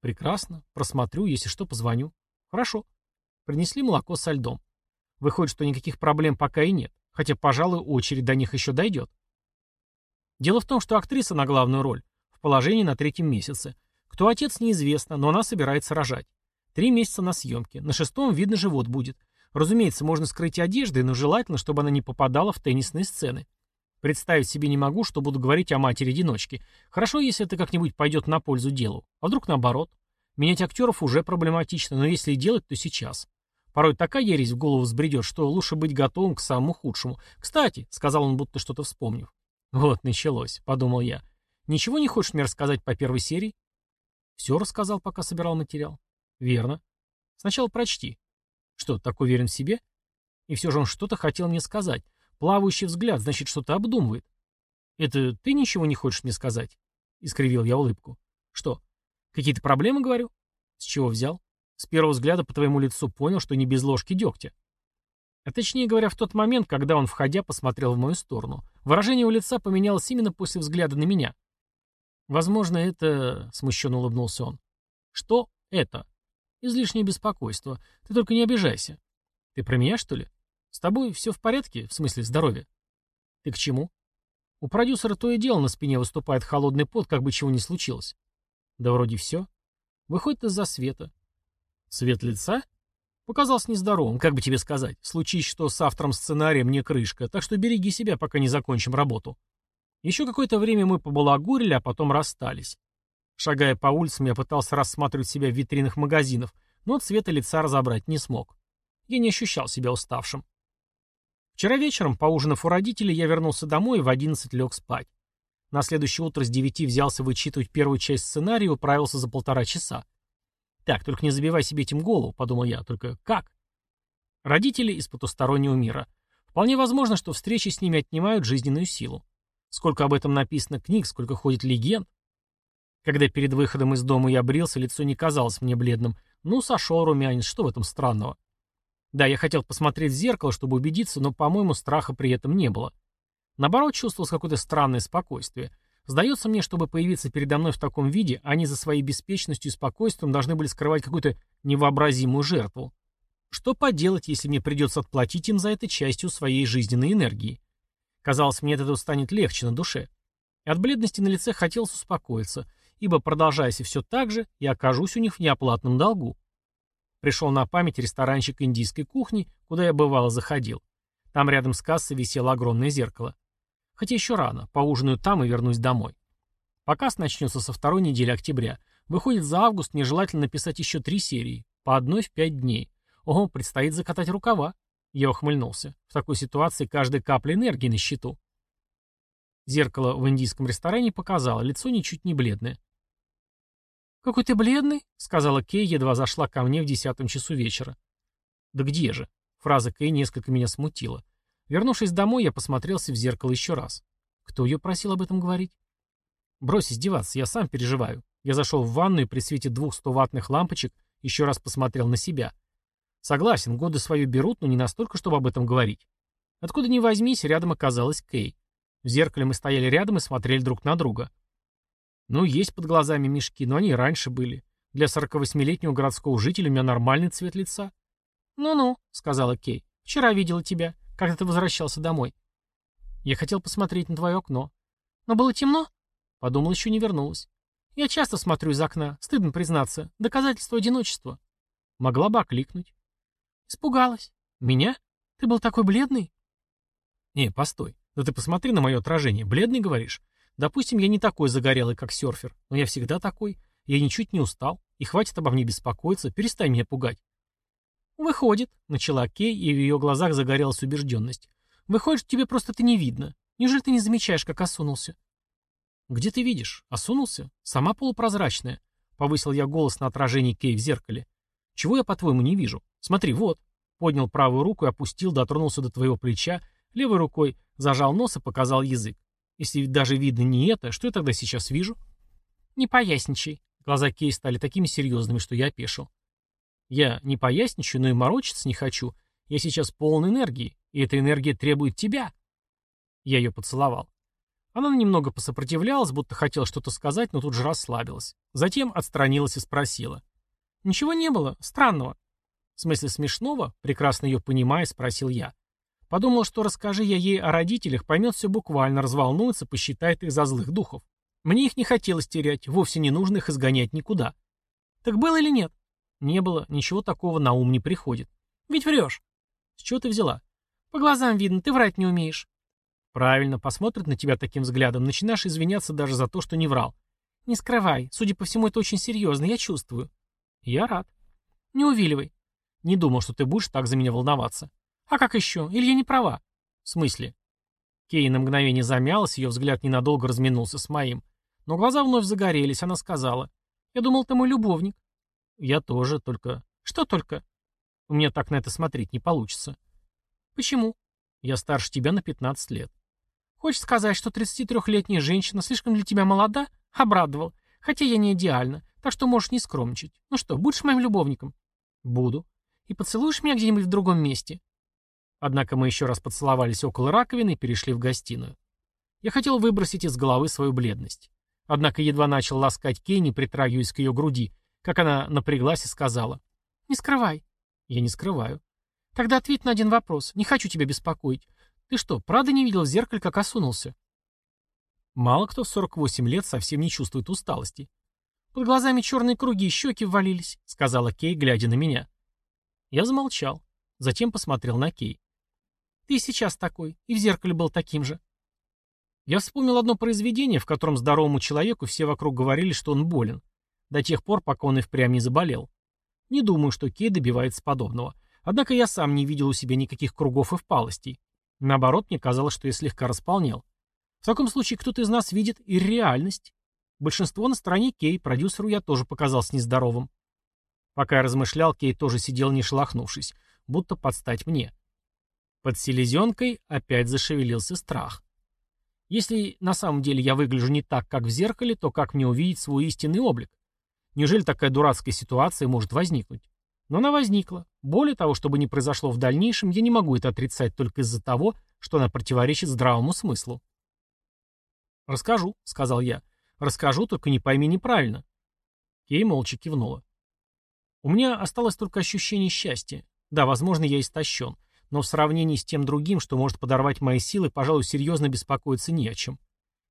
Прекрасно. Просмотрю, если что, позвоню. Хорошо. Принесли молоко со льдом. Выходит, что никаких проблем пока и нет, хотя, пожалуй, очередь до них еще дойдет. Дело в том, что актриса на главную роль в положении на третьем месяце. Кто отец, неизвестно, но она собирается рожать. Три месяца на съемке. На шестом, видно, живот будет. Разумеется, можно скрыть одеждой, но желательно, чтобы она не попадала в теннисные сцены. Представить себе не могу, что буду говорить о матери-одиночке. Хорошо, если это как-нибудь пойдет на пользу делу. А вдруг наоборот? Менять актеров уже проблематично, но если делать, то сейчас. Порой такая ересь в голову взбредет, что лучше быть готовым к самому худшему. «Кстати», — сказал он, будто что-то вспомнив. «Вот, началось», — подумал я. «Ничего не хочешь мне рассказать по первой серии?» «Все рассказал, пока собирал материал». «Верно. Сначала прочти». «Что, так уверен в себе?» И все же он что-то хотел мне сказать. Плавающий взгляд, значит, что-то обдумывает. «Это ты ничего не хочешь мне сказать?» — искривил я улыбку. «Что?» Какие-то проблемы, говорю? С чего взял? С первого взгляда по твоему лицу понял, что не без ложки дегтя. А точнее говоря, в тот момент, когда он, входя, посмотрел в мою сторону. Выражение его лица поменялось именно после взгляда на меня. Возможно, это... Смущенно улыбнулся он. Что это? Излишнее беспокойство. Ты только не обижайся. Ты про меня, что ли? С тобой все в порядке? В смысле здоровья? Ты к чему? У продюсера то и дело на спине выступает холодный пот, как бы чего ни случилось. Да вроде все. Выходит из-за света. Цвет лица? Показался нездоровым, как бы тебе сказать. Случись, что с автором сценария мне крышка, так что береги себя, пока не закончим работу. Еще какое-то время мы побалагурили, а потом расстались. Шагая по улицам, я пытался рассматривать себя в витринах магазинов, но цвета лица разобрать не смог. Я не ощущал себя уставшим. Вчера вечером, поужинав у родителей, я вернулся домой и в одиннадцать лег спать. На следующее утро с девяти взялся вычитывать первую часть сценария и управился за полтора часа. «Так, только не забивай себе этим голову», — подумал я. «Только как?» Родители из потустороннего мира. Вполне возможно, что встречи с ними отнимают жизненную силу. Сколько об этом написано книг, сколько ходит легенд. Когда перед выходом из дома я брился, лицо не казалось мне бледным. Ну, сошел румянец, что в этом странного? Да, я хотел посмотреть в зеркало, чтобы убедиться, но, по-моему, страха при этом не было. Наоборот, чувствовалось какое-то странное спокойствие. Сдается мне, чтобы появиться передо мной в таком виде, они за своей беспечностью и спокойствием должны были скрывать какую-то невообразимую жертву. Что поделать, если мне придется отплатить им за это частью своей жизненной энергии? Казалось, мне от этого станет легче на душе. И от бледности на лице хотелось успокоиться, ибо, продолжаясь все так же, я окажусь у них в неоплатном долгу. Пришел на память ресторанчик индийской кухни, куда я бывало заходил. Там рядом с кассой висело огромное зеркало. Хотя еще рано, поужинаю там и вернусь домой. Показ начнется со второй недели октября. Выходит, за август нежелательно написать еще три серии, по одной в пять дней. Ого, предстоит закатать рукава. Я ухмыльнулся. В такой ситуации каждая капля энергии на счету. Зеркало в индийском ресторане показало, лицо ничуть не бледное. «Какой ты бледный», — сказала Кей, едва зашла ко мне в десятом часу вечера. «Да где же?» — фраза Кей несколько меня смутила. Вернувшись домой, я посмотрелся в зеркало еще раз. Кто ее просил об этом говорить? Брось издеваться, я сам переживаю. Я зашел в ванную и при свете двух стоватных лампочек еще раз посмотрел на себя. Согласен, годы свою берут, но не настолько, чтобы об этом говорить. Откуда ни возьмись, рядом оказалась Кей. В зеркале мы стояли рядом и смотрели друг на друга. Ну, есть под глазами мешки, но они раньше были. Для 48-летнего городского жителя у меня нормальный цвет лица. «Ну-ну», — сказала Кей, — «вчера видела тебя. Когда ты возвращался домой? Я хотел посмотреть на твое окно. Но было темно? Подумал, еще не вернулась. Я часто смотрю из окна, стыдно признаться. Доказательство одиночества. Могла бы окликнуть. Испугалась. Меня? Ты был такой бледный? Не, постой. Да ты посмотри на мое отражение. Бледный, говоришь? Допустим, я не такой загорелый, как серфер, но я всегда такой. Я ничуть не устал. И хватит обо мне беспокоиться, перестань меня пугать. «Выходит», — начала Кей, и в ее глазах загорелась убежденность. «Выходит, тебе просто ты не видно. Неужели ты не замечаешь, как осунулся?» «Где ты видишь? Осунулся? Сама полупрозрачная», — повысил я голос на отражении Кей в зеркале. «Чего я, по-твоему, не вижу? Смотри, вот». Поднял правую руку и опустил, дотронулся до твоего плеча, левой рукой зажал нос и показал язык. Если даже видно не это, что я тогда сейчас вижу? «Не поясничай». Глаза Кей стали такими серьезными, что я опешил. Я не поясничаю, но и морочиться не хочу. Я сейчас полон энергии, и эта энергия требует тебя. Я ее поцеловал. Она немного посопротивлялась, будто хотела что-то сказать, но тут же расслабилась. Затем отстранилась и спросила. «Ничего не было. Странного». «В смысле смешного?» Прекрасно ее понимая, спросил я. Подумал, что расскажи я ей о родителях, поймет все буквально, разволнуется, посчитает их за злых духов. Мне их не хотелось терять, вовсе не нужно их изгонять никуда. Так было или нет? Не было, ничего такого на ум не приходит. Ведь врешь. С чего ты взяла? По глазам видно, ты врать не умеешь. Правильно, посмотрит на тебя таким взглядом, начинаешь извиняться даже за то, что не врал. Не скрывай, судя по всему, это очень серьезно, я чувствую. Я рад. Не увиливай. Не думал, что ты будешь так за меня волноваться. А как еще? Или я не права? В смысле? Кей на мгновение замялась, ее взгляд ненадолго разминулся с моим. Но глаза вновь загорелись, она сказала. Я думал, ты мой любовник. Я тоже, только... Что только? У меня так на это смотреть не получится. Почему? Я старше тебя на 15 лет. Хочешь сказать, что 33-летняя женщина слишком для тебя молода? Обрадовал. Хотя я не идеальна, так что можешь не скромничать. Ну что, будешь моим любовником? Буду. И поцелуешь меня где-нибудь в другом месте? Однако мы еще раз поцеловались около раковины и перешли в гостиную. Я хотел выбросить из головы свою бледность. Однако едва начал ласкать Кенни, притрагиваясь к ее груди, как она напряглась и сказала. «Не скрывай». «Я не скрываю». «Тогда ответь на один вопрос. Не хочу тебя беспокоить. Ты что, правда не видел в зеркале, как осунулся?» Мало кто в 48 лет совсем не чувствует усталости. «Под глазами черные круги, щеки ввалились», — сказала Кей, глядя на меня. Я замолчал. Затем посмотрел на Кей. «Ты сейчас такой, и в зеркале был таким же». Я вспомнил одно произведение, в котором здоровому человеку все вокруг говорили, что он болен до тех пор, пока он и впрямь не заболел. Не думаю, что Кей добивается подобного. Однако я сам не видел у себя никаких кругов и впалостей. Наоборот, мне казалось, что я слегка располнел. В таком случае кто-то из нас видит и реальность. Большинство на стороне Кей, продюсеру я тоже показался нездоровым. Пока я размышлял, Кей тоже сидел не шелохнувшись, будто подстать мне. Под селезенкой опять зашевелился страх. Если на самом деле я выгляжу не так, как в зеркале, то как мне увидеть свой истинный облик? Неужели такая дурацкая ситуация может возникнуть? Но она возникла. Более того, чтобы не произошло в дальнейшем, я не могу это отрицать только из-за того, что она противоречит здравому смыслу. «Расскажу», — сказал я. «Расскажу, только не пойми неправильно». Кей молча кивнула. У меня осталось только ощущение счастья. Да, возможно, я истощен, но в сравнении с тем другим, что может подорвать мои силы, пожалуй, серьезно беспокоиться не о чем.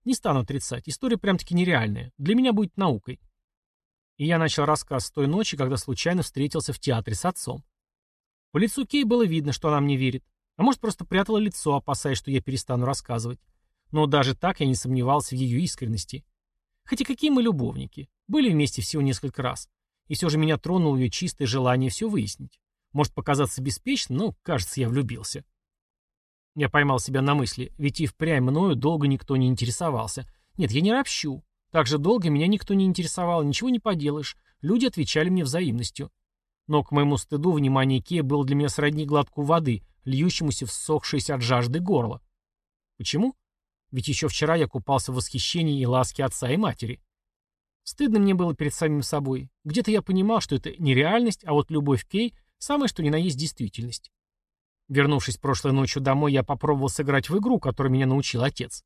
Не стану отрицать, история прям-таки нереальная. Для меня будет наукой. И я начал рассказ с той ночи, когда случайно встретился в театре с отцом. По лицу Кей было видно, что она мне верит. А может, просто прятала лицо, опасаясь, что я перестану рассказывать. Но даже так я не сомневался в ее искренности. Хотя какие мы любовники. Были вместе всего несколько раз. И все же меня тронуло ее чистое желание все выяснить. Может показаться беспечным, но, кажется, я влюбился. Я поймал себя на мысли, ведь и впрямь мною долго никто не интересовался. Нет, я не ропщу. Так же долго меня никто не интересовал, ничего не поделаешь. Люди отвечали мне взаимностью. Но, к моему стыду, внимание Кея было для меня сродни глотку воды, льющемуся в ссохшееся от жажды горло. Почему? Ведь еще вчера я купался в восхищении и ласке отца и матери. Стыдно мне было перед самим собой. Где-то я понимал, что это не реальность, а вот любовь Кей — самое что ни на есть действительность. Вернувшись прошлой ночью домой, я попробовал сыграть в игру, которую меня научил отец.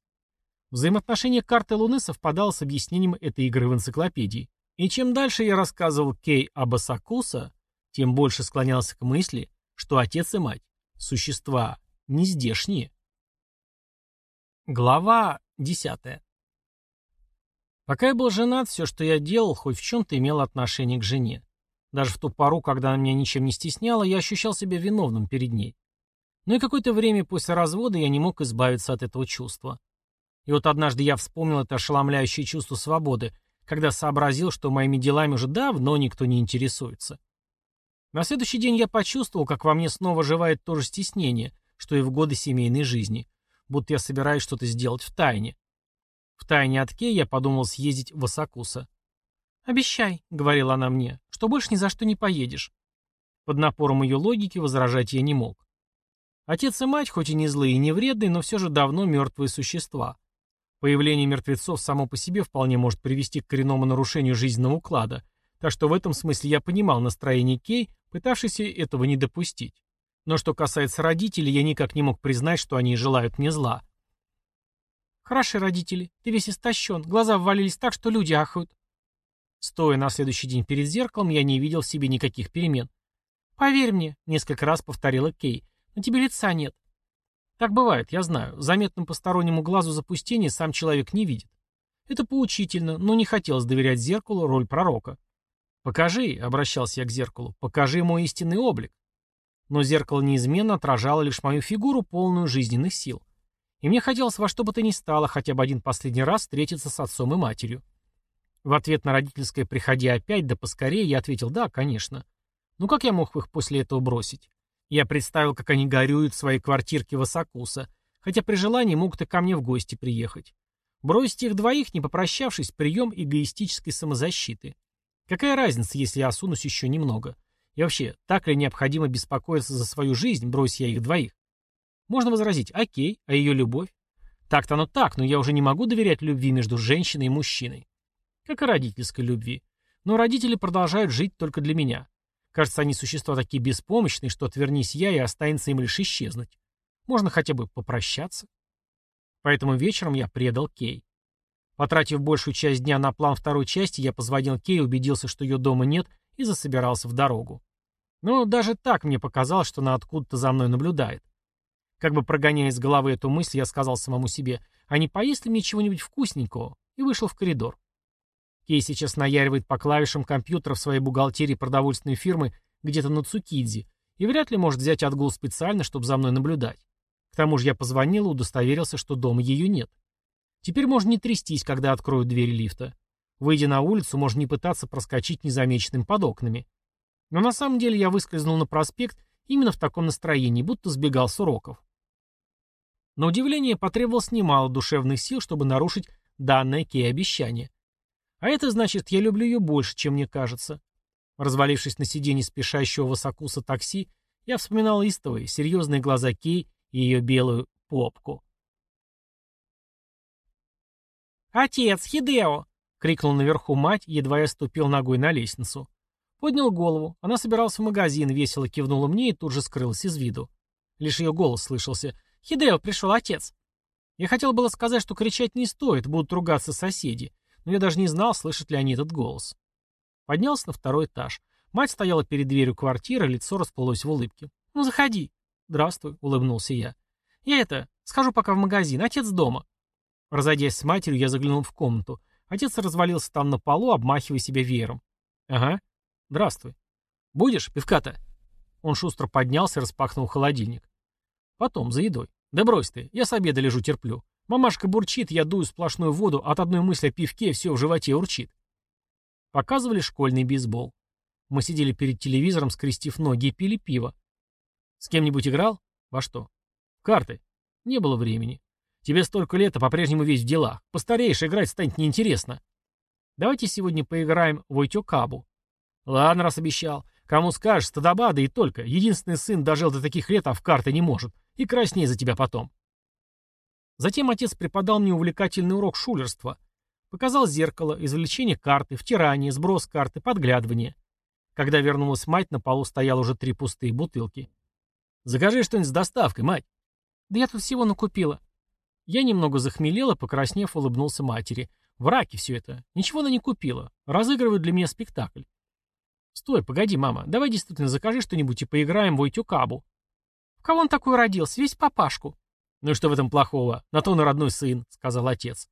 Взаимоотношение карты Луны совпадало с объяснением этой игры в энциклопедии. И чем дальше я рассказывал Кей об Асакуса, тем больше склонялся к мысли, что отец и мать – существа нездешние. Глава десятая. Пока я был женат, все, что я делал, хоть в чем-то имело отношение к жене. Даже в ту пору, когда она меня ничем не стесняла, я ощущал себя виновным перед ней. Но и какое-то время после развода я не мог избавиться от этого чувства. И вот однажды я вспомнил это ошеломляющее чувство свободы, когда сообразил, что моими делами уже давно никто не интересуется. На следующий день я почувствовал, как во мне снова живает то же стеснение, что и в годы семейной жизни, будто я собираюсь что-то сделать в тайне. В тайне от Кей я подумал съездить в Осакуса. «Обещай», — говорила она мне, — «что больше ни за что не поедешь». Под напором ее логики возражать я не мог. Отец и мать, хоть и не злые и не вредные, но все же давно мертвые существа. Появление мертвецов само по себе вполне может привести к коренному нарушению жизненного уклада, так что в этом смысле я понимал настроение Кей, пытавшейся этого не допустить. Но что касается родителей, я никак не мог признать, что они желают мне зла. «Хороши родители, ты весь истощен, глаза ввалились так, что люди ахают». Стоя на следующий день перед зеркалом, я не видел в себе никаких перемен. «Поверь мне», — несколько раз повторила Кей, — «на тебе лица нет. Так бывает, я знаю. Заметным постороннему глазу запустение сам человек не видит. Это поучительно, но не хотелось доверять зеркалу роль пророка. «Покажи», — обращался я к зеркалу, — «покажи мой истинный облик». Но зеркало неизменно отражало лишь мою фигуру, полную жизненных сил. И мне хотелось во что бы то ни стало хотя бы один последний раз встретиться с отцом и матерью. В ответ на родительское «приходи опять, да поскорее» я ответил «да, конечно». Ну как я мог их после этого бросить? Я представил, как они горюют в своей квартирке Высокуса, хотя при желании могут и ко мне в гости приехать. Бросить их двоих, не попрощавшись, прием эгоистической самозащиты. Какая разница, если я осунусь еще немного? И вообще, так ли необходимо беспокоиться за свою жизнь, брось я их двоих? Можно возразить, окей, а ее любовь? Так-то оно так, но я уже не могу доверять любви между женщиной и мужчиной. Как и родительской любви. Но родители продолжают жить только для меня. Кажется, они существа такие беспомощные, что отвернись я, и останется им лишь исчезнуть. Можно хотя бы попрощаться. Поэтому вечером я предал Кей. Потратив большую часть дня на план второй части, я позвонил Кей, убедился, что ее дома нет, и засобирался в дорогу. Но даже так мне показалось, что она откуда-то за мной наблюдает. Как бы прогоняя из головы эту мысль, я сказал самому себе, а не поесть ли мне чего-нибудь вкусненького, и вышел в коридор. Кей сейчас наяривает по клавишам компьютера в своей бухгалтерии продовольственной фирмы где-то на Цукидзе и вряд ли может взять отгул специально, чтобы за мной наблюдать. К тому же я позвонил и удостоверился, что дома ее нет. Теперь можно не трястись, когда откроют дверь лифта. Выйдя на улицу, можно не пытаться проскочить незамеченным под окнами. Но на самом деле я выскользнул на проспект именно в таком настроении, будто сбегал с уроков. На удивление потребовалось немало душевных сил, чтобы нарушить данное Кей обещание. А это значит, я люблю ее больше, чем мне кажется. Развалившись на сиденье спешащего высокуса такси, я вспоминал истовые, серьезные глаза Кей ее белую попку. «Отец, Хидео!» — крикнул наверху мать, едва я ступил ногой на лестницу. Поднял голову. Она собиралась в магазин, весело кивнула мне и тут же скрылась из виду. Лишь ее голос слышался. «Хидео, пришел отец!» Я хотел было сказать, что кричать не стоит, будут ругаться соседи, но я даже не знал, слышат ли они этот голос. Поднялся на второй этаж. Мать стояла перед дверью квартиры, лицо расплылось в улыбке. «Ну, заходи». «Здравствуй», — улыбнулся я. «Я это, схожу пока в магазин, отец дома». Разойдясь с матерью, я заглянул в комнату. Отец развалился там на полу, обмахивая себя веером. «Ага. Здравствуй. Будешь пивка-то?» Он шустро поднялся и распахнул холодильник. «Потом, за едой. Да брось ты, я с обеда лежу терплю. Мамашка бурчит, я дую сплошную воду, от одной мысли о пивке все в животе урчит. Показывали школьный бейсбол. Мы сидели перед телевизором, скрестив ноги, и пили пиво. С кем-нибудь играл? Во что? В карты. Не было времени. Тебе столько лет, а по-прежнему весь в делах. Постареешь, играть станет неинтересно. Давайте сегодня поиграем в Ойтёкабу. Ладно, раз обещал. Кому скажешь, стадоба, и только. Единственный сын дожил до таких лет, а в карты не может. И красней за тебя потом. Затем отец преподал мне увлекательный урок шулерства. Показал зеркало, извлечение карты, втирание, сброс карты, подглядывание. Когда вернулась мать, на полу стояло уже три пустые бутылки. «Закажи что-нибудь с доставкой, мать». «Да я тут всего накупила». Я немного захмелела, покраснев, улыбнулся матери. В раке все это. Ничего она не купила. Разыгрывают для меня спектакль. «Стой, погоди, мама. Давай действительно закажи что-нибудь и поиграем в Ойтюкабу». «В кого он такой родился? Весь папашку». «Ну и что в этом плохого? На то он родной сын», — сказал отец.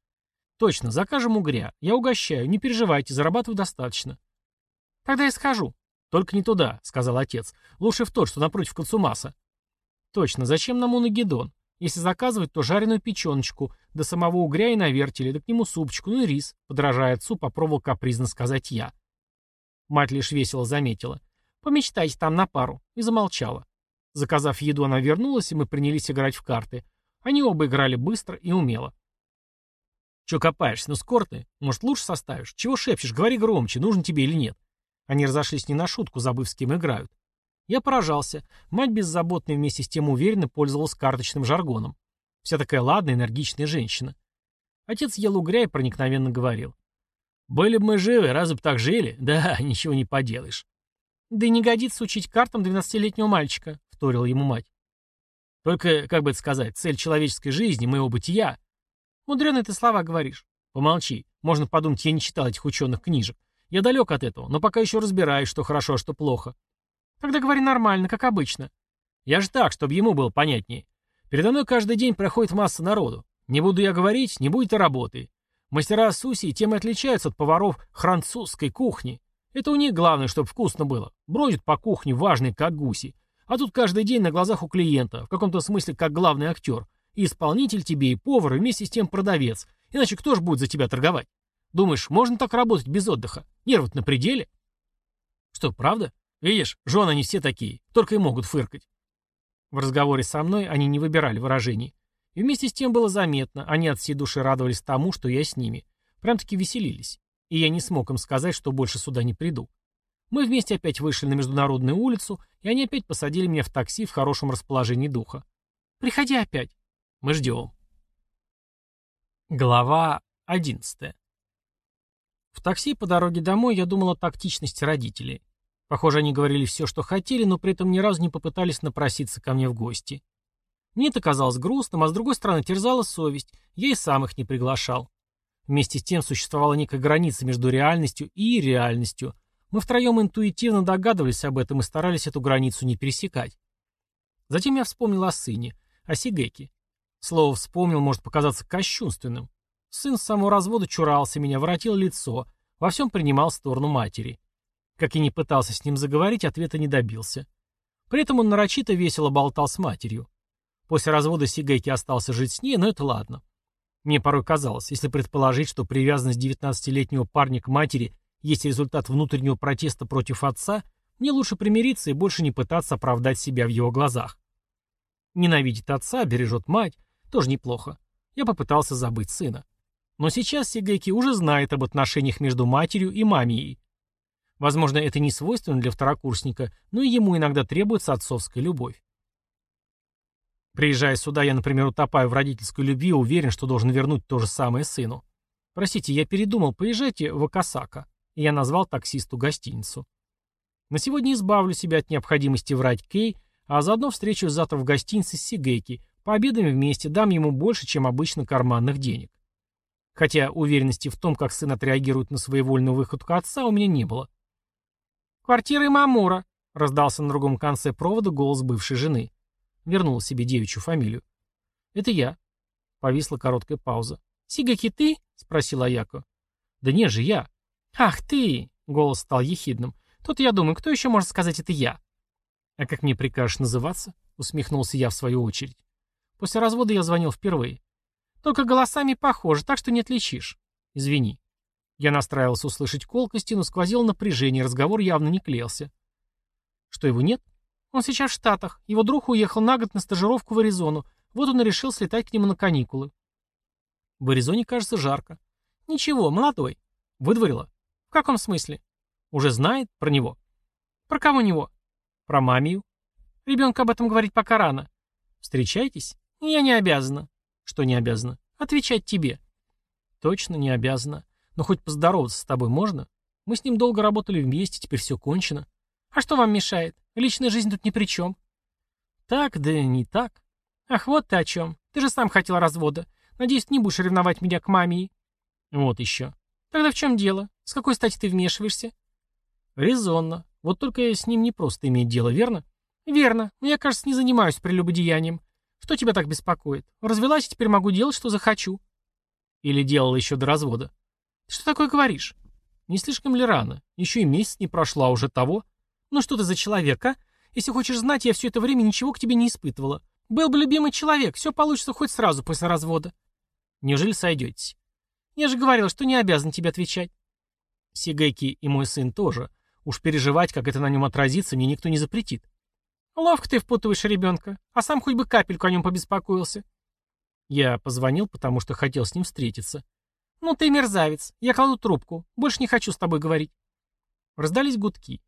«Точно, закажем угря. Я угощаю. Не переживайте, зарабатываю достаточно». «Тогда я схожу». «Только не туда», — сказал отец. «Лучше в тот, что напротив Консумаса». «Точно, зачем нам унагидон? Если заказывать, то жареную печеночку, до самого угря и на вертеле, да к нему супчику, ну и рис», — подражая отцу, попробовал капризно сказать я. Мать лишь весело заметила. «Помечтайте там на пару», и замолчала. Заказав еду, она вернулась, и мы принялись играть в карты. Они оба играли быстро и умело. «Че копаешься? Ну скоро ты. Может, лучше составишь? Чего шепчешь? Говори громче, нужен тебе или нет». Они разошлись не на шутку, забыв, с кем играют. Я поражался. Мать беззаботная вместе с тем уверенно пользовалась карточным жаргоном. Вся такая ладная, энергичная женщина. Отец ел угря и проникновенно говорил. «Были бы мы живы, разве бы так жили? Да, ничего не поделаешь». «Да и не годится учить картам двенадцатилетнего мальчика», — вторила ему мать. Только, как бы это сказать, цель человеческой жизни, моего бытия. Мудреные ты слова говоришь. Помолчи. Можно подумать, я не читал этих ученых книжек. Я далек от этого, но пока еще разбираюсь, что хорошо, а что плохо. Тогда говори нормально, как обычно. Я же так, чтобы ему было понятнее. Передо мной каждый день проходит масса народу. Не буду я говорить, не будет и работы. Мастера Суси тем и отличаются от поваров французской кухни. Это у них главное, чтобы вкусно было. Бродят по кухне важные, как гуси. А тут каждый день на глазах у клиента, в каком-то смысле как главный актер. И исполнитель тебе, и повар, и вместе с тем продавец. Иначе кто же будет за тебя торговать? Думаешь, можно так работать без отдыха? нервы на пределе? Что, правда? Видишь, жены они все такие, только и могут фыркать. В разговоре со мной они не выбирали выражений. И вместе с тем было заметно, они от всей души радовались тому, что я с ними. Прям-таки веселились. И я не смог им сказать, что больше сюда не приду. Мы вместе опять вышли на международную улицу, и они опять посадили меня в такси в хорошем расположении духа. «Приходи опять». Мы ждем. Глава одиннадцатая. В такси по дороге домой я думал о тактичности родителей. Похоже, они говорили все, что хотели, но при этом ни разу не попытались напроситься ко мне в гости. Мне это казалось грустным, а с другой стороны терзала совесть, я и сам их не приглашал. Вместе с тем существовала некая граница между реальностью и реальностью, мы втроем интуитивно догадывались об этом и старались эту границу не пересекать. Затем я вспомнил о сыне, о Сигеке. Слово «вспомнил» может показаться кощунственным. Сын с самого развода чурался меня, воротил лицо, во всем принимал сторону матери. Как и не пытался с ним заговорить, ответа не добился. При этом он нарочито весело болтал с матерью. После развода Сигейки остался жить с ней, но это ладно. Мне порой казалось, если предположить, что привязанность 19-летнего парня к матери есть результат внутреннего протеста против отца, мне лучше примириться и больше не пытаться оправдать себя в его глазах. Ненавидит отца, бережет мать, тоже неплохо. Я попытался забыть сына. Но сейчас Сигеки уже знает об отношениях между матерью и мамией. Возможно, это не свойственно для второкурсника, но и ему иногда требуется отцовская любовь. Приезжая сюда, я, например, утопаю в родительской любви и уверен, что должен вернуть то же самое сыну. Простите, я передумал, поезжайте в Акасака. И я назвал таксисту гостиницу. На сегодня избавлю себя от необходимости врать Кей, а заодно встречусь завтра в гостинице с Сигейки, пообедаем вместе, дам ему больше, чем обычно карманных денег. Хотя уверенности в том, как сын отреагирует на своевольную выходку отца, у меня не было. «Квартира Имамура», — раздался на другом конце провода голос бывшей жены. Вернула себе девичью фамилию. «Это я». Повисла короткая пауза. «Сигаки ты?» — спросила Аяко. «Да не же, я». «Ах ты!» — голос стал ехидным. «Тут я думаю, кто еще может сказать это я?» «А как мне прикажешь называться?» — усмехнулся я в свою очередь. После развода я звонил впервые. «Только голосами похоже, так что не отличишь. Извини». Я настраивался услышать колкости, но сквозил напряжение, разговор явно не клеился. «Что, его нет?» «Он сейчас в Штатах. Его друг уехал на год на стажировку в Аризону. Вот он и решил слетать к нему на каникулы». «В Аризоне, кажется, жарко». «Ничего, молодой». «Выдворила?» «В каком смысле?» «Уже знает про него?» «Про кого него?» «Про мамию». «Ребенку об этом говорить пока рано». «Встречаетесь?» «Я не обязана». «Что не обязана?» «Отвечать тебе». «Точно не обязана. Но хоть поздороваться с тобой можно? Мы с ним долго работали вместе, теперь все кончено». «А что вам мешает? Личная жизнь тут ни при чем». «Так, да не так». «Ах, вот ты о чем. Ты же сам хотел развода. Надеюсь, не будешь ревновать меня к маме «Вот еще». «Тогда в чем дело? С какой стати ты вмешиваешься?» «Резонно. Вот только с ним не просто иметь дело, верно?» «Верно. Но я, кажется, не занимаюсь прелюбодеянием. Что тебя так беспокоит? Развелась, и теперь могу делать, что захочу». «Или делала еще до развода?» «Ты что такое говоришь?» «Не слишком ли рано? Еще и месяц не прошло, а уже того». «Ну что ты за человек, а? Если хочешь знать, я все это время ничего к тебе не испытывала. Был бы любимый человек, все получится хоть сразу после развода». «Неужели сойдетесь?» «Я же говорила, что не обязан тебе отвечать». Сигеки и мой сын тоже. Уж переживать, как это на нем отразится, мне никто не запретит. Ловко ты впутываешь ребенка, а сам хоть бы капельку о нем побеспокоился. Я позвонил, потому что хотел с ним встретиться. Ну ты мерзавец, я кладу трубку, больше не хочу с тобой говорить. Раздались гудки.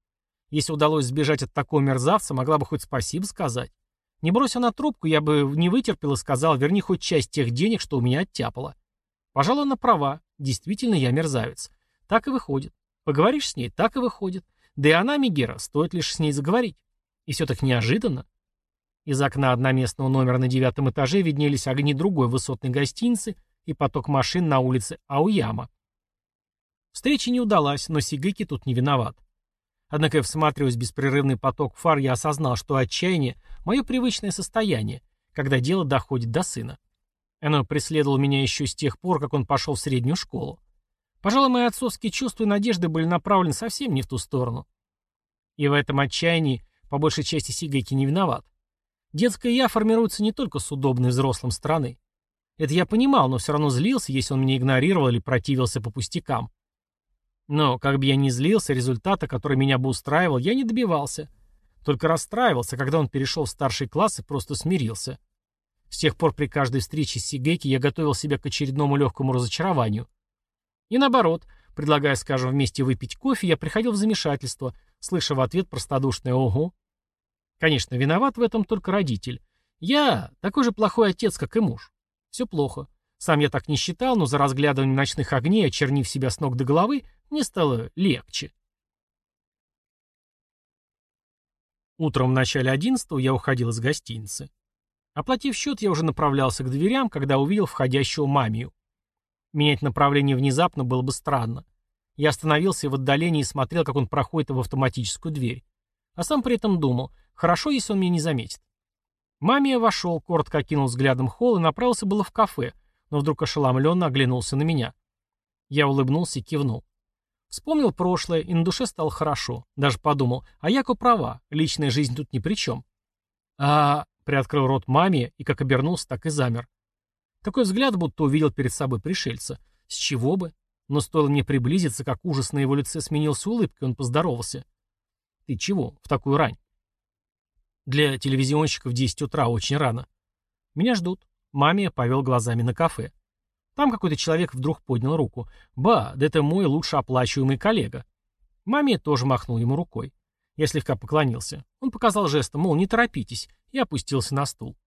Если удалось сбежать от такого мерзавца, могла бы хоть спасибо сказать. Не бросил на трубку, я бы не вытерпел и сказал, верни хоть часть тех денег, что у меня оттяпало. Пожалуй, на права. Действительно, я мерзавец. Так и выходит. Поговоришь с ней, так и выходит. Да и она, Мегера, стоит лишь с ней заговорить. И все так неожиданно. Из окна одноместного номера на девятом этаже виднелись огни другой высотной гостиницы и поток машин на улице Ауяма. Встреча не удалась, но Сигыки тут не виноват. Однако, всматриваясь в беспрерывный поток фар, я осознал, что отчаяние – мое привычное состояние, когда дело доходит до сына. Оно преследовало меня еще с тех пор, как он пошел в среднюю школу. Пожалуй, мои отцовские чувства и надежды были направлены совсем не в ту сторону. И в этом отчаянии, по большей части, Сигайки не виноват. Детское «я» формируется не только с удобной взрослым стороны. Это я понимал, но все равно злился, если он меня игнорировал или противился по пустякам. Но, как бы я ни злился, результата, который меня бы устраивал, я не добивался. Только расстраивался, когда он перешел в старший класс и просто смирился. С тех пор при каждой встрече с Сигейки я готовил себя к очередному легкому разочарованию. И наоборот, предлагая, скажем, вместе выпить кофе, я приходил в замешательство, слыша в ответ простодушное «Ого». Конечно, виноват в этом только родитель. Я такой же плохой отец, как и муж. Все плохо. Сам я так не считал, но за разглядыванием ночных огней, очернив себя с ног до головы, мне стало легче. Утром в начале одиннадцатого я уходил из гостиницы. Оплатив счет, я уже направлялся к дверям, когда увидел входящего мамию. Менять направление внезапно было бы странно. Я остановился в отдалении смотрел, как он проходит в автоматическую дверь. А сам при этом думал, хорошо, если он меня не заметит. Мамия вошел, коротко окинул взглядом холл и направился было в кафе, но вдруг ошеломленно оглянулся на меня. Я улыбнулся и кивнул. Вспомнил прошлое, и на душе стало хорошо. Даже подумал, а Яко права, личная жизнь тут ни при чем. А, приоткрыл рот маме и как обернулся, так и замер. Такой взгляд будто увидел перед собой пришельца. С чего бы? Но стоило мне приблизиться, как ужас на его лице сменился улыбкой, он поздоровался. «Ты чего? В такую рань?» «Для телевизионщиков 10 утра очень рано. Меня ждут». Маме повел глазами на кафе. Там какой-то человек вдруг поднял руку. «Ба, да это мой лучше оплачиваемый коллега». Маме тоже махнул ему рукой. Я слегка поклонился. Он показал жестом, мол, не торопитесь, и опустился на стул.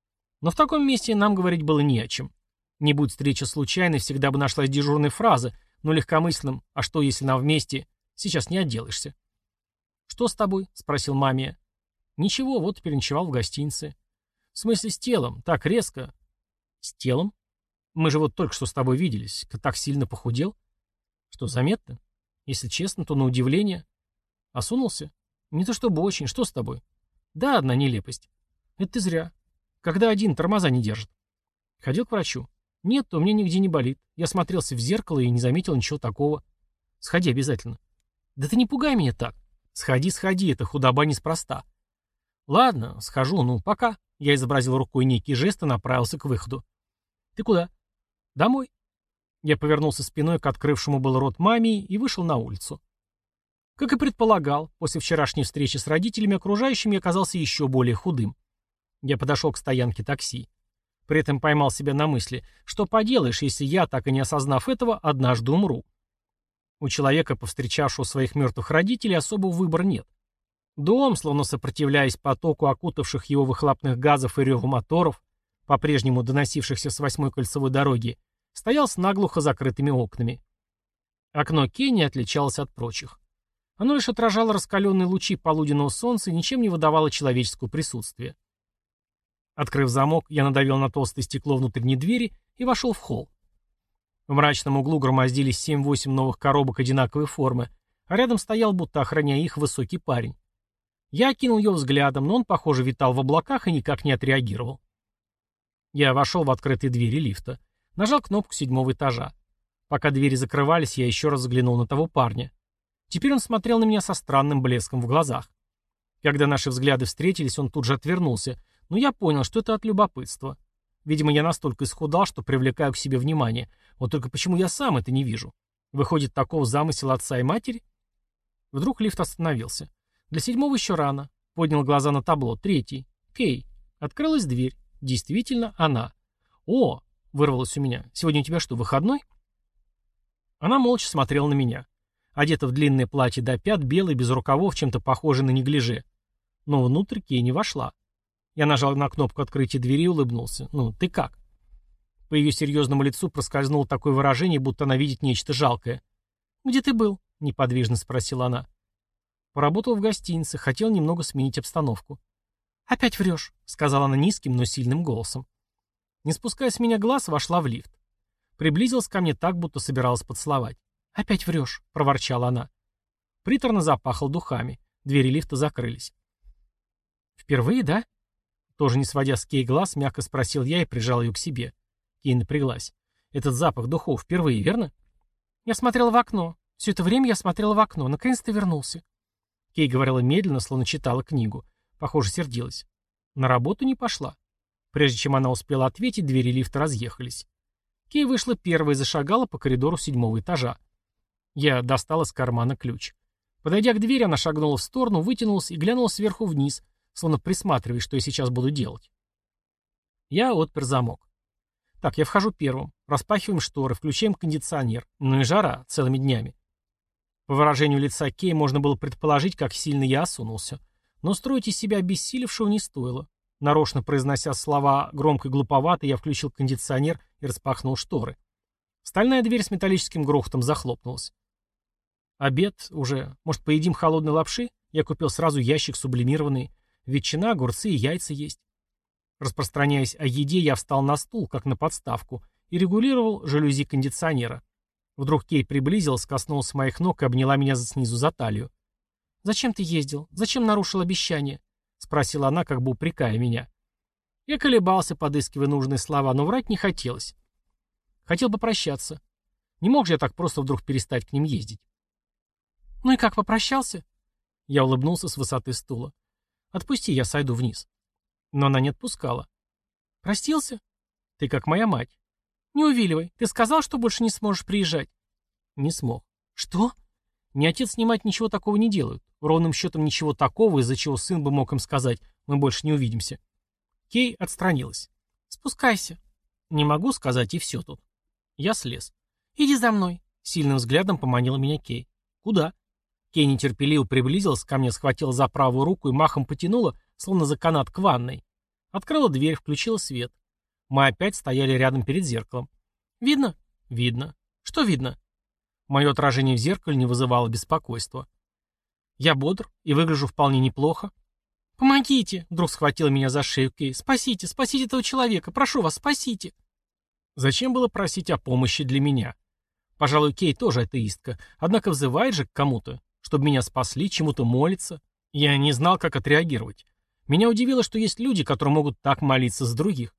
Но в таком месте нам говорить было не о чем. Не будь встреча случайной, всегда бы нашлась дежурная фраза, но легкомысленным «а что, если нам вместе?» сейчас не отделаешься. «Что с тобой?» — спросил мамия. «Ничего, вот переночевал в гостинице». «В смысле с телом? Так резко?» «С телом? Мы же вот только что с тобой виделись. Ты так сильно похудел?» «Что, заметно?» «Если честно, то на удивление». «Осунулся?» «Не то чтобы очень. Что с тобой?» «Да, одна нелепость». «Это ты зря. Когда один, тормоза не держит». «Ходил к врачу?» «Нет, у меня нигде не болит. Я смотрелся в зеркало и не заметил ничего такого». «Сходи обязательно». «Да ты не пугай меня так». «Сходи, сходи, это худоба неспроста». «Ладно, схожу, ну, пока». Я изобразил рукой некий жест и направился к выходу. «Ты куда?» «Домой». Я повернулся спиной к открывшему был рот маме и вышел на улицу. Как и предполагал, после вчерашней встречи с родителями окружающими оказался еще более худым. Я подошел к стоянке такси. При этом поймал себя на мысли, что поделаешь, если я, так и не осознав этого, однажды умру. У человека, повстречавшего своих мертвых родителей, особого выбора нет. Дом, словно сопротивляясь потоку окутавших его выхлопных газов и реву моторов, по-прежнему доносившихся с восьмой кольцевой дороги, стоял с наглухо закрытыми окнами. Окно Кенни отличалось от прочих. Оно лишь отражало раскаленные лучи полуденного солнца и ничем не выдавало человеческого присутствия. Открыв замок, я надавил на толстое стекло внутренней двери и вошел в холл. В мрачном углу громоздились 7-8 новых коробок одинаковой формы, а рядом стоял, будто охраняя их, высокий парень. Я окинул его взглядом, но он, похоже, витал в облаках и никак не отреагировал. Я вошел в открытые двери лифта. Нажал кнопку седьмого этажа. Пока двери закрывались, я еще раз взглянул на того парня. Теперь он смотрел на меня со странным блеском в глазах. Когда наши взгляды встретились, он тут же отвернулся, но я понял, что это от любопытства. Видимо, я настолько исхудал, что привлекаю к себе внимание. Вот только почему я сам это не вижу? Выходит, такого замысел отца и матери? Вдруг лифт остановился. Для седьмого еще рано. Поднял глаза на табло. Третий. Кей. Открылась дверь. Действительно, она. О, вырвалось у меня. Сегодня у тебя что, выходной? Она молча смотрела на меня. Одета в длинное платье до пят, белый, без рукавов, чем-то похоже на неглиже. Но внутрь Кей не вошла. Я нажал на кнопку открытия двери и улыбнулся. «Ну, ты как?» По ее серьезному лицу проскользнуло такое выражение, будто она видит нечто жалкое. «Где ты был?» — неподвижно спросила она. «Поработал в гостинице, хотел немного сменить обстановку». «Опять врешь», — сказала она низким, но сильным голосом. Не спуская с меня глаз, вошла в лифт. Приблизилась ко мне так, будто собиралась поцеловать. «Опять врешь», — проворчала она. Приторно запахал духами. Двери лифта закрылись. «Впервые, да?» Тоже не сводя с Кей глаз, мягко спросил я и прижал ее к себе. Кей напряглась. «Этот запах духов впервые, верно?» «Я смотрела в окно. Все это время я смотрела в окно. Наконец то вернулся». Кей говорила медленно, словно читала книгу. Похоже, сердилась. На работу не пошла. Прежде чем она успела ответить, двери лифта разъехались. Кей вышла первой и зашагала по коридору седьмого этажа. Я достал из кармана ключ. Подойдя к двери, она шагнула в сторону, вытянулась и глянула сверху вниз, словно присматриваясь, что я сейчас буду делать. Я отпер замок. Так, я вхожу первым. Распахиваем шторы, включаем кондиционер. Ну и жара, целыми днями. По выражению лица Кей можно было предположить, как сильно я осунулся. Но строить из себя обессилевшего не стоило. Нарочно произнося слова громко и глуповато, я включил кондиционер и распахнул шторы. Стальная дверь с металлическим грохотом захлопнулась. Обед уже. Может, поедим холодной лапши? Я купил сразу ящик сублимированный. Ветчина, огурцы и яйца есть. Распространяясь о еде, я встал на стул, как на подставку, и регулировал жалюзи кондиционера. Вдруг Кей приблизилась, коснулась моих ног и обняла меня снизу за талию. «Зачем ты ездил? Зачем нарушил обещание?» — спросила она, как бы упрекая меня. Я колебался, подыскивая нужные слова, но врать не хотелось. Хотел попрощаться. Не мог же я так просто вдруг перестать к ним ездить. «Ну и как, попрощался?» Я улыбнулся с высоты стула. Отпусти, я сойду вниз. Но она не отпускала. Простился? Ты как моя мать. Не увиливай. Ты сказал, что больше не сможешь приезжать? Не смог. Что? Ни отец, ни мать ничего такого не делают. Ровным счетом ничего такого, из-за чего сын бы мог им сказать, мы больше не увидимся. Кей отстранилась. Спускайся. Не могу сказать, и все тут. Я слез. Иди за мной. Сильным взглядом поманила меня Кей. Куда? Кей нетерпеливо приблизилась ко мне, схватила за правую руку и махом потянула, словно за канат к ванной. Открыла дверь, включила свет. Мы опять стояли рядом перед зеркалом. «Видно?» «Видно». «Что видно?» Мое отражение в зеркале не вызывало беспокойства. «Я бодр и выгляжу вполне неплохо». «Помогите!» — вдруг схватила меня за шею Кей. «Спасите! Спасите этого человека! Прошу вас, спасите!» Зачем было просить о помощи для меня? Пожалуй, Кей тоже атеистка, однако взывает же к кому-то, чтобы меня спасли, чему-то молится. Я не знал, как отреагировать. Меня удивило, что есть люди, которые могут так молиться за других.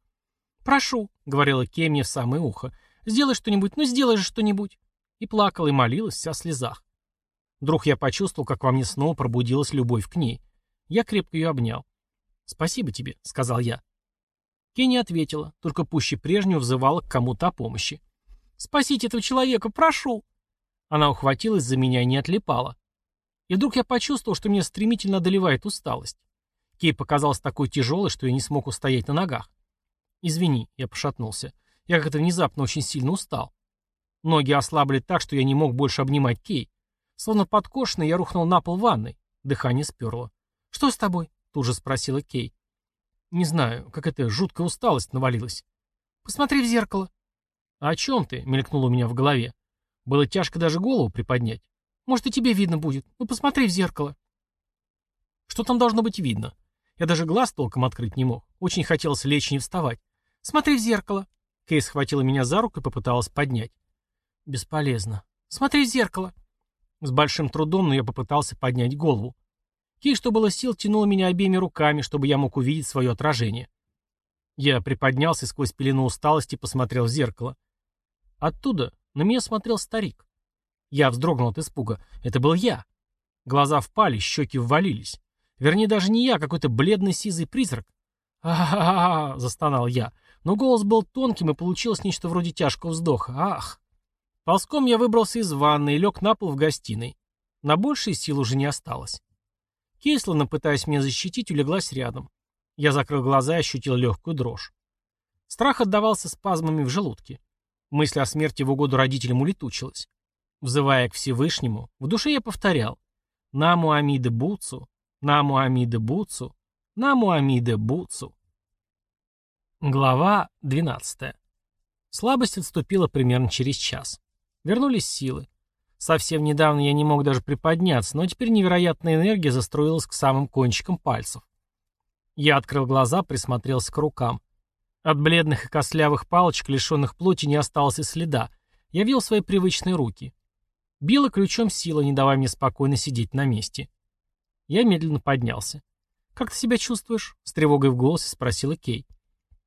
«Прошу», — говорила Кей мне в самое ухо, — «сделай что-нибудь, ну сделай же что-нибудь». И плакала, и молилась, вся в слезах. Вдруг я почувствовал, как во мне снова пробудилась любовь к ней. Я крепко ее обнял. «Спасибо тебе», — сказал я. Кей не ответила, только пуще прежнего взывала к кому-то о помощи. «Спасите этого человека, прошу!» Она ухватилась за меня и не отлипала. И вдруг я почувствовал, что меня стремительно одолевает усталость. Кей показалась такой тяжелой, что я не смог устоять на ногах. «Извини», — я пошатнулся. Я как-то внезапно очень сильно устал. Ноги ослабли так, что я не мог больше обнимать Кей. Словно подкошенный, я рухнул на пол ванной. Дыхание сперло. «Что с тобой?» — тут же спросила Кей. «Не знаю, как это жуткая усталость навалилась». «Посмотри в зеркало». «А о чем ты?» — мелькнуло у меня в голове. Было тяжко даже голову приподнять. «Может, и тебе видно будет. Ну, посмотри в зеркало». Что там должно быть видно? Я даже глаз толком открыть не мог. Очень хотелось лечь и не вставать. «Смотри в зеркало!» Кей схватила меня за руку и попыталась поднять. «Бесполезно. Смотри в зеркало!» С большим трудом, но я попытался поднять голову. Кей, что было сил, тянула меня обеими руками, чтобы я мог увидеть свое отражение. Я приподнялся и сквозь пелену усталости посмотрел в зеркало. Оттуда на меня смотрел старик. Я вздрогнул от испуга. Это был я. Глаза впали, щеки ввалились. Вернее, даже не я, а какой-то бледный сизый призрак. а застонал я. Но голос был тонким, и получилось нечто вроде тяжкого вздоха. «Ах!» Ползком я выбрался из ванны и лег на пол в гостиной. На большие сил уже не осталось. Кейслана, пытаясь меня защитить, улеглась рядом. Я закрыл глаза и ощутил легкую дрожь. Страх отдавался спазмами в желудке. Мысль о смерти в угоду родителям улетучилась. Взывая к Всевышнему, в душе я повторял «Наму Амиде Буцу, Наму Амиде Буцу, Наму Амиде Буцу». Глава 12. Слабость отступила примерно через час. Вернулись силы. Совсем недавно я не мог даже приподняться, но теперь невероятная энергия застроилась к самым кончикам пальцев. Я открыл глаза, присмотрелся к рукам. От бледных и костлявых палочек, лишенных плоти, не осталось и следа. Я вел свои привычные руки. Била ключом сила, не давая мне спокойно сидеть на месте. Я медленно поднялся. «Как ты себя чувствуешь?» — с тревогой в голосе спросила Кей.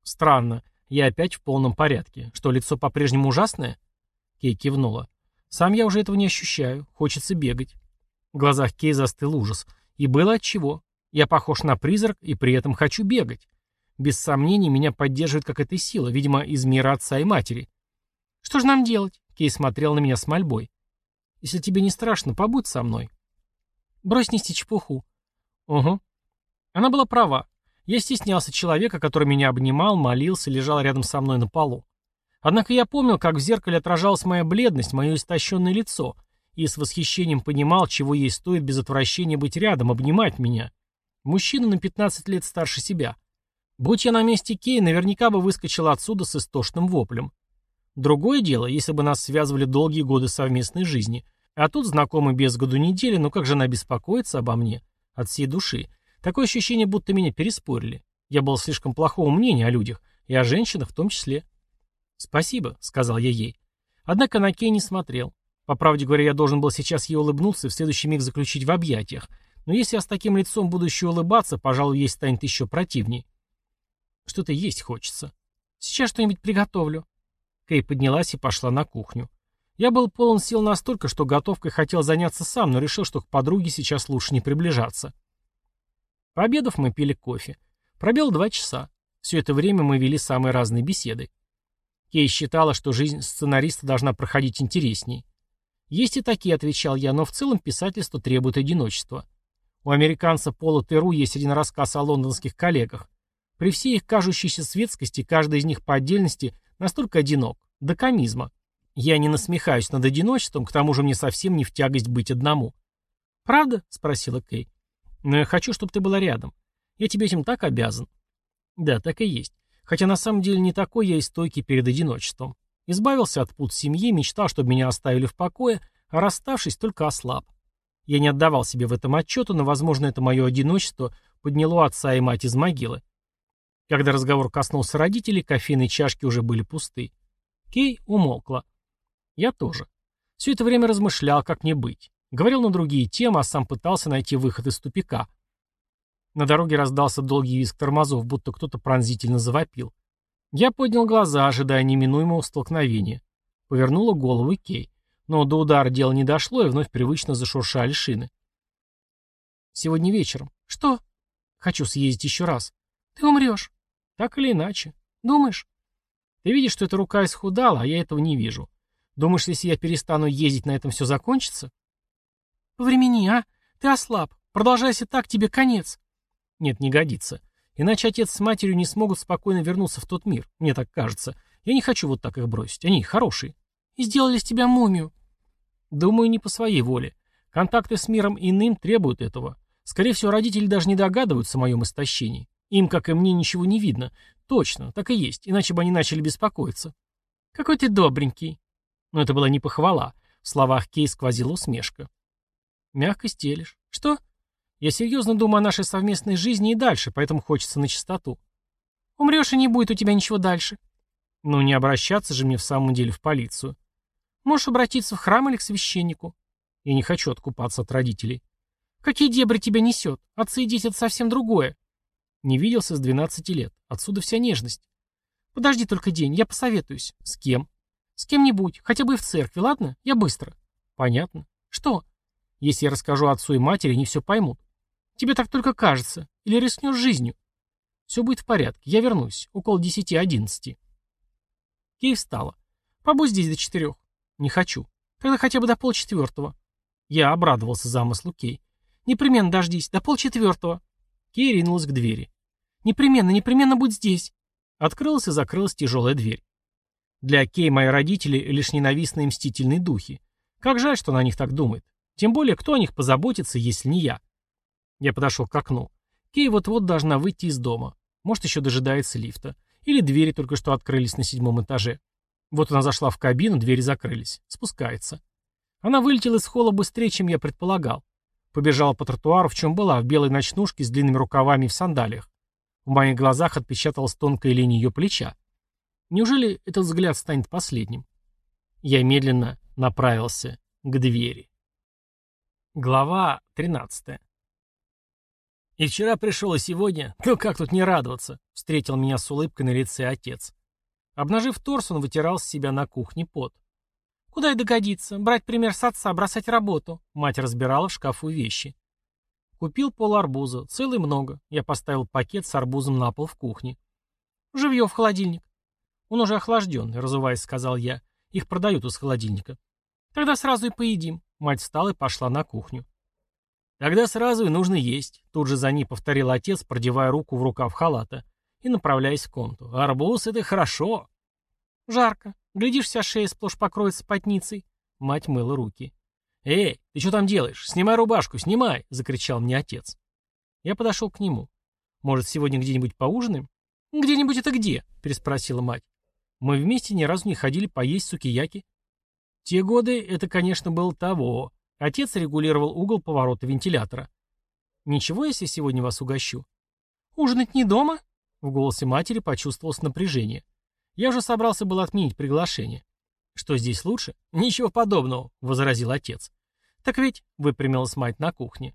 «Странно. Я опять в полном порядке. Что, лицо по-прежнему ужасное?» Кей кивнула. «Сам я уже этого не ощущаю. Хочется бегать». В глазах Кей застыл ужас. И было отчего. Я похож на призрак и при этом хочу бегать. Без сомнений, меня поддерживает какая-то сила, видимо, из мира отца и матери. «Что же нам делать?» Кей смотрел на меня с мольбой. «Если тебе не страшно, побудь со мной». «Брось нести чепуху». «Угу». Она была права. Я стеснялся человека, который меня обнимал, молился, лежал рядом со мной на полу. Однако я помнил, как в зеркале отражалась моя бледность, мое истощенное лицо, и с восхищением понимал, чего ей стоит без отвращения быть рядом, обнимать меня. Мужчина на 15 лет старше себя. Будь я на месте Кей, наверняка бы выскочил отсюда с истошным воплем. Другое дело, если бы нас связывали долгие годы совместной жизни. А тут знакомы без году недели, но как же она беспокоится обо мне? От всей души. Такое ощущение, будто меня переспорили. Я был слишком плохого мнения о людях, и о женщинах в том числе. «Спасибо», — сказал я ей. Однако на Кей не смотрел. По правде говоря, я должен был сейчас ей улыбнуться и в следующий миг заключить в объятиях. Но если я с таким лицом буду еще улыбаться, пожалуй, ей станет еще противней. Что-то есть хочется. Сейчас что-нибудь приготовлю. Кей поднялась и пошла на кухню. Я был полон сил настолько, что готовкой хотел заняться сам, но решил, что к подруге сейчас лучше не приближаться. Пообедав, мы пили кофе. Пробел два часа. Все это время мы вели самые разные беседы. Кей считала, что жизнь сценариста должна проходить интересней. Есть и такие, отвечал я, но в целом писательство требует одиночества. У американца Пола Теру есть один рассказ о лондонских коллегах. При всей их кажущейся светскости, каждый из них по отдельности настолько одинок, до комизма. Я не насмехаюсь над одиночеством, к тому же мне совсем не в тягость быть одному. «Правда?» — спросила Кей. «Но я хочу, чтобы ты была рядом. Я тебе этим так обязан». Да, так и есть. Хотя на самом деле не такой я и стойкий перед одиночеством. Избавился от пут семьи, мечтал, чтобы меня оставили в покое, а расставшись, только ослаб. Я не отдавал себе в этом отчету, но, возможно, это мое одиночество подняло отца и мать из могилы. Когда разговор коснулся родителей, кофейные чашки уже были пусты. Кей умолкла. Я тоже. Все это время размышлял, как мне быть. Говорил на другие темы, а сам пытался найти выход из тупика. На дороге раздался долгий визг тормозов, будто кто-то пронзительно завопил. Я поднял глаза, ожидая неминуемого столкновения. Повернула голову Кей. Но до удара дело не дошло, и вновь привычно зашуршали шины. «Сегодня вечером». «Что?» «Хочу съездить еще раз». «Ты умрешь». «Так или иначе». «Думаешь?» «Ты видишь, что эта рука исхудала, а я этого не вижу. Думаешь, если я перестану ездить, на этом все закончится?» «Повремени, а? Ты ослаб. Продолжайся так, тебе конец». «Нет, не годится. Иначе отец с матерью не смогут спокойно вернуться в тот мир, мне так кажется. Я не хочу вот так их бросить. Они хорошие. И сделали с тебя мумию. Думаю, не по своей воле. Контакты с миром иным требуют этого. Скорее всего, родители даже не догадываются о моем истощении. Им, как и мне, ничего не видно. Точно, так и есть, иначе бы они начали беспокоиться. Какой ты добренький. Но это была не похвала. В словах Кей сквозила усмешка. Мягко стелишь. Что? Я серьезно думаю о нашей совместной жизни и дальше, поэтому хочется на чистоту. Умрешь, и не будет у тебя ничего дальше. Ну, не обращаться же мне в самом деле в полицию. Можешь обратиться в храм или к священнику. Я не хочу откупаться от родителей. Какие дебри тебя несет? Отцы и дети — это совсем другое. Не виделся с 12 лет. Отсюда вся нежность. Подожди только день, я посоветуюсь. С кем? С кем-нибудь, хотя бы и в церкви, ладно? Я быстро. Понятно. Что? Если я расскажу отцу и матери, они все поймут. Тебе так только кажется. Или рискнешь жизнью. Все будет в порядке. Я вернусь. Около десяти-одиннадцати. Кей встала. Побудь здесь до четырех. «Не хочу. Тогда хотя бы до полчетвертого». Я обрадовался замыслу Кей. «Непременно дождись. До полчетвертого». Кей ринулась к двери. «Непременно, непременно будь здесь». Открылась и закрылась тяжелая дверь. Для Кей мои родители лишь ненавистные мстительные духи. Как жаль, что она о них так думает. Тем более, кто о них позаботится, если не я. Я подошел к окну. Кей вот-вот должна выйти из дома. Может, еще дожидается лифта. Или двери только что открылись на седьмом этаже. Вот она зашла в кабину, двери закрылись. Спускается. Она вылетела из холла быстрее, чем я предполагал. Побежала по тротуару, в чем была, в белой ночнушке с длинными рукавами и в сандалиях. В моих глазах отпечаталась тонкая линия ее плеча. Неужели этот взгляд станет последним? Я медленно направился к двери. Глава 13 «И вчера пришел, и сегодня. Ну как тут не радоваться?» Встретил меня с улыбкой на лице отец. Обнажив торс, он вытирал с себя на кухне пот. «Куда и догодиться? Брать пример с отца, бросать работу». Мать разбирала в шкафу вещи. Купил пол арбуза, целый много. Я поставил пакет с арбузом на пол в кухне. «Живье в холодильник». «Он уже охлажденный», — разуваясь, сказал я. «Их продают из холодильника». «Тогда сразу и поедим». Мать встала и пошла на кухню. «Тогда сразу и нужно есть», — тут же за ней повторил отец, продевая руку в рукав халата и направляясь в комнату. «Арбуз — это хорошо!» «Жарко. Глядишь, вся шея сплошь покроется потницей». Мать мыла руки. «Эй, ты что там делаешь? Снимай рубашку, снимай!» — закричал мне отец. Я подошел к нему. «Может, сегодня где-нибудь поужинаем?» «Где-нибудь это где?» — переспросила мать. «Мы вместе ни разу не ходили поесть сукияки». те годы это, конечно, было того. Отец регулировал угол поворота вентилятора. «Ничего, если сегодня вас угощу?» «Ужинать не дома?» В голосе матери почувствовалось напряжение. Я уже собрался был отменить приглашение. «Что здесь лучше?» «Ничего подобного», — возразил отец. «Так ведь», — выпрямилась мать на кухне.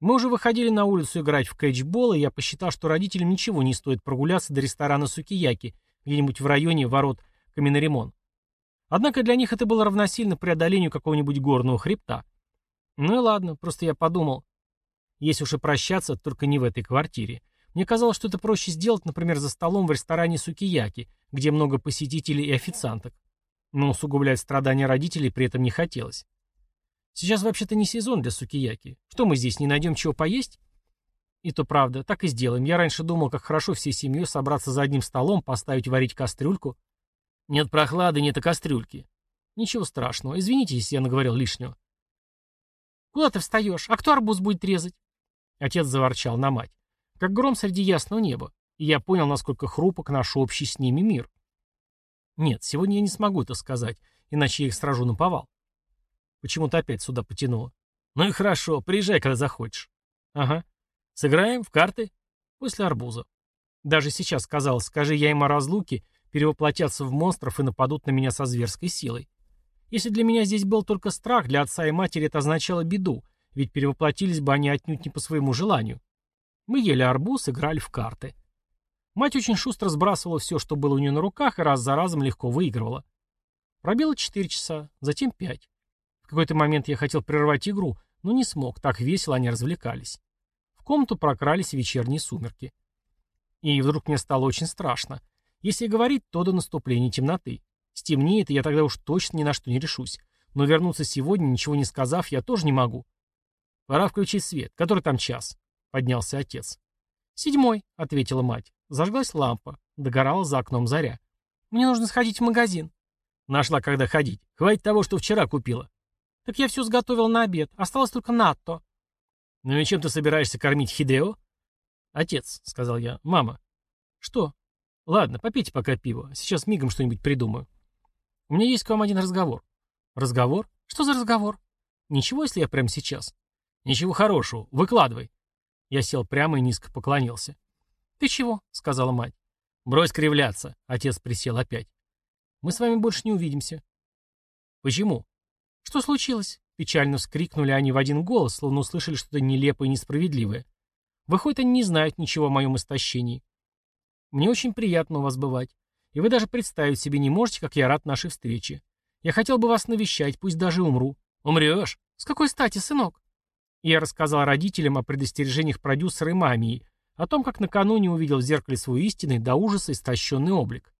Мы уже выходили на улицу играть в кэтчбол, и я посчитал, что родителям ничего не стоит прогуляться до ресторана Сукияки, где-нибудь в районе ворот Каменаримон. Однако для них это было равносильно преодолению какого-нибудь горного хребта. Ну и ладно, просто я подумал, если уж и прощаться, только не в этой квартире. Мне казалось, что это проще сделать, например, за столом в ресторане Сукияки, где много посетителей и официанток. Но усугублять страдания родителей при этом не хотелось. Сейчас вообще-то не сезон для сукияки. Что мы здесь, не найдем чего поесть? И то правда, так и сделаем. Я раньше думал, как хорошо всей семьей собраться за одним столом, поставить варить кастрюльку. Нет прохлады, нет и кастрюльки. Ничего страшного. Извините, если я наговорил лишнего. Куда ты встаешь? А кто арбуз будет резать? Отец заворчал на мать. Как гром среди ясного неба. и я понял, насколько хрупок наш общий с ними мир. Нет, сегодня я не смогу это сказать, иначе я их сражу на повал. Почему-то опять сюда потянуло. Ну и хорошо, приезжай, когда захочешь. Ага. Сыграем в карты? После арбуза. Даже сейчас казалось, скажи я им о разлуке, перевоплотятся в монстров и нападут на меня со зверской силой. Если для меня здесь был только страх, для отца и матери это означало беду, ведь перевоплотились бы они отнюдь не по своему желанию. Мы ели арбуз, играли в карты. Мать очень шустро сбрасывала все, что было у нее на руках, и раз за разом легко выигрывала. Пробило 4 часа, затем 5. В какой-то момент я хотел прервать игру, но не смог, так весело они развлекались. В комнату прокрались вечерние сумерки. И вдруг мне стало очень страшно. Если говорить, то до наступления темноты. Стемнеет, и я тогда уж точно ни на что не решусь. Но вернуться сегодня, ничего не сказав, я тоже не могу. Пора включить свет. Который там час? Поднялся отец. Седьмой, ответила мать. Зажглась лампа. Догорала за окном заря. Мне нужно сходить в магазин. Нашла, когда ходить. Хватит того, что вчера купила. Так я все сготовил на обед. Осталось только натто. Ну и чем ты собираешься кормить Хидео? Отец, сказал я. Мама. Что? Ладно, попейте пока пиво. Сейчас мигом что-нибудь придумаю. У меня есть к вам один разговор. Разговор? Что за разговор? Ничего, если я прямо сейчас? Ничего хорошего. Выкладывай. Я сел прямо и низко поклонился. «Ты чего?» — сказала мать. «Брось кривляться!» — отец присел опять. «Мы с вами больше не увидимся». «Почему?» «Что случилось?» — печально вскрикнули они в один голос, словно услышали что-то нелепое и несправедливое. «Выходит, они не знают ничего о моем истощении. Мне очень приятно у вас бывать. И вы даже представить себе не можете, как я рад нашей встрече. Я хотел бы вас навещать, пусть даже умру. Умрешь? С какой стати, сынок? Я рассказал родителям о предостережениях продюсера и мамии, о том, как накануне увидел в зеркале свой истинный до ужаса истощенный облик.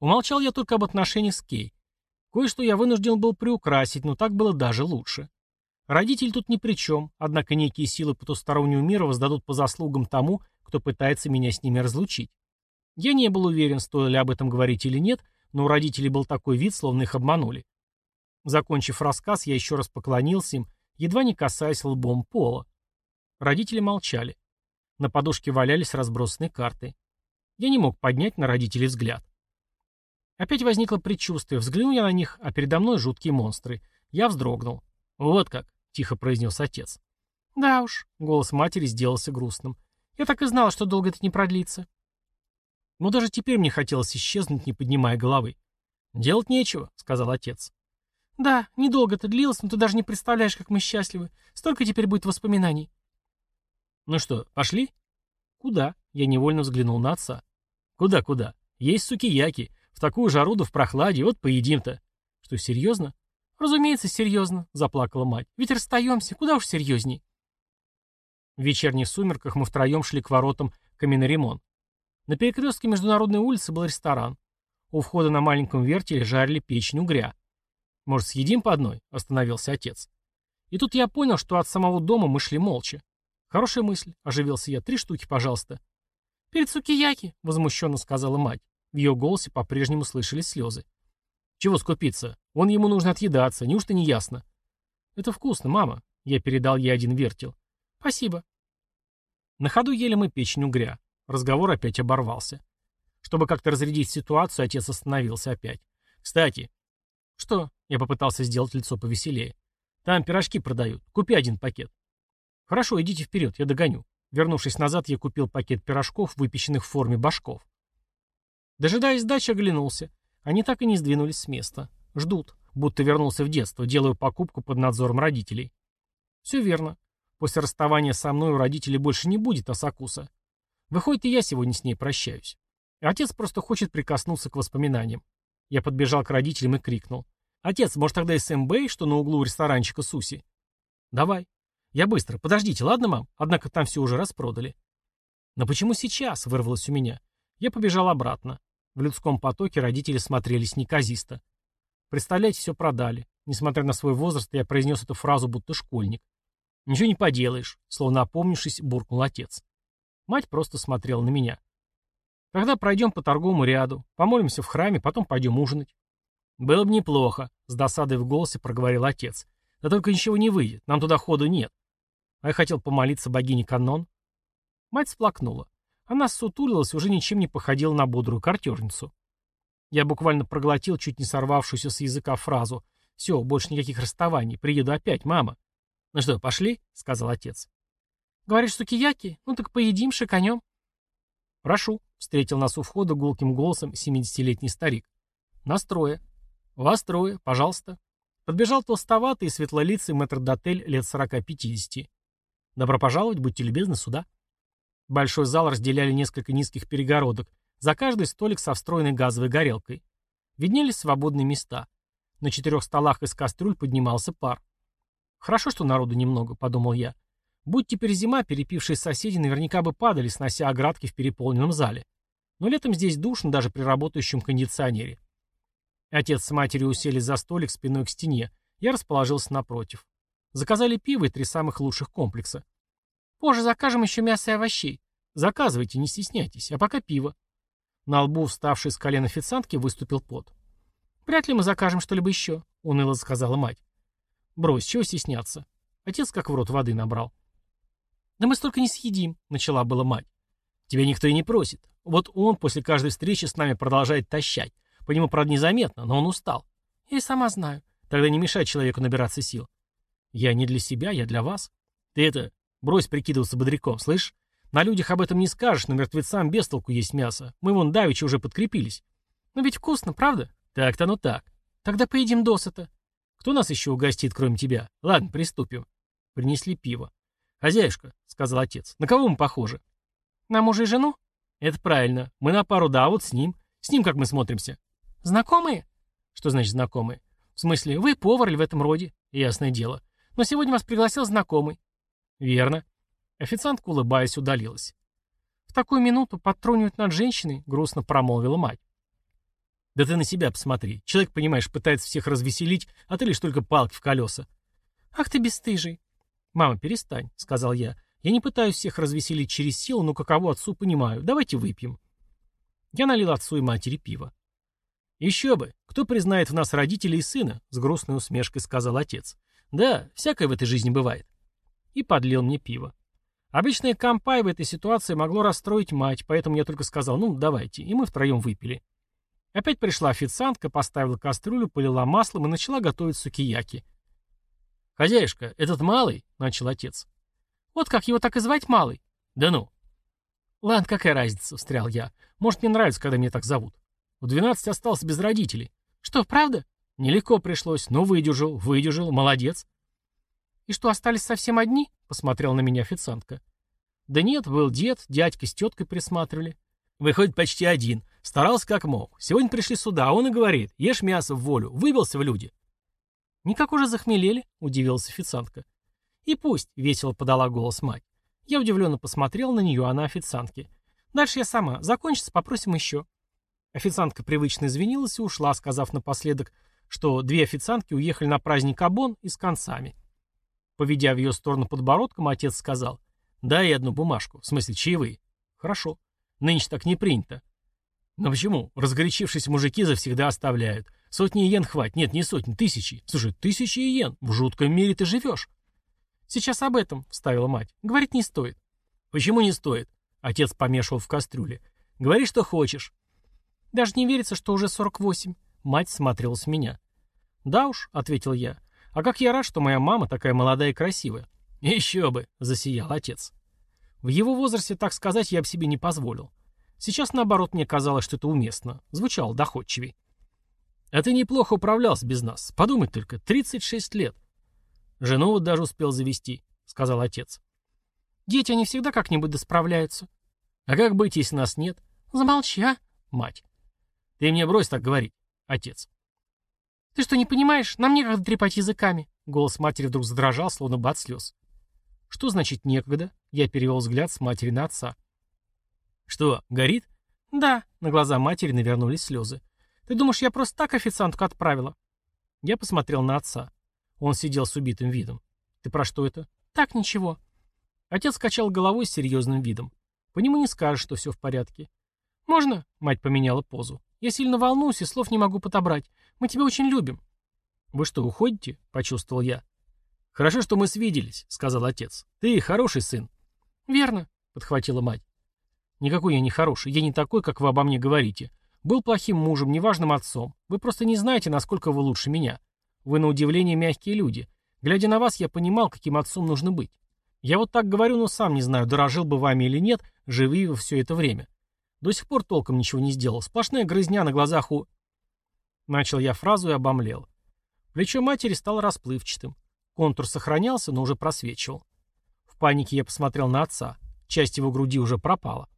Умолчал я только об отношениях с Кей. Кое-что я вынужден был приукрасить, но так было даже лучше. Родители тут ни при чем, однако некие силы потустороннего мира воздадут по заслугам тому, кто пытается меня с ними разлучить. Я не был уверен, стоило ли об этом говорить или нет, но у родителей был такой вид, словно их обманули. Закончив рассказ, я еще раз поклонился им, едва не касаясь лбом пола. Родители молчали. На подушке валялись разбросанные карты. Я не мог поднять на родителей взгляд. Опять возникло предчувствие. Взглянул я на них, а передо мной жуткие монстры. Я вздрогнул. «Вот как», — тихо произнес отец. «Да уж», — голос матери сделался грустным. Я так и знала, что долго это не продлится. Но даже теперь мне хотелось исчезнуть, не поднимая головы. «Делать нечего», — сказал отец. «Да, недолго это длилось, но ты даже не представляешь, как мы счастливы. Столько теперь будет воспоминаний». «Ну что, пошли?» «Куда?» — я невольно взглянул на отца. «Куда-куда? Есть сукияки. В такую жару да в прохладе, вот поедим-то». «Что, серьезно?» «Разумеется, серьезно», — заплакала мать. «Ведь расстаемся, куда уж серьезней». В вечерних сумерках мы втроем шли к воротам Каменноремон. На перекрестке Международной улицы был ресторан. У входа на маленьком вертеле жарили печень угря. «Может, съедим по одной?» — остановился отец. И тут я понял, что от самого дома мы шли молча. «Хорошая мысль», — оживился я. «Три штуки, пожалуйста». «Перед сукияки», — возмущенно сказала мать. В ее голосе по-прежнему слышались слезы. «Чего скупиться? Вон ему нужно отъедаться, неужто не ясно?» «Это вкусно, мама», — я передал ей один вертел. «Спасибо». На ходу ели мы печень угря. Разговор опять оборвался. Чтобы как-то разрядить ситуацию, отец остановился опять. «Кстати». «Что?» Я попытался сделать лицо повеселее. «Там пирожки продают. Купи один пакет». «Хорошо, идите вперед, я догоню». Вернувшись назад, я купил пакет пирожков, выпеченных в форме башков. Дожидаясь сдачи, оглянулся. Они так и не сдвинулись с места. Ждут, будто вернулся в детство, делаю покупку под надзором родителей. Все верно. После расставания со мной у родителей больше не будет Асакуса. Выходит, и я сегодня с ней прощаюсь. Отец просто хочет прикоснуться к воспоминаниям. Я подбежал к родителям и крикнул. «Отец, может тогда СМБ, что на углу ресторанчика Суси?» «Давай». «Я быстро. Подождите, ладно, мам? Однако там все уже распродали». «Но почему сейчас?» — вырвалось у меня. Я побежал обратно. В людском потоке родители смотрелись неказисто. Представляете, все продали. Несмотря на свой возраст, я произнес эту фразу будто школьник. «Ничего не поделаешь», — словно опомнившись, буркнул отец. Мать просто смотрела на меня. «Тогда пройдем по торговому ряду, помолимся в храме, потом пойдем ужинать». «Было бы неплохо», — с досадой в голосе проговорил отец. «Да только ничего не выйдет, нам туда ходу нет». А я хотел помолиться богине Канон. Мать сплакнула. Она сутулилась, уже ничем не походила на бодрую картерницу. Я буквально проглотил чуть не сорвавшуюся с языка фразу. «Все, больше никаких расставаний. Приеду опять, мама». «Ну что, пошли?» — сказал отец. «Говоришь, сукияки? Ну так поедим, шиканем». «Прошу», — встретил нас у входа гулким голосом семидесятилетний старик. «Настроя». «Вас трое, пожалуйста». Подбежал толстоватый и светлолицый метрдотель лет сорока-пятидесяти. «Добро пожаловать, будьте любезны, сюда». Большой зал разделяли несколько низких перегородок, за каждый столик со встроенной газовой горелкой. Виднелись свободные места. На четырех столах из кастрюль поднимался пар. «Хорошо, что народу немного», — подумал я. Будь теперь зима, перепившие соседи наверняка бы падали, снося оградки в переполненном зале. Но летом здесь душно даже при работающем кондиционере. Отец с матерью уселись за столик спиной к стене. Я расположился напротив. Заказали пиво и три самых лучших комплекса. Позже закажем еще мясо и овощей. Заказывайте, не стесняйтесь. А пока пиво. На лбу, вставший с колен официантки, выступил пот. «Вряд ли мы закажем что-либо еще», — уныло сказала мать. «Брось, чего стесняться?» Отец как в рот воды набрал. «Да мы столько не съедим», — начала была мать. «Тебя никто и не просит. Вот он после каждой встречи с нами продолжает тащать. По нему, правда, незаметно, но он устал. Я и сама знаю. Тогда не мешай человеку набираться сил. Я не для себя, я для вас. Ты это, брось прикидываться бодряком, слышь? На людях об этом не скажешь, но мертвецам без толку есть мясо. Мы вон давеча уже подкрепились. Но ведь вкусно, правда? Так-то ну так. Тогда поедим досыта. Кто нас еще угостит, кроме тебя? Ладно, приступим. Принесли пиво. «Хозяюшка», — сказал отец, — «на кого мы похожи?» «На мужа и жену?» «Это правильно. Мы на пару, да, а вот с ним. С ним как мы смотримся?» «Знакомые?» «Что значит знакомые?» «В смысле, вы повар или в этом роде?» «Ясное дело. Но сегодня вас пригласил знакомый». «Верно. Официантка, улыбаясь, удалилась. «В такую минуту подтрунивать над женщиной?» — грустно промолвила мать. «Да ты на себя посмотри. Человек, понимаешь, пытается всех развеселить, а ты лишь только палки в колеса». «Ах ты бесстыжий!» «Мама, перестань», — сказал я. «Я не пытаюсь всех развеселить через силу, но каково отцу понимаю. Давайте выпьем». Я налил отцу и матери пиво. «Еще бы! Кто признает в нас родителей и сына?» — с грустной усмешкой сказал отец. «Да, всякое в этой жизни бывает». И подлил мне пиво. Обычное компай в этой ситуации могло расстроить мать, поэтому я только сказал, ну, давайте, и мы втроем выпили. Опять пришла официантка, поставила кастрюлю, полила маслом и начала готовить сукияки. «Хозяюшка, этот малый?» — начал отец. «Вот как его так и звать малый?» «Да ну!» «Ладно, какая разница?» — встрял я. «Может, мне нравится, когда меня так зовут. В двенадцать остался без родителей». «Что, правда?» «Нелегко пришлось, но выдержал, выдержал, молодец». «И что, остались совсем одни?» — посмотрел на меня официантка. «Да нет, был дед, дядька с теткой присматривали». «Выходит, почти один. Старался как мог. Сегодня пришли сюда, он и говорит, ешь мясо в волю, выбился в люди». «Никак уже захмелели?» — удивилась официантка. «И пусть», — весело подала голос мать. Я удивленно посмотрел на нее, а на официантке. «Дальше я сама. Закончится, попросим еще». Официантка привычно извинилась и ушла, сказав напоследок, что две официантки уехали на праздник Абон и с концами. Поведя в ее сторону подбородком, отец сказал, «Дай одну бумажку, в смысле чаевые». «Хорошо. Нынче так не принято». «Но почему? Разгорячившись мужики завсегда оставляют. Сотни йен хватит. Нет, не сотни, тысячи. Слушай, тысячи йен. В жутком мире ты живешь». «Сейчас об этом», — вставила мать. «Говорить не стоит». «Почему не стоит?» Отец помешивал в кастрюле. «Говори, что хочешь». «Даже не верится, что уже сорок восемь». Мать смотрела с меня. «Да уж», — ответил я. А как я рад, что моя мама такая молодая и красивая. Еще бы, засиял отец. В его возрасте, так сказать, я бы себе не позволил. Сейчас, наоборот, мне казалось, что это уместно. Звучало доходчивей. А ты неплохо управлялся без нас. Подумать только, 36 лет. Жену вот даже успел завести, сказал отец. Дети, они всегда как-нибудь досправляются. А как быть, если нас нет? Замолчи, а, мать. Ты мне брось так говорить, отец. «Ты что, не понимаешь? Нам некогда трепать языками». Голос матери вдруг задрожал, словно бы от слез. «Что значит некогда?» Я перевел взгляд с матери на отца. «Что, горит?» «Да». На глаза матери навернулись слезы. «Ты думаешь, я просто так официантку отправила?» Я посмотрел на отца. Он сидел с убитым видом. «Ты про что это?» «Так, ничего». Отец качал головой с серьезным видом. По нему не скажешь, что все в порядке. «Можно?» — мать поменяла позу. «Я сильно волнуюсь и слов не могу подобрать. Мы тебя очень любим». «Вы что, уходите?» — почувствовал я. «Хорошо, что мы свиделись», — сказал отец. «Ты хороший сын». «Верно», — подхватила мать. Никакой я не хороший, я не такой, как вы обо мне говорите. Был плохим мужем, неважным отцом. Вы просто не знаете, насколько вы лучше меня. Вы на удивление мягкие люди. Глядя на вас, я понимал, каким отцом нужно быть. Я вот так говорю, но сам не знаю, дорожил бы вами или нет, живы вы все это время. До сих пор толком ничего не сделал. Сплошная грызня на глазах у... Начал я фразу и обомлел. Плечо матери стало расплывчатым. Контур сохранялся, но уже просвечивал. В панике я посмотрел на отца. Часть его груди уже пропала.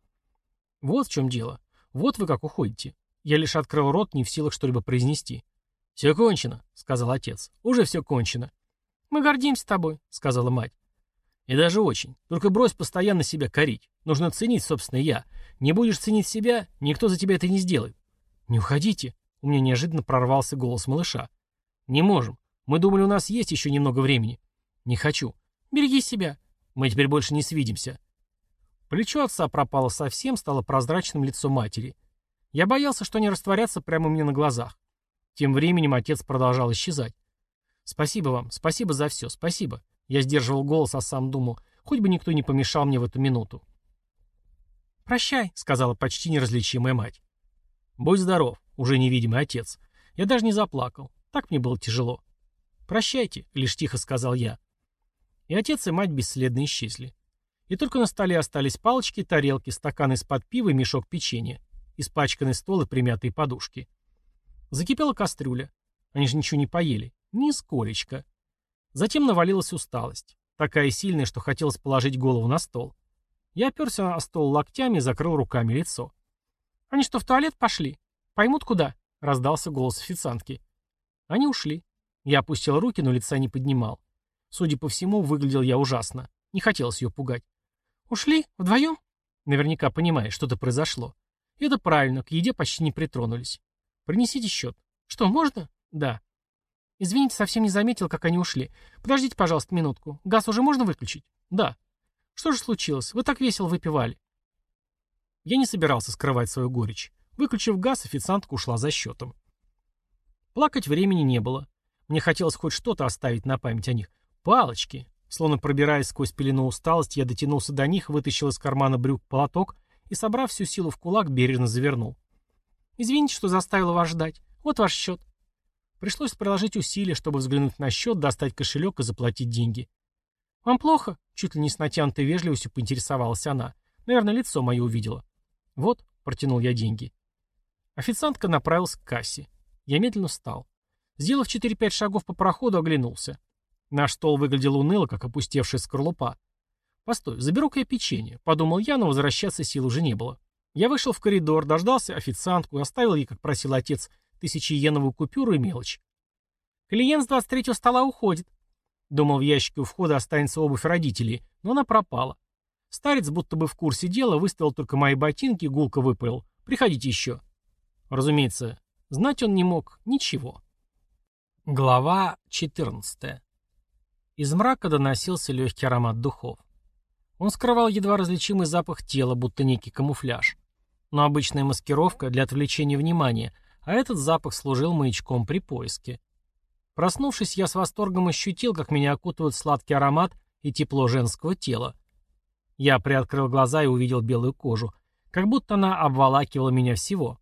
Вот в чем дело. Вот вы как уходите. Я лишь открыл рот, не в силах что-либо произнести. «Все кончено», — сказал отец. «Уже все кончено». «Мы гордимся тобой», — сказала мать. «И даже очень. Только брось постоянно себя корить. Нужно ценить, собственно, я. Не будешь ценить себя, никто за тебя это не сделает». «Не уходите», — у меня неожиданно прорвался голос малыша. «Не можем. Мы думали, у нас есть еще немного времени». «Не хочу». «Береги себя». «Мы теперь больше не свидимся». Плечо отца пропало совсем, стало прозрачным лицо матери. Я боялся, что они растворятся прямо мне на глазах. Тем временем отец продолжал исчезать. «Спасибо вам, спасибо за все, спасибо». Я сдерживал голос, а сам думал, хоть бы никто не помешал мне в эту минуту. «Прощай», — сказала почти неразличимая мать. «Будь здоров», — уже невидимый отец. Я даже не заплакал. Так мне было тяжело. «Прощайте», — лишь тихо сказал я. И отец и мать бесследно исчезли. И только на столе остались палочки, тарелки, стакан из-под пива и мешок печенья, испачканный стол и примятые подушки. Закипела кастрюля. Они же ничего не поели. Нисколечко. Затем навалилась усталость. Такая сильная, что хотелось положить голову на стол. Я оперся на стол локтями и закрыл руками лицо. «Они что, в туалет пошли? Поймут, куда?» — раздался голос официантки. Они ушли. Я опустил руки, но лица не поднимал. Судя по всему, выглядел я ужасно. Не хотелось ее пугать. «Ушли? Вдвоем?» Наверняка понимаешь, что-то произошло. Это правильно, к еде почти не притронулись. Принесите счет. Что, можно? Да. Извините, совсем не заметил, как они ушли. Подождите, пожалуйста, минутку. Газ уже можно выключить? Да. Что же случилось? Вы так весело выпивали. Я не собирался скрывать свою горечь. Выключив газ, официантка ушла за счетом. Плакать времени не было. Мне хотелось хоть что-то оставить на память о них. Палочки. Словно пробираясь сквозь пелену усталости, я дотянулся до них, вытащил из кармана брюк платок и, собрав всю силу в кулак, бережно завернул. «Извините, что заставила вас ждать. Вот ваш счет». Пришлось приложить усилия, чтобы взглянуть на счет, достать кошелек и заплатить деньги. «Вам плохо?» — чуть ли не с натянутой вежливостью поинтересовалась она. Наверное, лицо мое увидела. «Вот», — протянул я деньги. Официантка направилась к кассе. Я медленно встал. Сделав 4-5 шагов по проходу, оглянулся. Наш стол выглядел уныло, как опустевшая скорлупа. «Постой, заберу-ка я печенье», — подумал я, но возвращаться сил уже не было. Я вышел в коридор, дождался официантку, оставил ей, как просил отец, тысячиеновую купюру и мелочь. Клиент с 23-го стола уходит. Думал, в ящике у входа останется обувь родителей, но она пропала. Старец, будто бы в курсе дела, выставил только мои ботинки, гулко выпалил. «Приходите еще». Разумеется, знать он не мог ничего. Глава 14 из мрака доносился легкий аромат духов. Он скрывал едва различимый запах тела, будто некий камуфляж. Но обычная маскировка для отвлечения внимания, а этот запах служил маячком при поиске. Проснувшись, я с восторгом ощутил, как меня окутывает сладкий аромат и тепло женского тела. Я приоткрыл глаза и увидел белую кожу, как будто она обволакивала меня всего.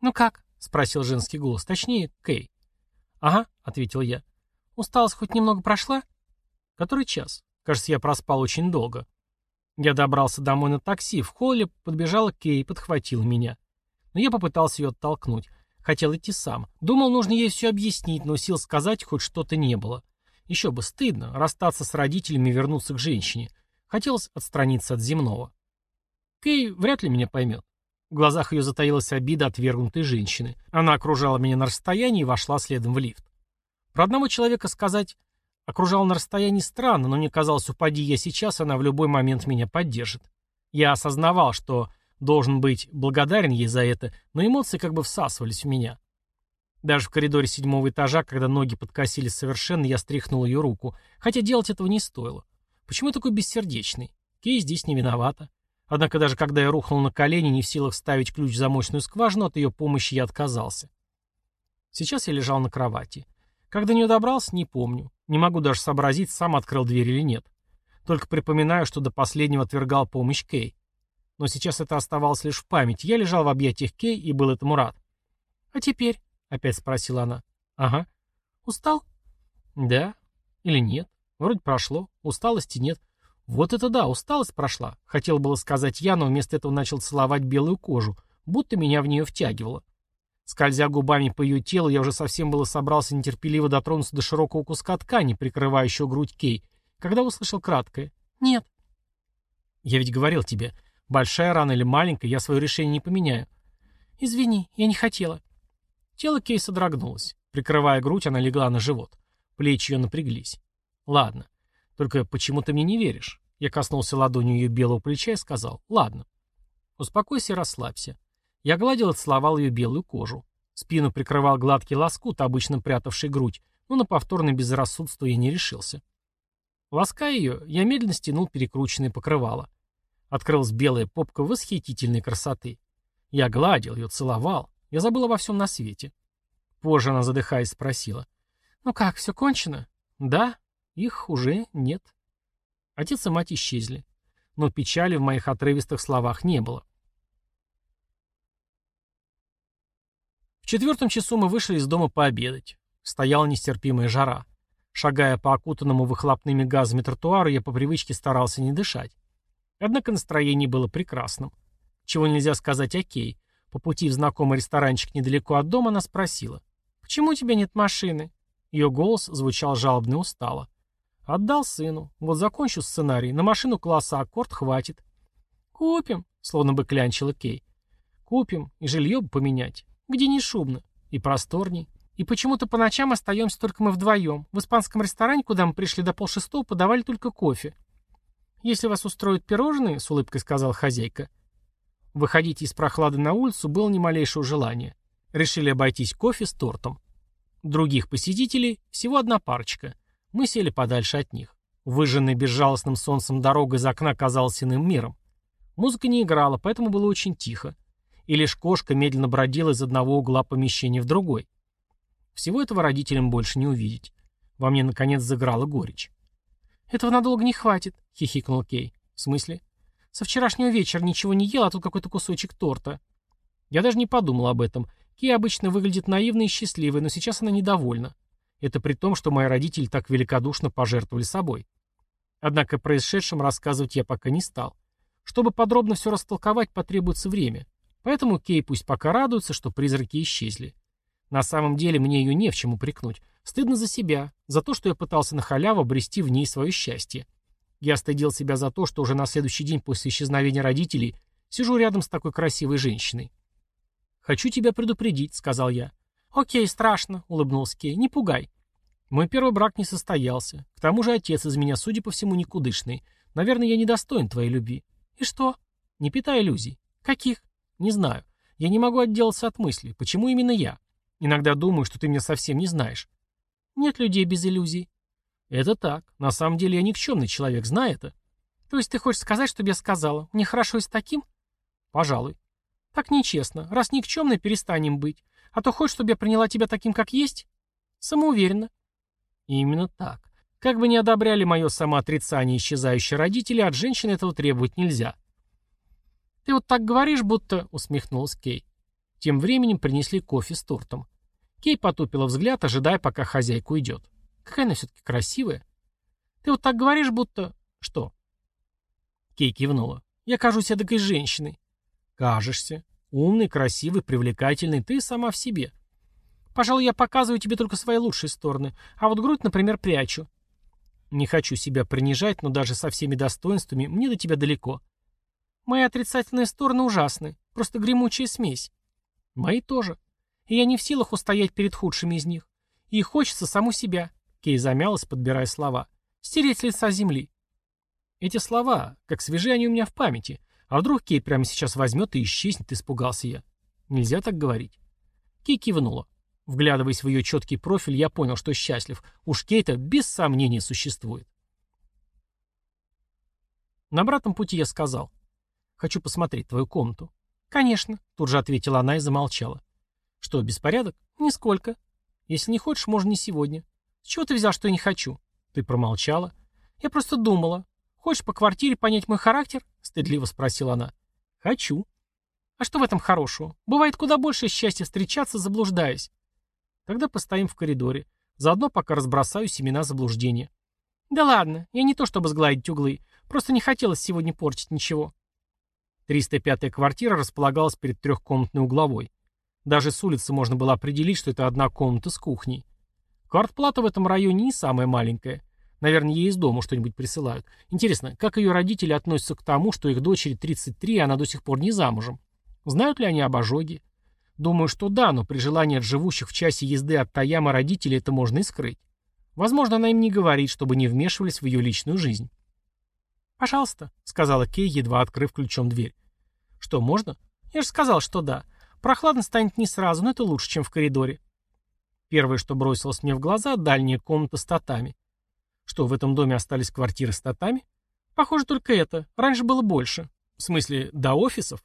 «Ну как?» — спросил женский голос, точнее, Кей. «Ага», — ответил я. «Усталость хоть немного прошла?» Который час? Кажется, я проспал очень долго. Я добрался домой на такси, в холле подбежала Кей и подхватила меня. Но я попытался ее оттолкнуть. Хотел идти сам. Думал, нужно ей все объяснить, но сил сказать хоть что-то не было. Еще бы стыдно, расстаться с родителями и вернуться к женщине. Хотелось отстраниться от земного. Кей вряд ли меня поймет. В глазах ее затаилась обида отвергнутой женщины. Она окружала меня на расстоянии и вошла следом в лифт. Про одного человека сказать Окружал на расстоянии странно, но мне казалось, упади я сейчас, она в любой момент меня поддержит. Я осознавал, что должен быть благодарен ей за это, но эмоции как бы всасывались в меня. Даже в коридоре седьмого этажа, когда ноги подкосились совершенно, я стряхнул ее руку, хотя делать этого не стоило. Почему я такой бессердечный? Кей здесь не виновата. Однако даже когда я рухнул на колени, не в силах ставить ключ в замочную скважину, от ее помощи я отказался. Сейчас я лежал на кровати. Как до нее добрался, не помню. Не могу даже сообразить, сам открыл дверь или нет. Только припоминаю, что до последнего отвергал помощь Кей. Но сейчас это оставалось лишь в памяти. Я лежал в объятиях Кей и был этому рад. «А теперь?» — опять спросила она. «Ага. Устал?» «Да. Или нет? Вроде прошло. Усталости нет. Вот это да, усталость прошла. Хотел было сказать я, но вместо этого начал целовать белую кожу, будто меня в нее втягивало. Скользя губами по ее телу, я уже совсем было собрался нетерпеливо дотронуться до широкого куска ткани, прикрывающего грудь Кей, когда услышал краткое «Нет». «Я ведь говорил тебе, большая рана или маленькая, я свое решение не поменяю». «Извини, я не хотела». Тело Кей содрогнулось. Прикрывая грудь, она легла на живот. Плечи ее напряглись. «Ладно. Только почему ты мне не веришь?» Я коснулся ладонью ее белого плеча и сказал «Ладно». «Успокойся и расслабься». Я гладил и целовал ее белую кожу. Спину прикрывал гладкий лоскут, обычно прятавший грудь, но на повторное безрассудство я не решился. Лаская ее, я медленно стянул перекрученное покрывало. Открылась белая попка восхитительной красоты. Я гладил ее, целовал. Я забыл обо всем на свете. Позже она, задыхаясь, спросила. «Ну как, все кончено?» «Да, их уже нет». Отец и мать исчезли. Но печали в моих отрывистых словах не было. В четвертом часу мы вышли из дома пообедать. Стояла нестерпимая жара. Шагая по окутанному выхлопными газами тротуару, я по привычке старался не дышать. Однако настроение было прекрасным. Чего нельзя сказать о Кей. По пути в знакомый ресторанчик недалеко от дома она спросила. «Почему у тебя нет машины?» Ее голос звучал жалобно и устало. «Отдал сыну. Вот закончу сценарий. На машину класса аккорд хватит». «Купим», — словно бы клянчила Кей. «Купим. И жилье бы поменять. Где не шумно. И просторней. И почему-то по ночам остаемся только мы вдвоем. В испанском ресторане, куда мы пришли до полшестого, подавали только кофе. «Если вас устроят пирожные», — с улыбкой сказала хозяйка. Выходить из прохлады на улицу было ни малейшего желания. Решили обойтись кофе с тортом. Других посетителей всего одна парочка. Мы сели подальше от них. Выжженная безжалостным солнцем дорога из окна казалась иным миром. Музыка не играла, поэтому было очень тихо. И лишь кошка медленно бродила из одного угла помещения в другой. Всего этого родителям больше не увидеть. Во мне, наконец, заграла горечь. «Этого надолго не хватит», — хихикнул Кей. «В смысле?» «Со вчерашнего вечера ничего не ел, а тут какой-то кусочек торта». Я даже не подумал об этом. Кей обычно выглядит наивной и счастливой, но сейчас она недовольна. Это при том, что мои родители так великодушно пожертвовали собой. Однако происшедшем рассказывать я пока не стал. Чтобы подробно все растолковать, потребуется время. Поэтому Кей пусть пока радуется, что призраки исчезли. На самом деле мне ее не в чем упрекнуть. Стыдно за себя, за то, что я пытался на халяву обрести в ней свое счастье. Я стыдил себя за то, что уже на следующий день после исчезновения родителей сижу рядом с такой красивой женщиной. «Хочу тебя предупредить», — сказал я. «Окей, страшно», — улыбнулся Кей, — «не пугай». Мой первый брак не состоялся. К тому же отец из меня, судя по всему, никудышный. Наверное, я недостоин твоей любви. И что? Не питай иллюзий. Каких? Не знаю. Я не могу отделаться от мысли. Почему именно я? Иногда думаю, что ты меня совсем не знаешь. Нет людей без иллюзий. Это так. На самом деле я никчемный человек, знай это. То есть ты хочешь сказать, чтобы я сказала, мне хорошо и с таким? Пожалуй. Так нечестно. Раз никчемный, перестанем быть. А то хочешь, чтобы я приняла тебя таким, как есть? Самоуверенно. Именно так. Как бы ни одобряли мое самоотрицание исчезающие родители, от женщины этого требовать нельзя. Ты вот так говоришь, будто... Усмехнулась Кей. Тем временем принесли кофе с тортом. Кей потупила взгляд, ожидая, пока хозяйка уйдет. Какая она все-таки красивая. Ты вот так говоришь, будто... Что? Кей кивнула. Я кажусь эдакой женщиной. Кажешься. Умный, красивый, привлекательный. Ты сама в себе. Пожалуй, я показываю тебе только свои лучшие стороны. А вот грудь, например, прячу. Не хочу себя принижать, но даже со всеми достоинствами мне до тебя далеко. Мои отрицательные стороны ужасны. Просто гремучая смесь. Мои тоже. И я не в силах устоять перед худшими из них. И хочется саму себя. Кей замялась, подбирая слова. Стереть лица земли. Эти слова, как свежи они у меня в памяти. А вдруг Кей прямо сейчас возьмет и исчезнет, испугался я. Нельзя так говорить. Кей кивнула. Вглядываясь в ее четкий профиль, я понял, что счастлив. Уж Кейта без сомнения существует. На обратном пути я сказал. Хочу посмотреть твою комнату. «Конечно», — тут же ответила она и замолчала. «Что, беспорядок? Нисколько. Если не хочешь, можно не сегодня. С чего ты взял, что я не хочу?» Ты промолчала. «Я просто думала. Хочешь по квартире понять мой характер?» — стыдливо спросила она. Хочу. А что в этом хорошего? Бывает куда больше счастья встречаться, заблуждаясь. Тогда постоим в коридоре. Заодно пока разбросаю семена заблуждения. Да ладно, я не то чтобы сгладить углы. Просто не хотелось сегодня портить ничего. 305-я квартира располагалась перед трехкомнатной угловой. Даже с улицы можно было определить, что это одна комната с кухней. Квартплата в этом районе не самая маленькая. Наверное, ей из дома что-нибудь присылают. Интересно, как ее родители относятся к тому, что их дочери 33, а она до сих пор не замужем? Знают ли они об ожоге? Думаю, что да, но при желании от живущих в часе езды от Таяма родителей это можно и скрыть. Возможно, она им не говорит, чтобы не вмешивались в ее личную жизнь. «Пожалуйста», — сказала Кей, едва открыв ключом дверь. «Что, можно?» «Я же сказал, что да. Прохладно станет не сразу, но это лучше, чем в коридоре». Первое, что бросилось мне в глаза, — дальняя комната с татами. Что, в этом доме остались квартиры с татами? Похоже, только это. Раньше было больше. В смысле, до офисов?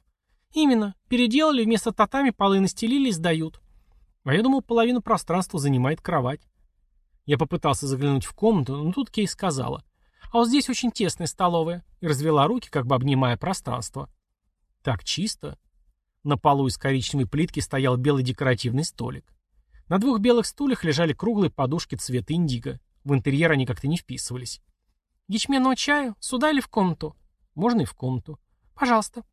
Именно. Переделали, вместо татами полы настелили и сдают. А я думал, половину пространства занимает кровать. Я попытался заглянуть в комнату, но тут Кей сказала. А вот здесь очень тесная столовая. И развела руки, как бы обнимая пространство. Так чисто. На полу из коричневой плитки стоял белый декоративный столик. На двух белых стульях лежали круглые подушки цвета индиго. В интерьер они как-то не вписывались. «Ячменного чаю? Сюда или в комнату?» «Можно и в комнату». «Пожалуйста».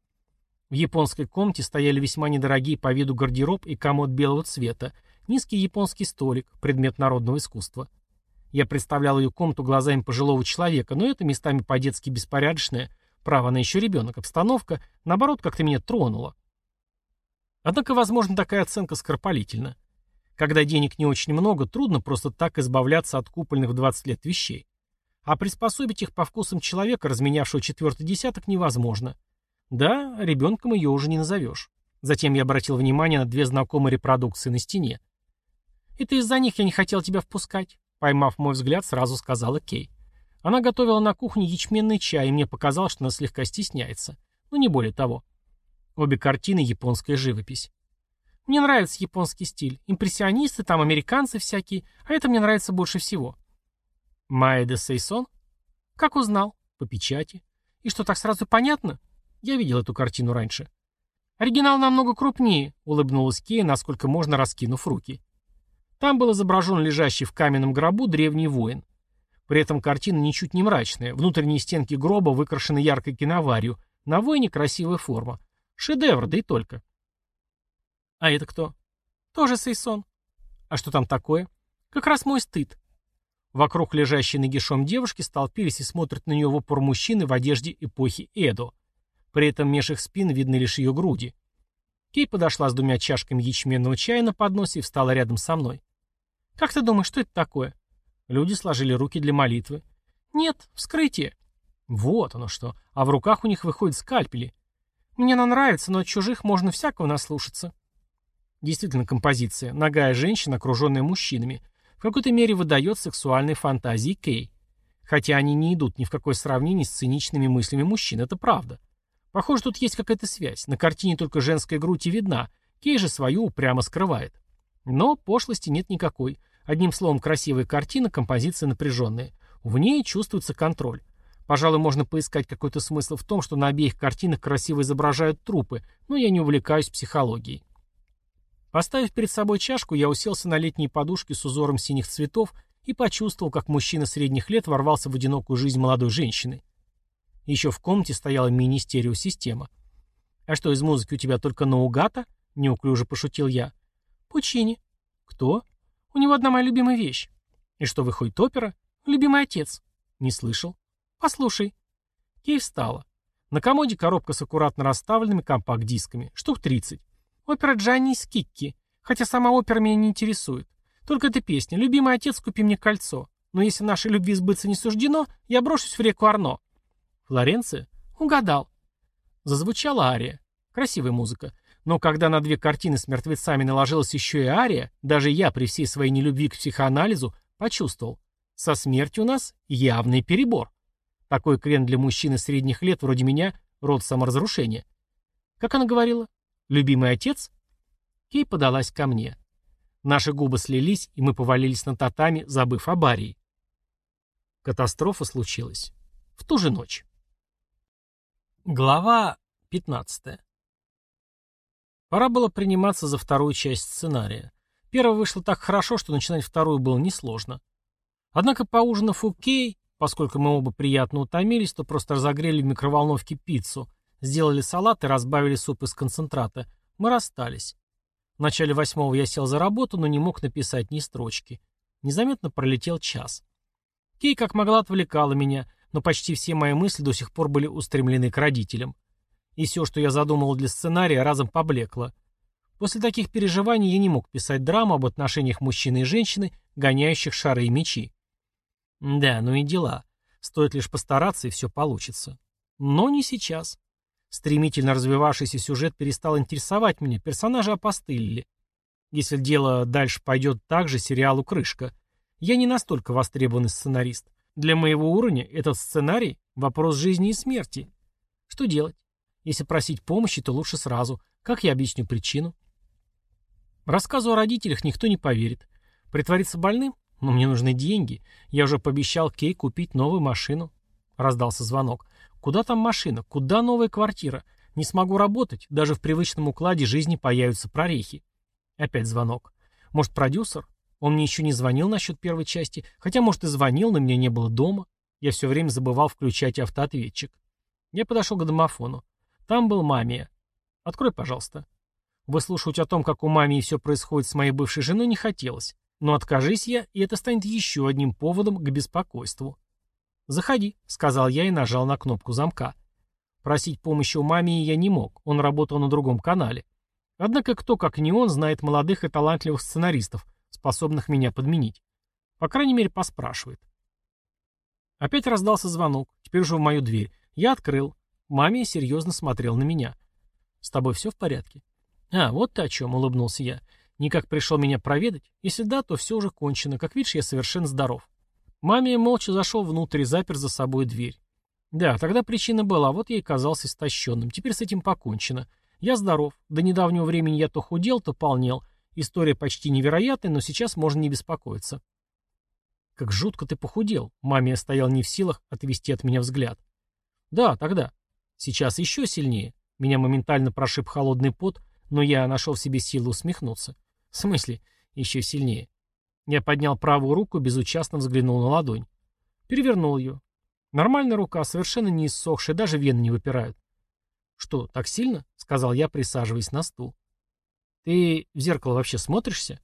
В японской комнате стояли весьма недорогие по виду гардероб и комод белого цвета, низкий японский столик, предмет народного искусства. Я представлял ее комнату глазами пожилого человека, но это местами по-детски беспорядочная, право, она еще ребенок, обстановка, наоборот, как-то меня тронула. Однако, возможно, такая оценка скоропалительна. Когда денег не очень много, трудно просто так избавляться от купольных в 20 лет вещей. А приспособить их по вкусам человека, разменявшего четвертый десяток, невозможно. Да, ребенком ее уже не назовешь. Затем я обратил внимание на две знакомые репродукции на стене. «Это из-за них я не хотел тебя впускать», Поймав мой взгляд, сразу сказала Кей. Она готовила на кухне ячменный чай, и мне показалось, что она слегка стесняется. Но не более того. Обе картины — японская живопись. Мне нравится японский стиль. Импрессионисты, там американцы всякие, а это мне нравится больше всего. Маэда Сейсон? Как узнал? По печати. И что, так сразу понятно? Я видел эту картину раньше. Оригинал намного крупнее, улыбнулась Кей, насколько можно раскинув руки. Там был изображен лежащий в каменном гробу древний воин. При этом картина ничуть не мрачная. Внутренние стенки гроба выкрашены яркой киноварью. На воине красивая форма. Шедевр, да и только. А это кто? Тоже Сейсон. А что там такое? Как раз мой стыд. Вокруг лежащей нагишом девушки столпились и смотрят на нее в упор мужчины в одежде эпохи Эдо. При этом меж их спин видны лишь ее груди. Кей подошла с двумя чашками ячменного чая на подносе и встала рядом со мной. «Как ты думаешь, что это такое?» Люди сложили руки для молитвы. «Нет, вскрытие». «Вот оно что. А в руках у них выходят скальпели. Мне она нравится, но от чужих можно всякого наслушаться». Действительно композиция. Ногая женщина, окруженная мужчинами. В какой-то мере выдает сексуальной фантазии Кей. Хотя они не идут ни в какое сравнение с циничными мыслями мужчин, это правда. Похоже, тут есть какая-то связь. На картине только женская грудь и видна. Кей же свою упрямо скрывает. Но пошлости нет никакой. Одним словом, красивая картина, композиция напряженная. В ней чувствуется контроль. Пожалуй, можно поискать какой-то смысл в том, что на обеих картинах красиво изображают трупы, но я не увлекаюсь психологией. Поставив перед собой чашку, я уселся на летние подушки с узором синих цветов и почувствовал, как мужчина средних лет ворвался в одинокую жизнь молодой женщины. Еще в комнате стояла мини-стереосистема. «А что, из музыки у тебя только наугата?» — неуклюже пошутил я. «Пучини». «Кто?» У него одна моя любимая вещь. И что, выходит опера? Любимый отец. Не слышал. Послушай. Кей встала. На комоде коробка с аккуратно расставленными компакт-дисками. Штук 30. Опера Джанни Скикки. Хотя сама опера меня не интересует. Только эта песня. «Любимый отец, купи мне кольцо». Но если нашей любви сбыться не суждено, я брошусь в реку Арно. Флоренция? Угадал. Зазвучала ария. Красивая музыка. Но когда на две картины с мертвецами наложилась еще и ария, даже я при всей своей нелюбви к психоанализу почувствовал, со смертью у нас явный перебор. Такой крен для мужчины средних лет вроде меня – род саморазрушения. Как она говорила? Любимый отец? Кей подалась ко мне. Наши губы слились, и мы повалились на татами, забыв о Барии. Катастрофа случилась в ту же ночь. Глава 15. Пора было приниматься за вторую часть сценария. Первая вышла так хорошо, что начинать вторую было несложно. Однако поужинав у Кей, поскольку мы оба приятно утомились, то просто разогрели в микроволновке пиццу, сделали салат и разбавили суп из концентрата, мы расстались. В начале восьмого я сел за работу, но не мог написать ни строчки. Незаметно пролетел час. Кей как могла отвлекала меня, но почти все мои мысли до сих пор были устремлены к родителям. И все, что я задумывал для сценария, разом поблекло. После таких переживаний я не мог писать драму об отношениях мужчины и женщины, гоняющих шары и мечи. Да, ну и дела. Стоит лишь постараться, и все получится. Но не сейчас. Стремительно развивавшийся сюжет перестал интересовать меня, персонажи опостылили. Если дело дальше пойдет так же, сериалу крышка. Я не настолько востребованный сценарист. Для моего уровня этот сценарий – вопрос жизни и смерти. Что делать? Если просить помощи, то лучше сразу. Как я объясню причину? Рассказу о родителях никто не поверит. Притвориться больным? Но мне нужны деньги. Я уже пообещал Кей купить новую машину. Раздался звонок. Куда там машина? Куда новая квартира? Не смогу работать. Даже в привычном укладе жизни появятся прорехи. Опять звонок. Может, продюсер? Он мне еще не звонил насчет первой части. Хотя, может, и звонил, но меня не было дома. Я все время забывал включать автоответчик. Я подошел к домофону. Там был мамия. Открой, пожалуйста. Выслушивать о том, как у мамии все происходит с моей бывшей женой, не хотелось. Но откажись я, и это станет еще одним поводом к беспокойству. «Заходи», — сказал я и нажал на кнопку замка. Просить помощи у мамии я не мог, он работал на другом канале. Однако кто, как не он, знает молодых и талантливых сценаристов, способных меня подменить. По крайней мере, поспрашивает. Опять раздался звонок, теперь уже в мою дверь. Я открыл. Маме серьезно смотрел на меня. «С тобой все в порядке?» «А, вот ты о чем», — улыбнулся я. «Никак пришел меня проведать? Если да, то все уже кончено. Как видишь, я совершенно здоров». Маме молча зашел внутрь и запер за собой дверь. Да, тогда причина была, вот я и казался истощенным. Теперь с этим покончено. Я здоров. До недавнего времени я то худел, то полнел. История почти невероятная, но сейчас можно не беспокоиться. Как жутко ты похудел. Маме стоял не в силах отвести от меня взгляд. Да, тогда. Сейчас еще сильнее. Меня моментально прошиб холодный пот, но я нашел в себе силы усмехнуться. В смысле, еще сильнее. Я поднял правую руку, безучастно взглянул на ладонь. Перевернул ее. Нормальная рука, совершенно не иссохшая, даже вены не выпирают. «Что, так сильно?» — сказал я, присаживаясь на стул. «Ты в зеркало вообще смотришься?»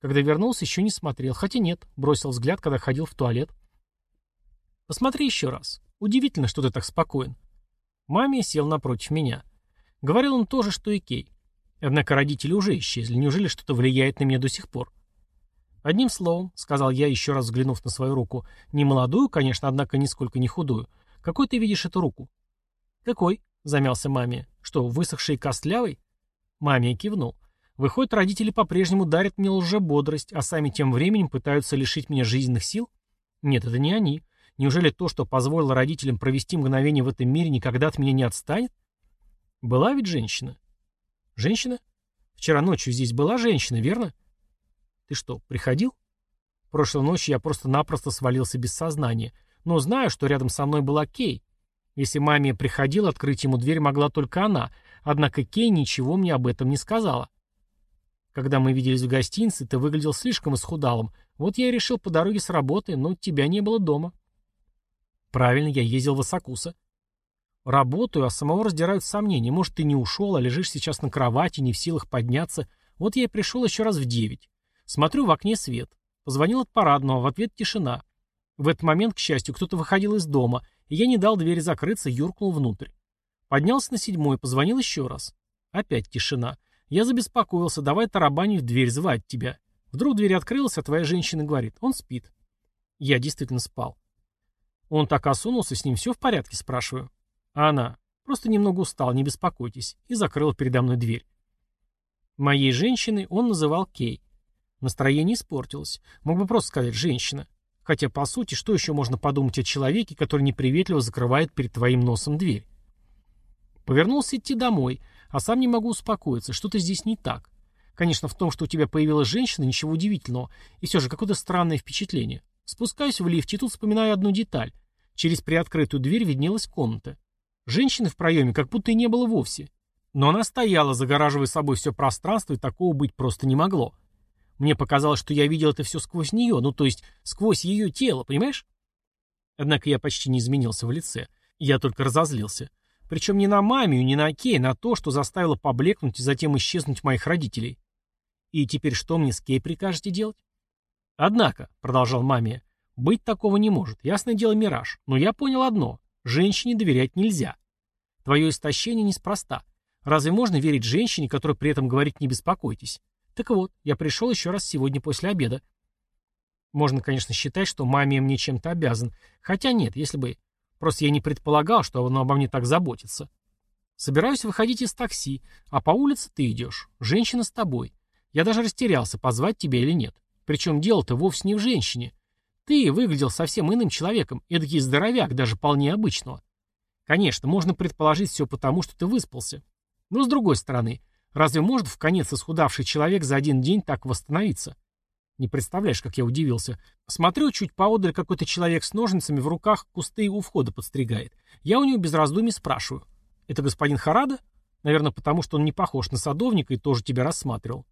Когда вернулся, еще не смотрел. Хотя нет, бросил взгляд, когда ходил в туалет. «Посмотри еще раз. Удивительно, что ты так спокоен». Маме сел напротив меня. Говорил он то же, что и Кей. Однако родители уже исчезли. Неужели что-то влияет на меня до сих пор? «Одним словом», — сказал я, еще раз взглянув на свою руку, «не молодую, конечно, однако нисколько не худую. Какой ты видишь эту руку?» «Какой?» — замялся маме. «Что, высохший и костлявый?» Маме кивнул. «Выходит, родители по-прежнему дарят мне лжебодрость, а сами тем временем пытаются лишить меня жизненных сил? Нет, это не они. Неужели то, что позволило родителям провести мгновение в этом мире, никогда от меня не отстанет? Была ведь женщина? Женщина? Вчера ночью здесь была женщина, верно? Ты что, приходил? Прошлой ночью я просто-напросто свалился без сознания, но знаю, что рядом со мной была Кей. Если маме приходил, открыть ему дверь могла только она, однако Кей ничего мне об этом не сказала. Когда мы виделись в гостинице, ты выглядел слишком исхудалым. Вот я и решил по дороге с работы, но тебя не было дома. Правильно, я ездил в Осакуса. Работаю, а самого раздирают сомнения. Может, ты не ушел, а лежишь сейчас на кровати, не в силах подняться. Вот я и пришел еще раз в девять. Смотрю в окне свет. Позвонил от парадного, в ответ тишина. В этот момент, к счастью, кто-то выходил из дома, и я не дал двери закрыться, юркнул внутрь. Поднялся на седьмой, позвонил еще раз. Опять тишина. Я забеспокоился, давай тарабанить в дверь, звать тебя. Вдруг дверь открылась, а твоя женщина говорит, он спит. Я действительно спал. Он так осунулся, с ним все в порядке, спрашиваю. А она, просто немного устал, не беспокойтесь, и закрыла передо мной дверь. Моей женщиной он называл Кей. Настроение испортилось. Мог бы просто сказать «женщина». Хотя, по сути, что еще можно подумать о человеке, который неприветливо закрывает перед твоим носом дверь? Повернулся идти домой, а сам не могу успокоиться, что-то здесь не так. Конечно, в том, что у тебя появилась женщина, ничего удивительного, и все же какое-то странное впечатление. Спускаюсь в лифте и тут вспоминаю одну деталь. Через приоткрытую дверь виднелась комната. Женщины в проеме как будто и не было вовсе. Но она стояла, загораживая собой все пространство, и такого быть просто не могло. Мне показалось, что я видел это все сквозь нее, ну то есть сквозь ее тело, понимаешь? Однако я почти не изменился в лице. Я только разозлился. Причем не на мамию, не на Кей, на то, что заставило поблекнуть и затем исчезнуть моих родителей. И теперь что мне с Кей прикажете делать? Однако, продолжал мамия, быть такого не может. Ясное дело, мираж. Но я понял одно. Женщине доверять нельзя. Твое истощение неспроста. Разве можно верить женщине, которая при этом говорит «не беспокойтесь»? Так вот, я пришел еще раз сегодня после обеда. Можно, конечно, считать, что маме мне чем-то обязан. Хотя нет, если бы... Просто я не предполагал, что он обо мне так заботится. Собираюсь выходить из такси, а по улице ты идешь. Женщина с тобой. Я даже растерялся, позвать тебя или нет. Причем дело-то вовсе не в женщине. Ты выглядел совсем иным человеком, эдакий здоровяк, даже вполне обычного. Конечно, можно предположить все потому, что ты выспался. Но с другой стороны, разве может в конец исхудавший человек за один день так восстановиться? Не представляешь, как я удивился. Смотрю, чуть поодаль какой-то человек с ножницами в руках кусты у входа подстригает. Я у него без раздумий спрашиваю. Это господин Харада? Наверное, потому что он не похож на садовника и тоже тебя рассматривал.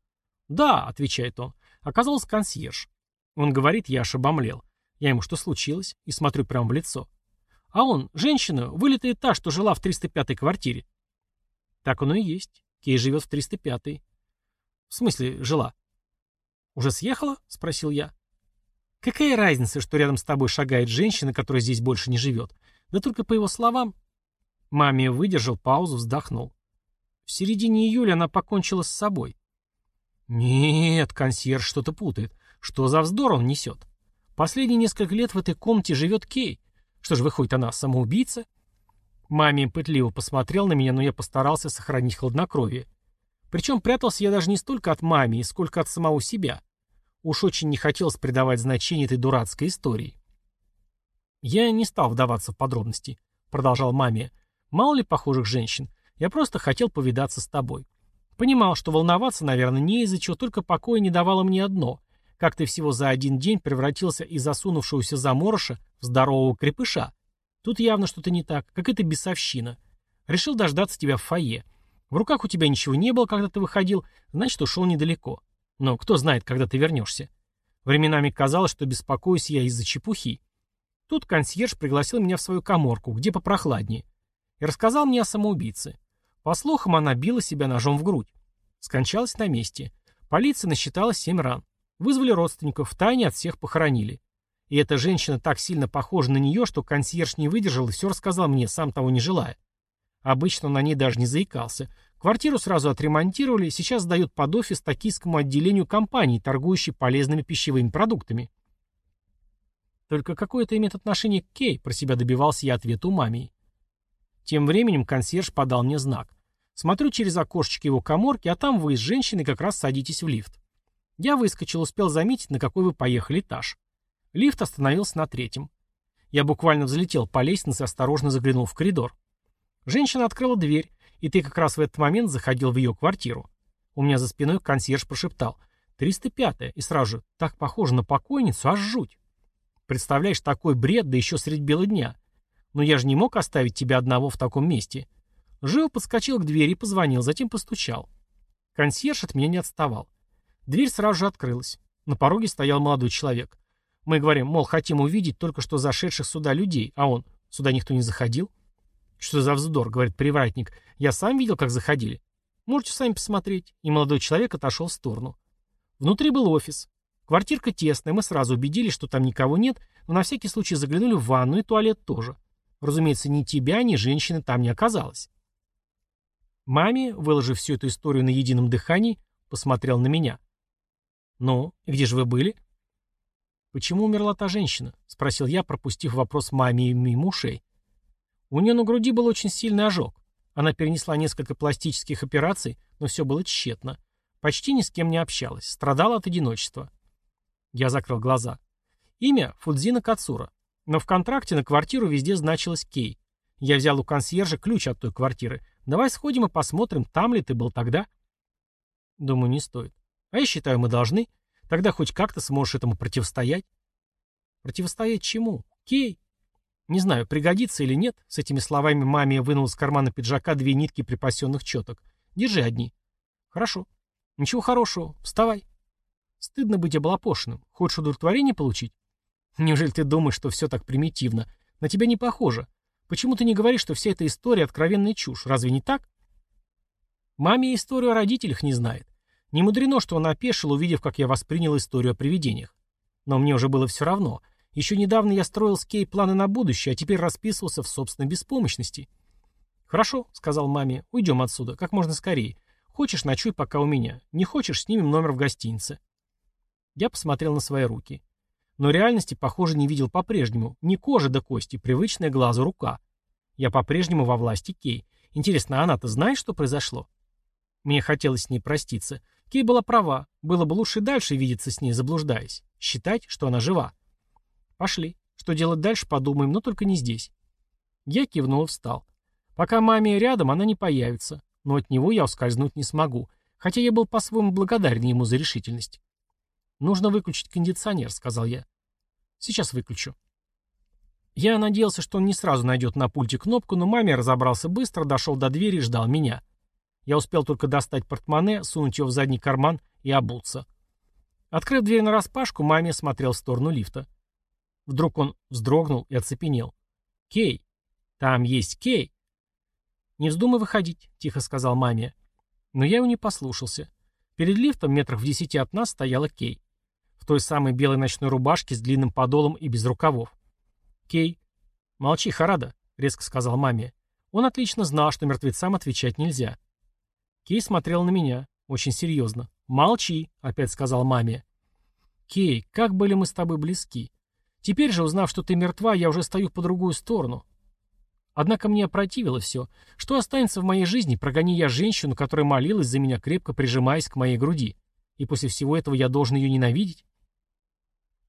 Да, отвечает он. Оказалось, консьерж. Он говорит, я аж обомлел. Я ему, что случилось? И смотрю прямо в лицо. А он, женщина, вылитая та, что жила в 305-й квартире. Так оно и есть. Кей живет в 305-й. В смысле, жила? Уже съехала? Спросил я. Какая разница, что рядом с тобой шагает женщина, которая здесь больше не живет? Да только по его словам... Маме выдержал паузу, вздохнул. В середине июля она покончила с собой. Нет, консьерж что-то путает. Что за вздор он несет? Последние несколько лет в этой комнате живет Кей. Что же, выходит, она самоубийца? Маме пытливо посмотрел на меня, но я постарался сохранить хладнокровие. Причем прятался я даже не столько от мамии, сколько от самого себя. Уж очень не хотелось придавать значение этой дурацкой истории. «Я не стал вдаваться в подробности», — продолжал маме. «Мало ли похожих женщин. Я просто хотел повидаться с тобой. Понимал, что волноваться, наверное, не из-за чего, только покоя не давало мне одно как ты всего за один день превратился из засунувшегося заморыша в здорового крепыша. Тут явно что-то не так, как это бесовщина. Решил дождаться тебя в фойе. В руках у тебя ничего не было, когда ты выходил, значит, ушел недалеко. Но кто знает, когда ты вернешься. Временами казалось, что беспокоюсь я из-за чепухи. Тут консьерж пригласил меня в свою коморку, где попрохладнее, и рассказал мне о самоубийце. По слухам, она била себя ножом в грудь. Скончалась на месте. Полиция насчитала семь ран. Вызвали родственников, в тайне от всех похоронили. И эта женщина так сильно похожа на нее, что консьерж не выдержал и все рассказал мне, сам того не желая. Обычно он на ней даже не заикался. Квартиру сразу отремонтировали, сейчас сдают под офис токийскому отделению компании, торгующей полезными пищевыми продуктами. Только какое это имеет отношение к Кей, про себя добивался я ответа у мамии. Тем временем консьерж подал мне знак. Смотрю через окошечко его коморки, а там вы с женщиной как раз садитесь в лифт. Я выскочил, успел заметить, на какой вы поехали этаж. Лифт остановился на третьем. Я буквально взлетел по лестнице, осторожно заглянул в коридор. Женщина открыла дверь, и ты как раз в этот момент заходил в ее квартиру. У меня за спиной консьерж прошептал. «305-я», и сразу же, так похоже на покойницу, аж жуть. Представляешь, такой бред, да еще средь бела дня. Но я же не мог оставить тебя одного в таком месте. Жил подскочил к двери и позвонил, затем постучал. Консьерж от меня не отставал. Дверь сразу же открылась. На пороге стоял молодой человек. Мы говорим, мол, хотим увидеть только что зашедших сюда людей, а он, сюда никто не заходил? Что за вздор, говорит привратник. Я сам видел, как заходили. Можете сами посмотреть. И молодой человек отошел в сторону. Внутри был офис. Квартирка тесная, мы сразу убедились, что там никого нет, но на всякий случай заглянули в ванну и туалет тоже. Разумеется, ни тебя, ни женщины там не оказалось. Маме, выложив всю эту историю на едином дыхании, посмотрел на меня. «Ну, где же вы были?» «Почему умерла та женщина?» — спросил я, пропустив вопрос маме и мимо ушей. У нее на груди был очень сильный ожог. Она перенесла несколько пластических операций, но все было тщетно. Почти ни с кем не общалась, страдала от одиночества. Я закрыл глаза. Имя Фудзина Кацура. Но в контракте на квартиру везде значилось Кей. Я взял у консьержа ключ от той квартиры. Давай сходим и посмотрим, там ли ты был тогда. Думаю, не стоит. А я считаю, мы должны. Тогда хоть как-то сможешь этому противостоять. Противостоять чему? Кей. Не знаю, пригодится или нет. С этими словами маме вынул из кармана пиджака две нитки припасенных четок. Держи одни. Хорошо. Ничего хорошего. Вставай. Стыдно быть облапошенным. Хочешь удовлетворение получить? Неужели ты думаешь, что все так примитивно? На тебя не похоже. Почему ты не говоришь, что вся эта история откровенная чушь? Разве не так? Маме историю о родителях не знает. Не мудрено, что он опешил, увидев, как я воспринял историю о привидениях. Но мне уже было все равно. Еще недавно я строил с Кей планы на будущее, а теперь расписывался в собственной беспомощности. «Хорошо», — сказал маме, — «уйдем отсюда, как можно скорее. Хочешь, ночуй пока у меня. Не хочешь, снимем номер в гостинице». Я посмотрел на свои руки. Но реальности, похоже, не видел по-прежнему. Не кожа до кости, привычная глазу рука. Я по-прежнему во власти Кей. Интересно, она-то знает, что произошло? Мне хотелось с ней проститься. Кей была права. Было бы лучше дальше видеться с ней, заблуждаясь. Считать, что она жива. Пошли. Что делать дальше, подумаем, но только не здесь. Я кивнул и встал. Пока маме рядом, она не появится. Но от него я ускользнуть не смогу. Хотя я был по-своему благодарен ему за решительность. «Нужно выключить кондиционер», — сказал я. «Сейчас выключу». Я надеялся, что он не сразу найдет на пульте кнопку, но маме разобрался быстро, дошел до двери и ждал меня. Я успел только достать портмоне, сунуть его в задний карман и обуться. Открыв дверь нараспашку, маме смотрел в сторону лифта. Вдруг он вздрогнул и оцепенел. «Кей! Там есть Кей!» «Не вздумай выходить», — тихо сказал маме. Но я его не послушался. Перед лифтом, метрах в десяти от нас, стояла Кей. В той самой белой ночной рубашке с длинным подолом и без рукавов. «Кей!» «Молчи, Харада», — резко сказал маме. Он отлично знал, что мертвецам отвечать нельзя. Кей смотрел на меня, очень серьезно. «Молчи», — опять сказал маме. «Кей, как были мы с тобой близки. Теперь же, узнав, что ты мертва, я уже стою по другую сторону. Однако мне опротивило все. Что останется в моей жизни, прогони я женщину, которая молилась за меня, крепко прижимаясь к моей груди. И после всего этого я должен ее ненавидеть?»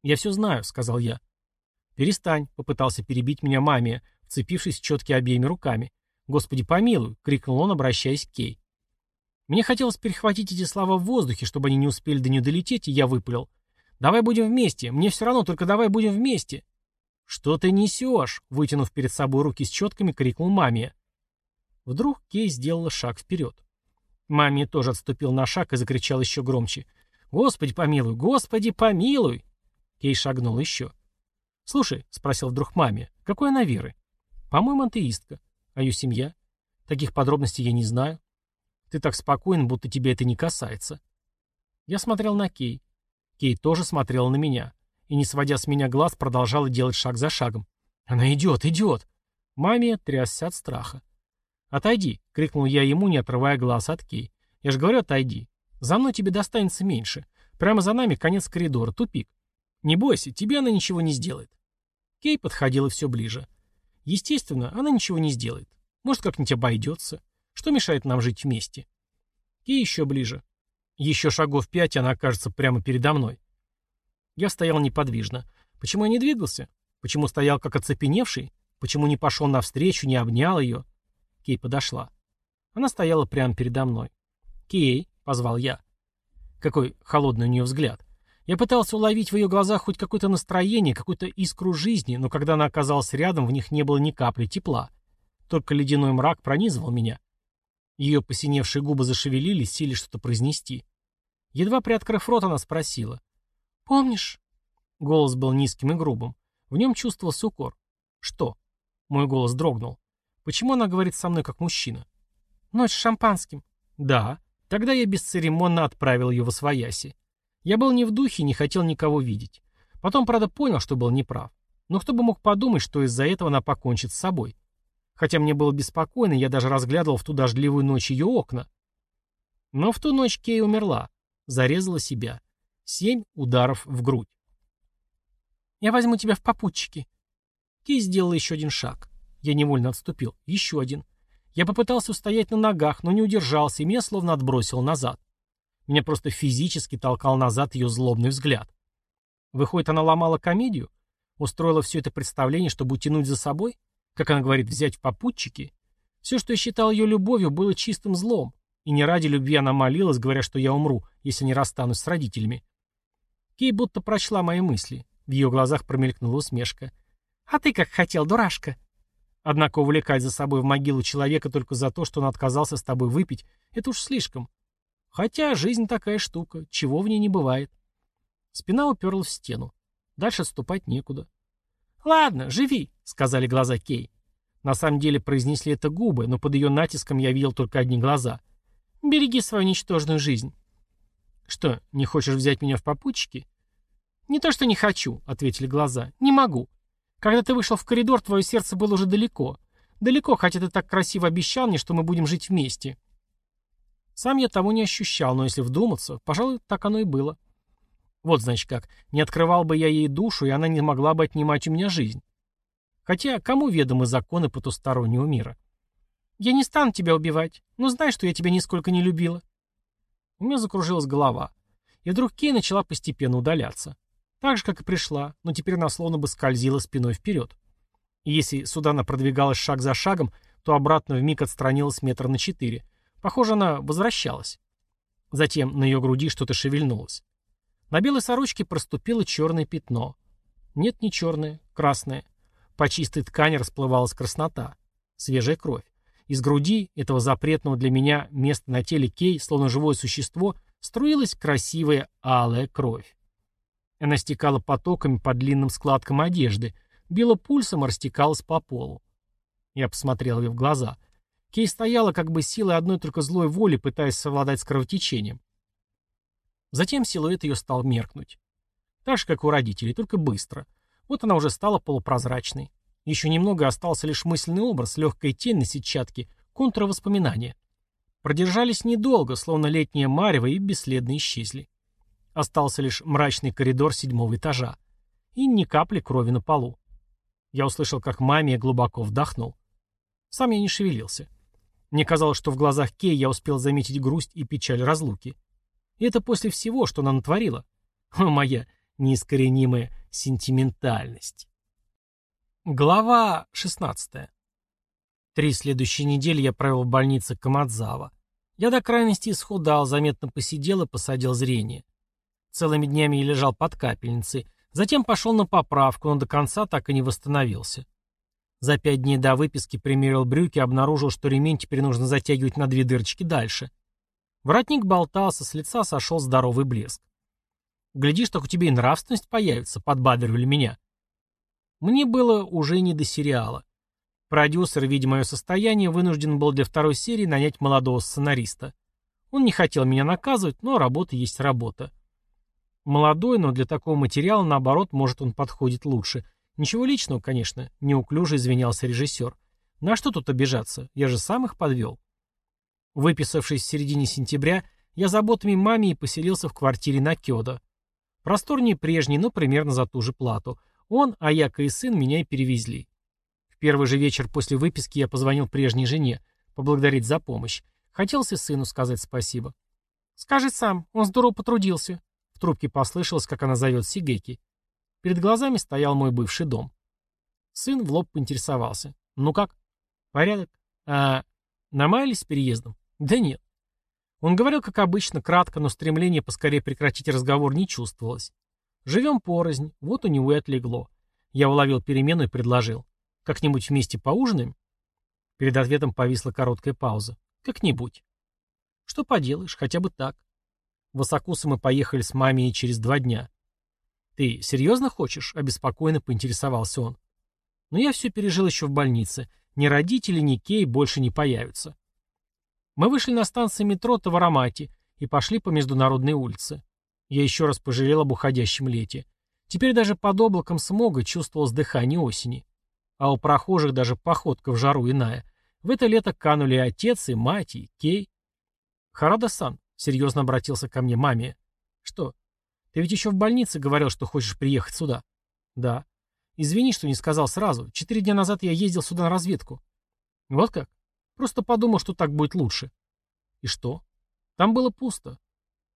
«Я все знаю», — сказал я. «Перестань», — попытался перебить меня маме, вцепившись в четки обеими руками. «Господи, помилуй», — крикнул он, обращаясь к Кей. Мне хотелось перехватить эти слова в воздухе, чтобы они не успели до нее долететь, и я выпалил. «Давай будем вместе. Мне все равно, только давай будем вместе». «Что ты несешь?» — вытянув перед собой руки с четками, крикнул маме. Вдруг Кей сделала шаг вперед. Маме тоже отступил на шаг и закричал еще громче. «Господи помилуй! Господи помилуй!» Кей шагнул еще. «Слушай», — спросил вдруг маме, — «какой она веры?» «По-моему, антеистка. А ее семья?» «Таких подробностей я не знаю. Ты так спокоен, будто тебе это не касается. Я смотрел на Кей. Кей тоже смотрела на меня. И, не сводя с меня глаз, продолжала делать шаг за шагом. Она идет, идет. Маме трясся от страха. «Отойди!» — крикнул я ему, не отрывая глаз от Кей. «Я же говорю, отойди. За мной тебе достанется меньше. Прямо за нами конец коридора, тупик. Не бойся, тебе она ничего не сделает». Кей подходила все ближе. Естественно, она ничего не сделает. Может, как-нибудь обойдется. Что мешает нам жить вместе? И еще ближе. Еще шагов пять, она окажется прямо передо мной. Я стоял неподвижно. Почему я не двигался? Почему стоял как оцепеневший? Почему не пошел навстречу, не обнял ее? Кей подошла. Она стояла прямо передо мной. «Кей», — позвал я. Какой холодный у нее взгляд. Я пытался уловить в ее глазах хоть какое-то настроение, какую-то искру жизни, но когда она оказалась рядом, в них не было ни капли тепла. Только ледяной мрак пронизывал меня. Ее посиневшие губы зашевелились, сили что-то произнести. Едва приоткрыв рот, она спросила. «Помнишь?» Голос был низким и грубым. В нем чувствовался укор. «Что?» Мой голос дрогнул. «Почему она говорит со мной как мужчина?» «Ночь с шампанским». «Да». Тогда я бесцеремонно отправил ее в освояси. Я был не в духе не хотел никого видеть. Потом, правда, понял, что был неправ. Но кто бы мог подумать, что из-за этого она покончит с собой. Хотя мне было беспокойно, я даже разглядывал в ту дождливую ночь ее окна. Но в ту ночь Кей умерла. Зарезала себя. Семь ударов в грудь. «Я возьму тебя в попутчики». Кей сделала еще один шаг. Я невольно отступил. Еще один. Я попытался устоять на ногах, но не удержался, и меня словно отбросил назад. Меня просто физически толкал назад ее злобный взгляд. Выходит, она ломала комедию? Устроила все это представление, чтобы утянуть за собой? Как она говорит, взять в попутчики. Все, что я считал ее любовью, было чистым злом. И не ради любви она молилась, говоря, что я умру, если не расстанусь с родителями. Кей будто прочла мои мысли. В ее глазах промелькнула усмешка. А ты как хотел, дурашка. Однако увлекать за собой в могилу человека только за то, что он отказался с тобой выпить, это уж слишком. Хотя жизнь такая штука, чего в ней не бывает. Спина уперлась в стену. Дальше отступать некуда. «Ладно, живи», — сказали глаза Кей. На самом деле произнесли это губы, но под ее натиском я видел только одни глаза. «Береги свою ничтожную жизнь». «Что, не хочешь взять меня в попутчики?» «Не то, что не хочу», — ответили глаза. «Не могу. Когда ты вышел в коридор, твое сердце было уже далеко. Далеко, хотя ты так красиво обещал мне, что мы будем жить вместе». Сам я того не ощущал, но если вдуматься, пожалуй, так оно и было. Вот, значит как, не открывал бы я ей душу, и она не могла бы отнимать у меня жизнь. Хотя, кому ведомы законы потустороннего мира? Я не стану тебя убивать, но знай, что я тебя нисколько не любила. У меня закружилась голова. И вдруг Кей начала постепенно удаляться. Так же, как и пришла, но теперь она словно бы скользила спиной вперед. И если сюда она продвигалась шаг за шагом, то обратно вмиг отстранилась метра на четыре. Похоже, она возвращалась. Затем на ее груди что-то шевельнулось. На белой сорочке проступило черное пятно. Нет, не черное, красное. По чистой ткани расплывалась краснота. Свежая кровь. Из груди этого запретного для меня места на теле Кей, словно живое существо, струилась красивая алая кровь. Она стекала потоками по длинным складкам одежды, била пульсом и растекалась по полу. Я посмотрел ей в глаза. Кей стояла как бы силой одной только злой воли, пытаясь совладать с кровотечением. Затем силуэт ее стал меркнуть. Так же, как у родителей, только быстро. Вот она уже стала полупрозрачной. Еще немного остался лишь мысленный образ, легкая тень на сетчатке, контравоспоминания. Продержались недолго, словно летнее марево, и бесследно исчезли. Остался лишь мрачный коридор седьмого этажа. И ни капли крови на полу. Я услышал, как маме глубоко вдохнул. Сам я не шевелился. Мне казалось, что в глазах Кей я успел заметить грусть и печаль разлуки. И это после всего, что она натворила. О, моя неискоренимая сентиментальность. Глава 16. Три следующие недели я провел в больнице Камадзава. Я до крайности исхудал, заметно посидел и посадил зрение. Целыми днями я лежал под капельницей, затем пошел на поправку, но до конца так и не восстановился. За пять дней до выписки примерил брюки и обнаружил, что ремень теперь нужно затягивать на две дырочки дальше. Воротник болтался, с лица сошел здоровый блеск. «Глядишь, так у тебя и нравственность появится», — подбадривали меня. Мне было уже не до сериала. Продюсер, видя мое состояние, вынужден был для второй серии нанять молодого сценариста. Он не хотел меня наказывать, но работа есть работа. Молодой, но для такого материала, наоборот, может, он подходит лучше. Ничего личного, конечно, неуклюже извинялся режиссер. На что тут обижаться? Я же сам их подвел. Выписавшись в середине сентября, я заботами маме и поселился в квартире на Кёдо. Просторнее прежней, но примерно за ту же плату. Он, Аяка и сын меня и перевезли. В первый же вечер после выписки я позвонил прежней жене, поблагодарить за помощь. Хотелось и сыну сказать спасибо. «Скажи сам, он здорово потрудился», трубке послышалось, как она зовет Сигеки. Перед глазами стоял мой бывший дом. Сын в лоб поинтересовался. «Ну как?» «Порядок?» «А намаялись с переездом?» «Да нет». Он говорил, как обычно, кратко, но стремление поскорее прекратить разговор не чувствовалось. «Живем порознь, вот у него и отлегло». Я уловил перемену и предложил. «Как-нибудь вместе поужинаем?» Перед ответом повисла короткая пауза. «Как-нибудь». «Что поделаешь, хотя бы так. В Осакусу мы поехали с мамей через два дня. «Ты серьезно хочешь?» — обеспокоенно поинтересовался он. «Но я все пережил еще в больнице. Ни родители, ни Кей больше не появятся». Мы вышли на станции метро Таварамати и пошли по международной улице. Я еще раз пожалел об уходящем лете. Теперь даже под облаком смога чувствовалось дыхание осени. А у прохожих даже походка в жару иная. В это лето канули отец, и мать, и Кей. Харада-сан, Серьезно обратился ко мне маме. Что? Ты ведь еще в больнице говорил, что хочешь приехать сюда. Да. Извини, что не сказал сразу. Четыре дня назад я ездил сюда на разведку. Вот как? Просто подумал, что так будет лучше. И что? Там было пусто.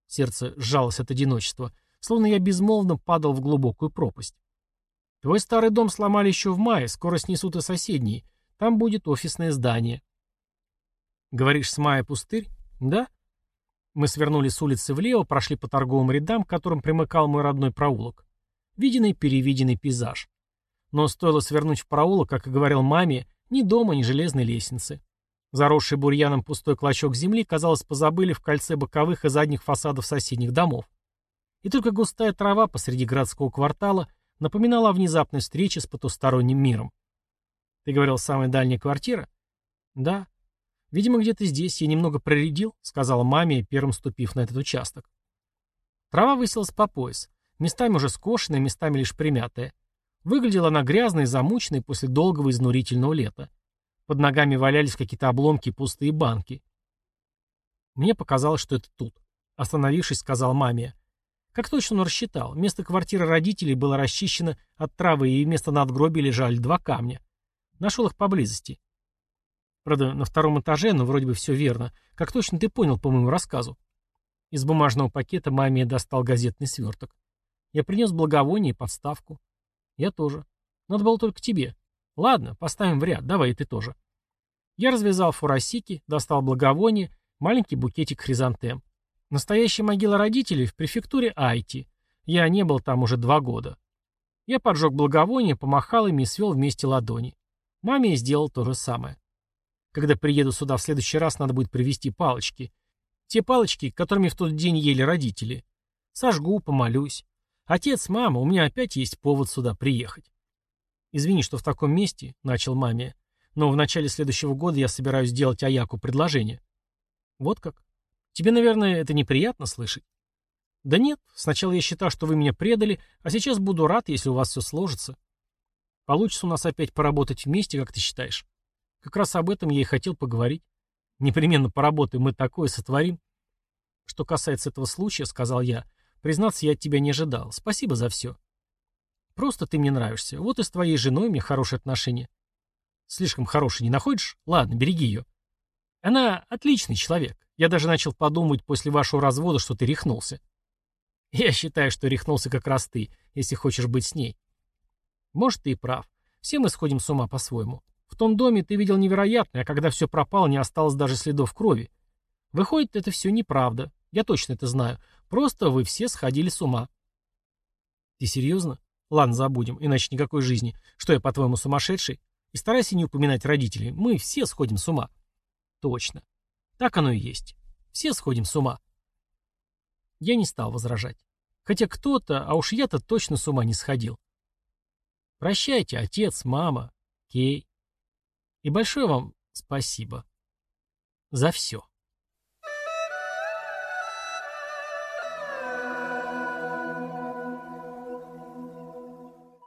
Сердце сжалось от одиночества, словно я безмолвно падал в глубокую пропасть. Твой старый дом сломали еще в мае, скоро снесут и соседние. Там будет офисное здание. Говоришь, с мая пустырь? Да? Мы свернули с улицы влево, прошли по торговым рядам, к которым примыкал мой родной проулок. Виденный-перевиденный пейзаж. Но стоило свернуть в проулок, как и говорил маме, ни дома, ни железной лестницы. Заросший бурьяном пустой клочок земли, казалось, позабыли в кольце боковых и задних фасадов соседних домов. И только густая трава посреди городского квартала напоминала о внезапной встрече с потусторонним миром. «Ты говорил, самая дальняя квартира?» «Да». «Видимо, где-то здесь я немного проредил», — сказала маме, первым ступив на этот участок. Трава высилась по пояс, местами уже скошенная, местами лишь примятая. Выглядела она грязной и замученной после долгого изнурительного лета. Под ногами валялись какие-то обломки и пустые банки. Мне показалось, что это тут. Остановившись, сказал маме. Как точно он рассчитал, место квартиры родителей было расчищено от травы, и вместо надгробия лежали два камня. Нашел их поблизости. Правда, на втором этаже, но вроде бы все верно. Как точно ты понял по моему рассказу? Из бумажного пакета маме достал газетный сверток. Я принес благовоние и подставку. Я тоже. Надо было только тебе. Ладно, поставим в ряд, давай и ты тоже. Я развязал фурасики, достал благовоние, маленький букетик хризантем. Настоящая могила родителей в префектуре Айти. Я не был там уже два года. Я поджег благовоние, помахал ими и свел вместе ладони. Маме я сделал то же самое. Когда приеду сюда в следующий раз, надо будет привезти палочки. Те палочки, которыми в тот день ели родители. Сожгу, помолюсь. Отец, мама, у меня опять есть повод сюда приехать. Извини, что в таком месте, начал маме, но в начале следующего года я собираюсь сделать Аяку предложение. Вот как? Тебе, наверное, это неприятно слышать? Да нет, сначала я считал, что вы меня предали, а сейчас буду рад, если у вас все сложится. Получится у нас опять поработать вместе, как ты считаешь? Как раз об этом я и хотел поговорить. Непременно поработаем, мы такое сотворим. Что касается этого случая, сказал я, признаться, я от тебя не ожидал. Спасибо за все. Просто ты мне нравишься. Вот и с твоей женой меня хорошие отношения. Слишком хорошие не находишь? Ладно, береги ее. Она отличный человек. Я даже начал подумать после вашего развода, что ты рехнулся. Я считаю, что рехнулся как раз ты, если хочешь быть с ней. Может, ты и прав. Все мы сходим с ума по-своему. В том доме ты видел невероятное, а когда все пропало, не осталось даже следов крови. Выходит, это все неправда. Я точно это знаю. Просто вы все сходили с ума. Ты серьезно? Ладно, забудем, иначе никакой жизни. Что я, по-твоему, сумасшедший? И старайся не упоминать родителей. Мы все сходим с ума. Точно. Так оно и есть. Все сходим с ума. Я не стал возражать. Хотя кто-то, а уж я-то точно с ума не сходил. Прощайте, отец, мама, Кей. И большое вам спасибо за все.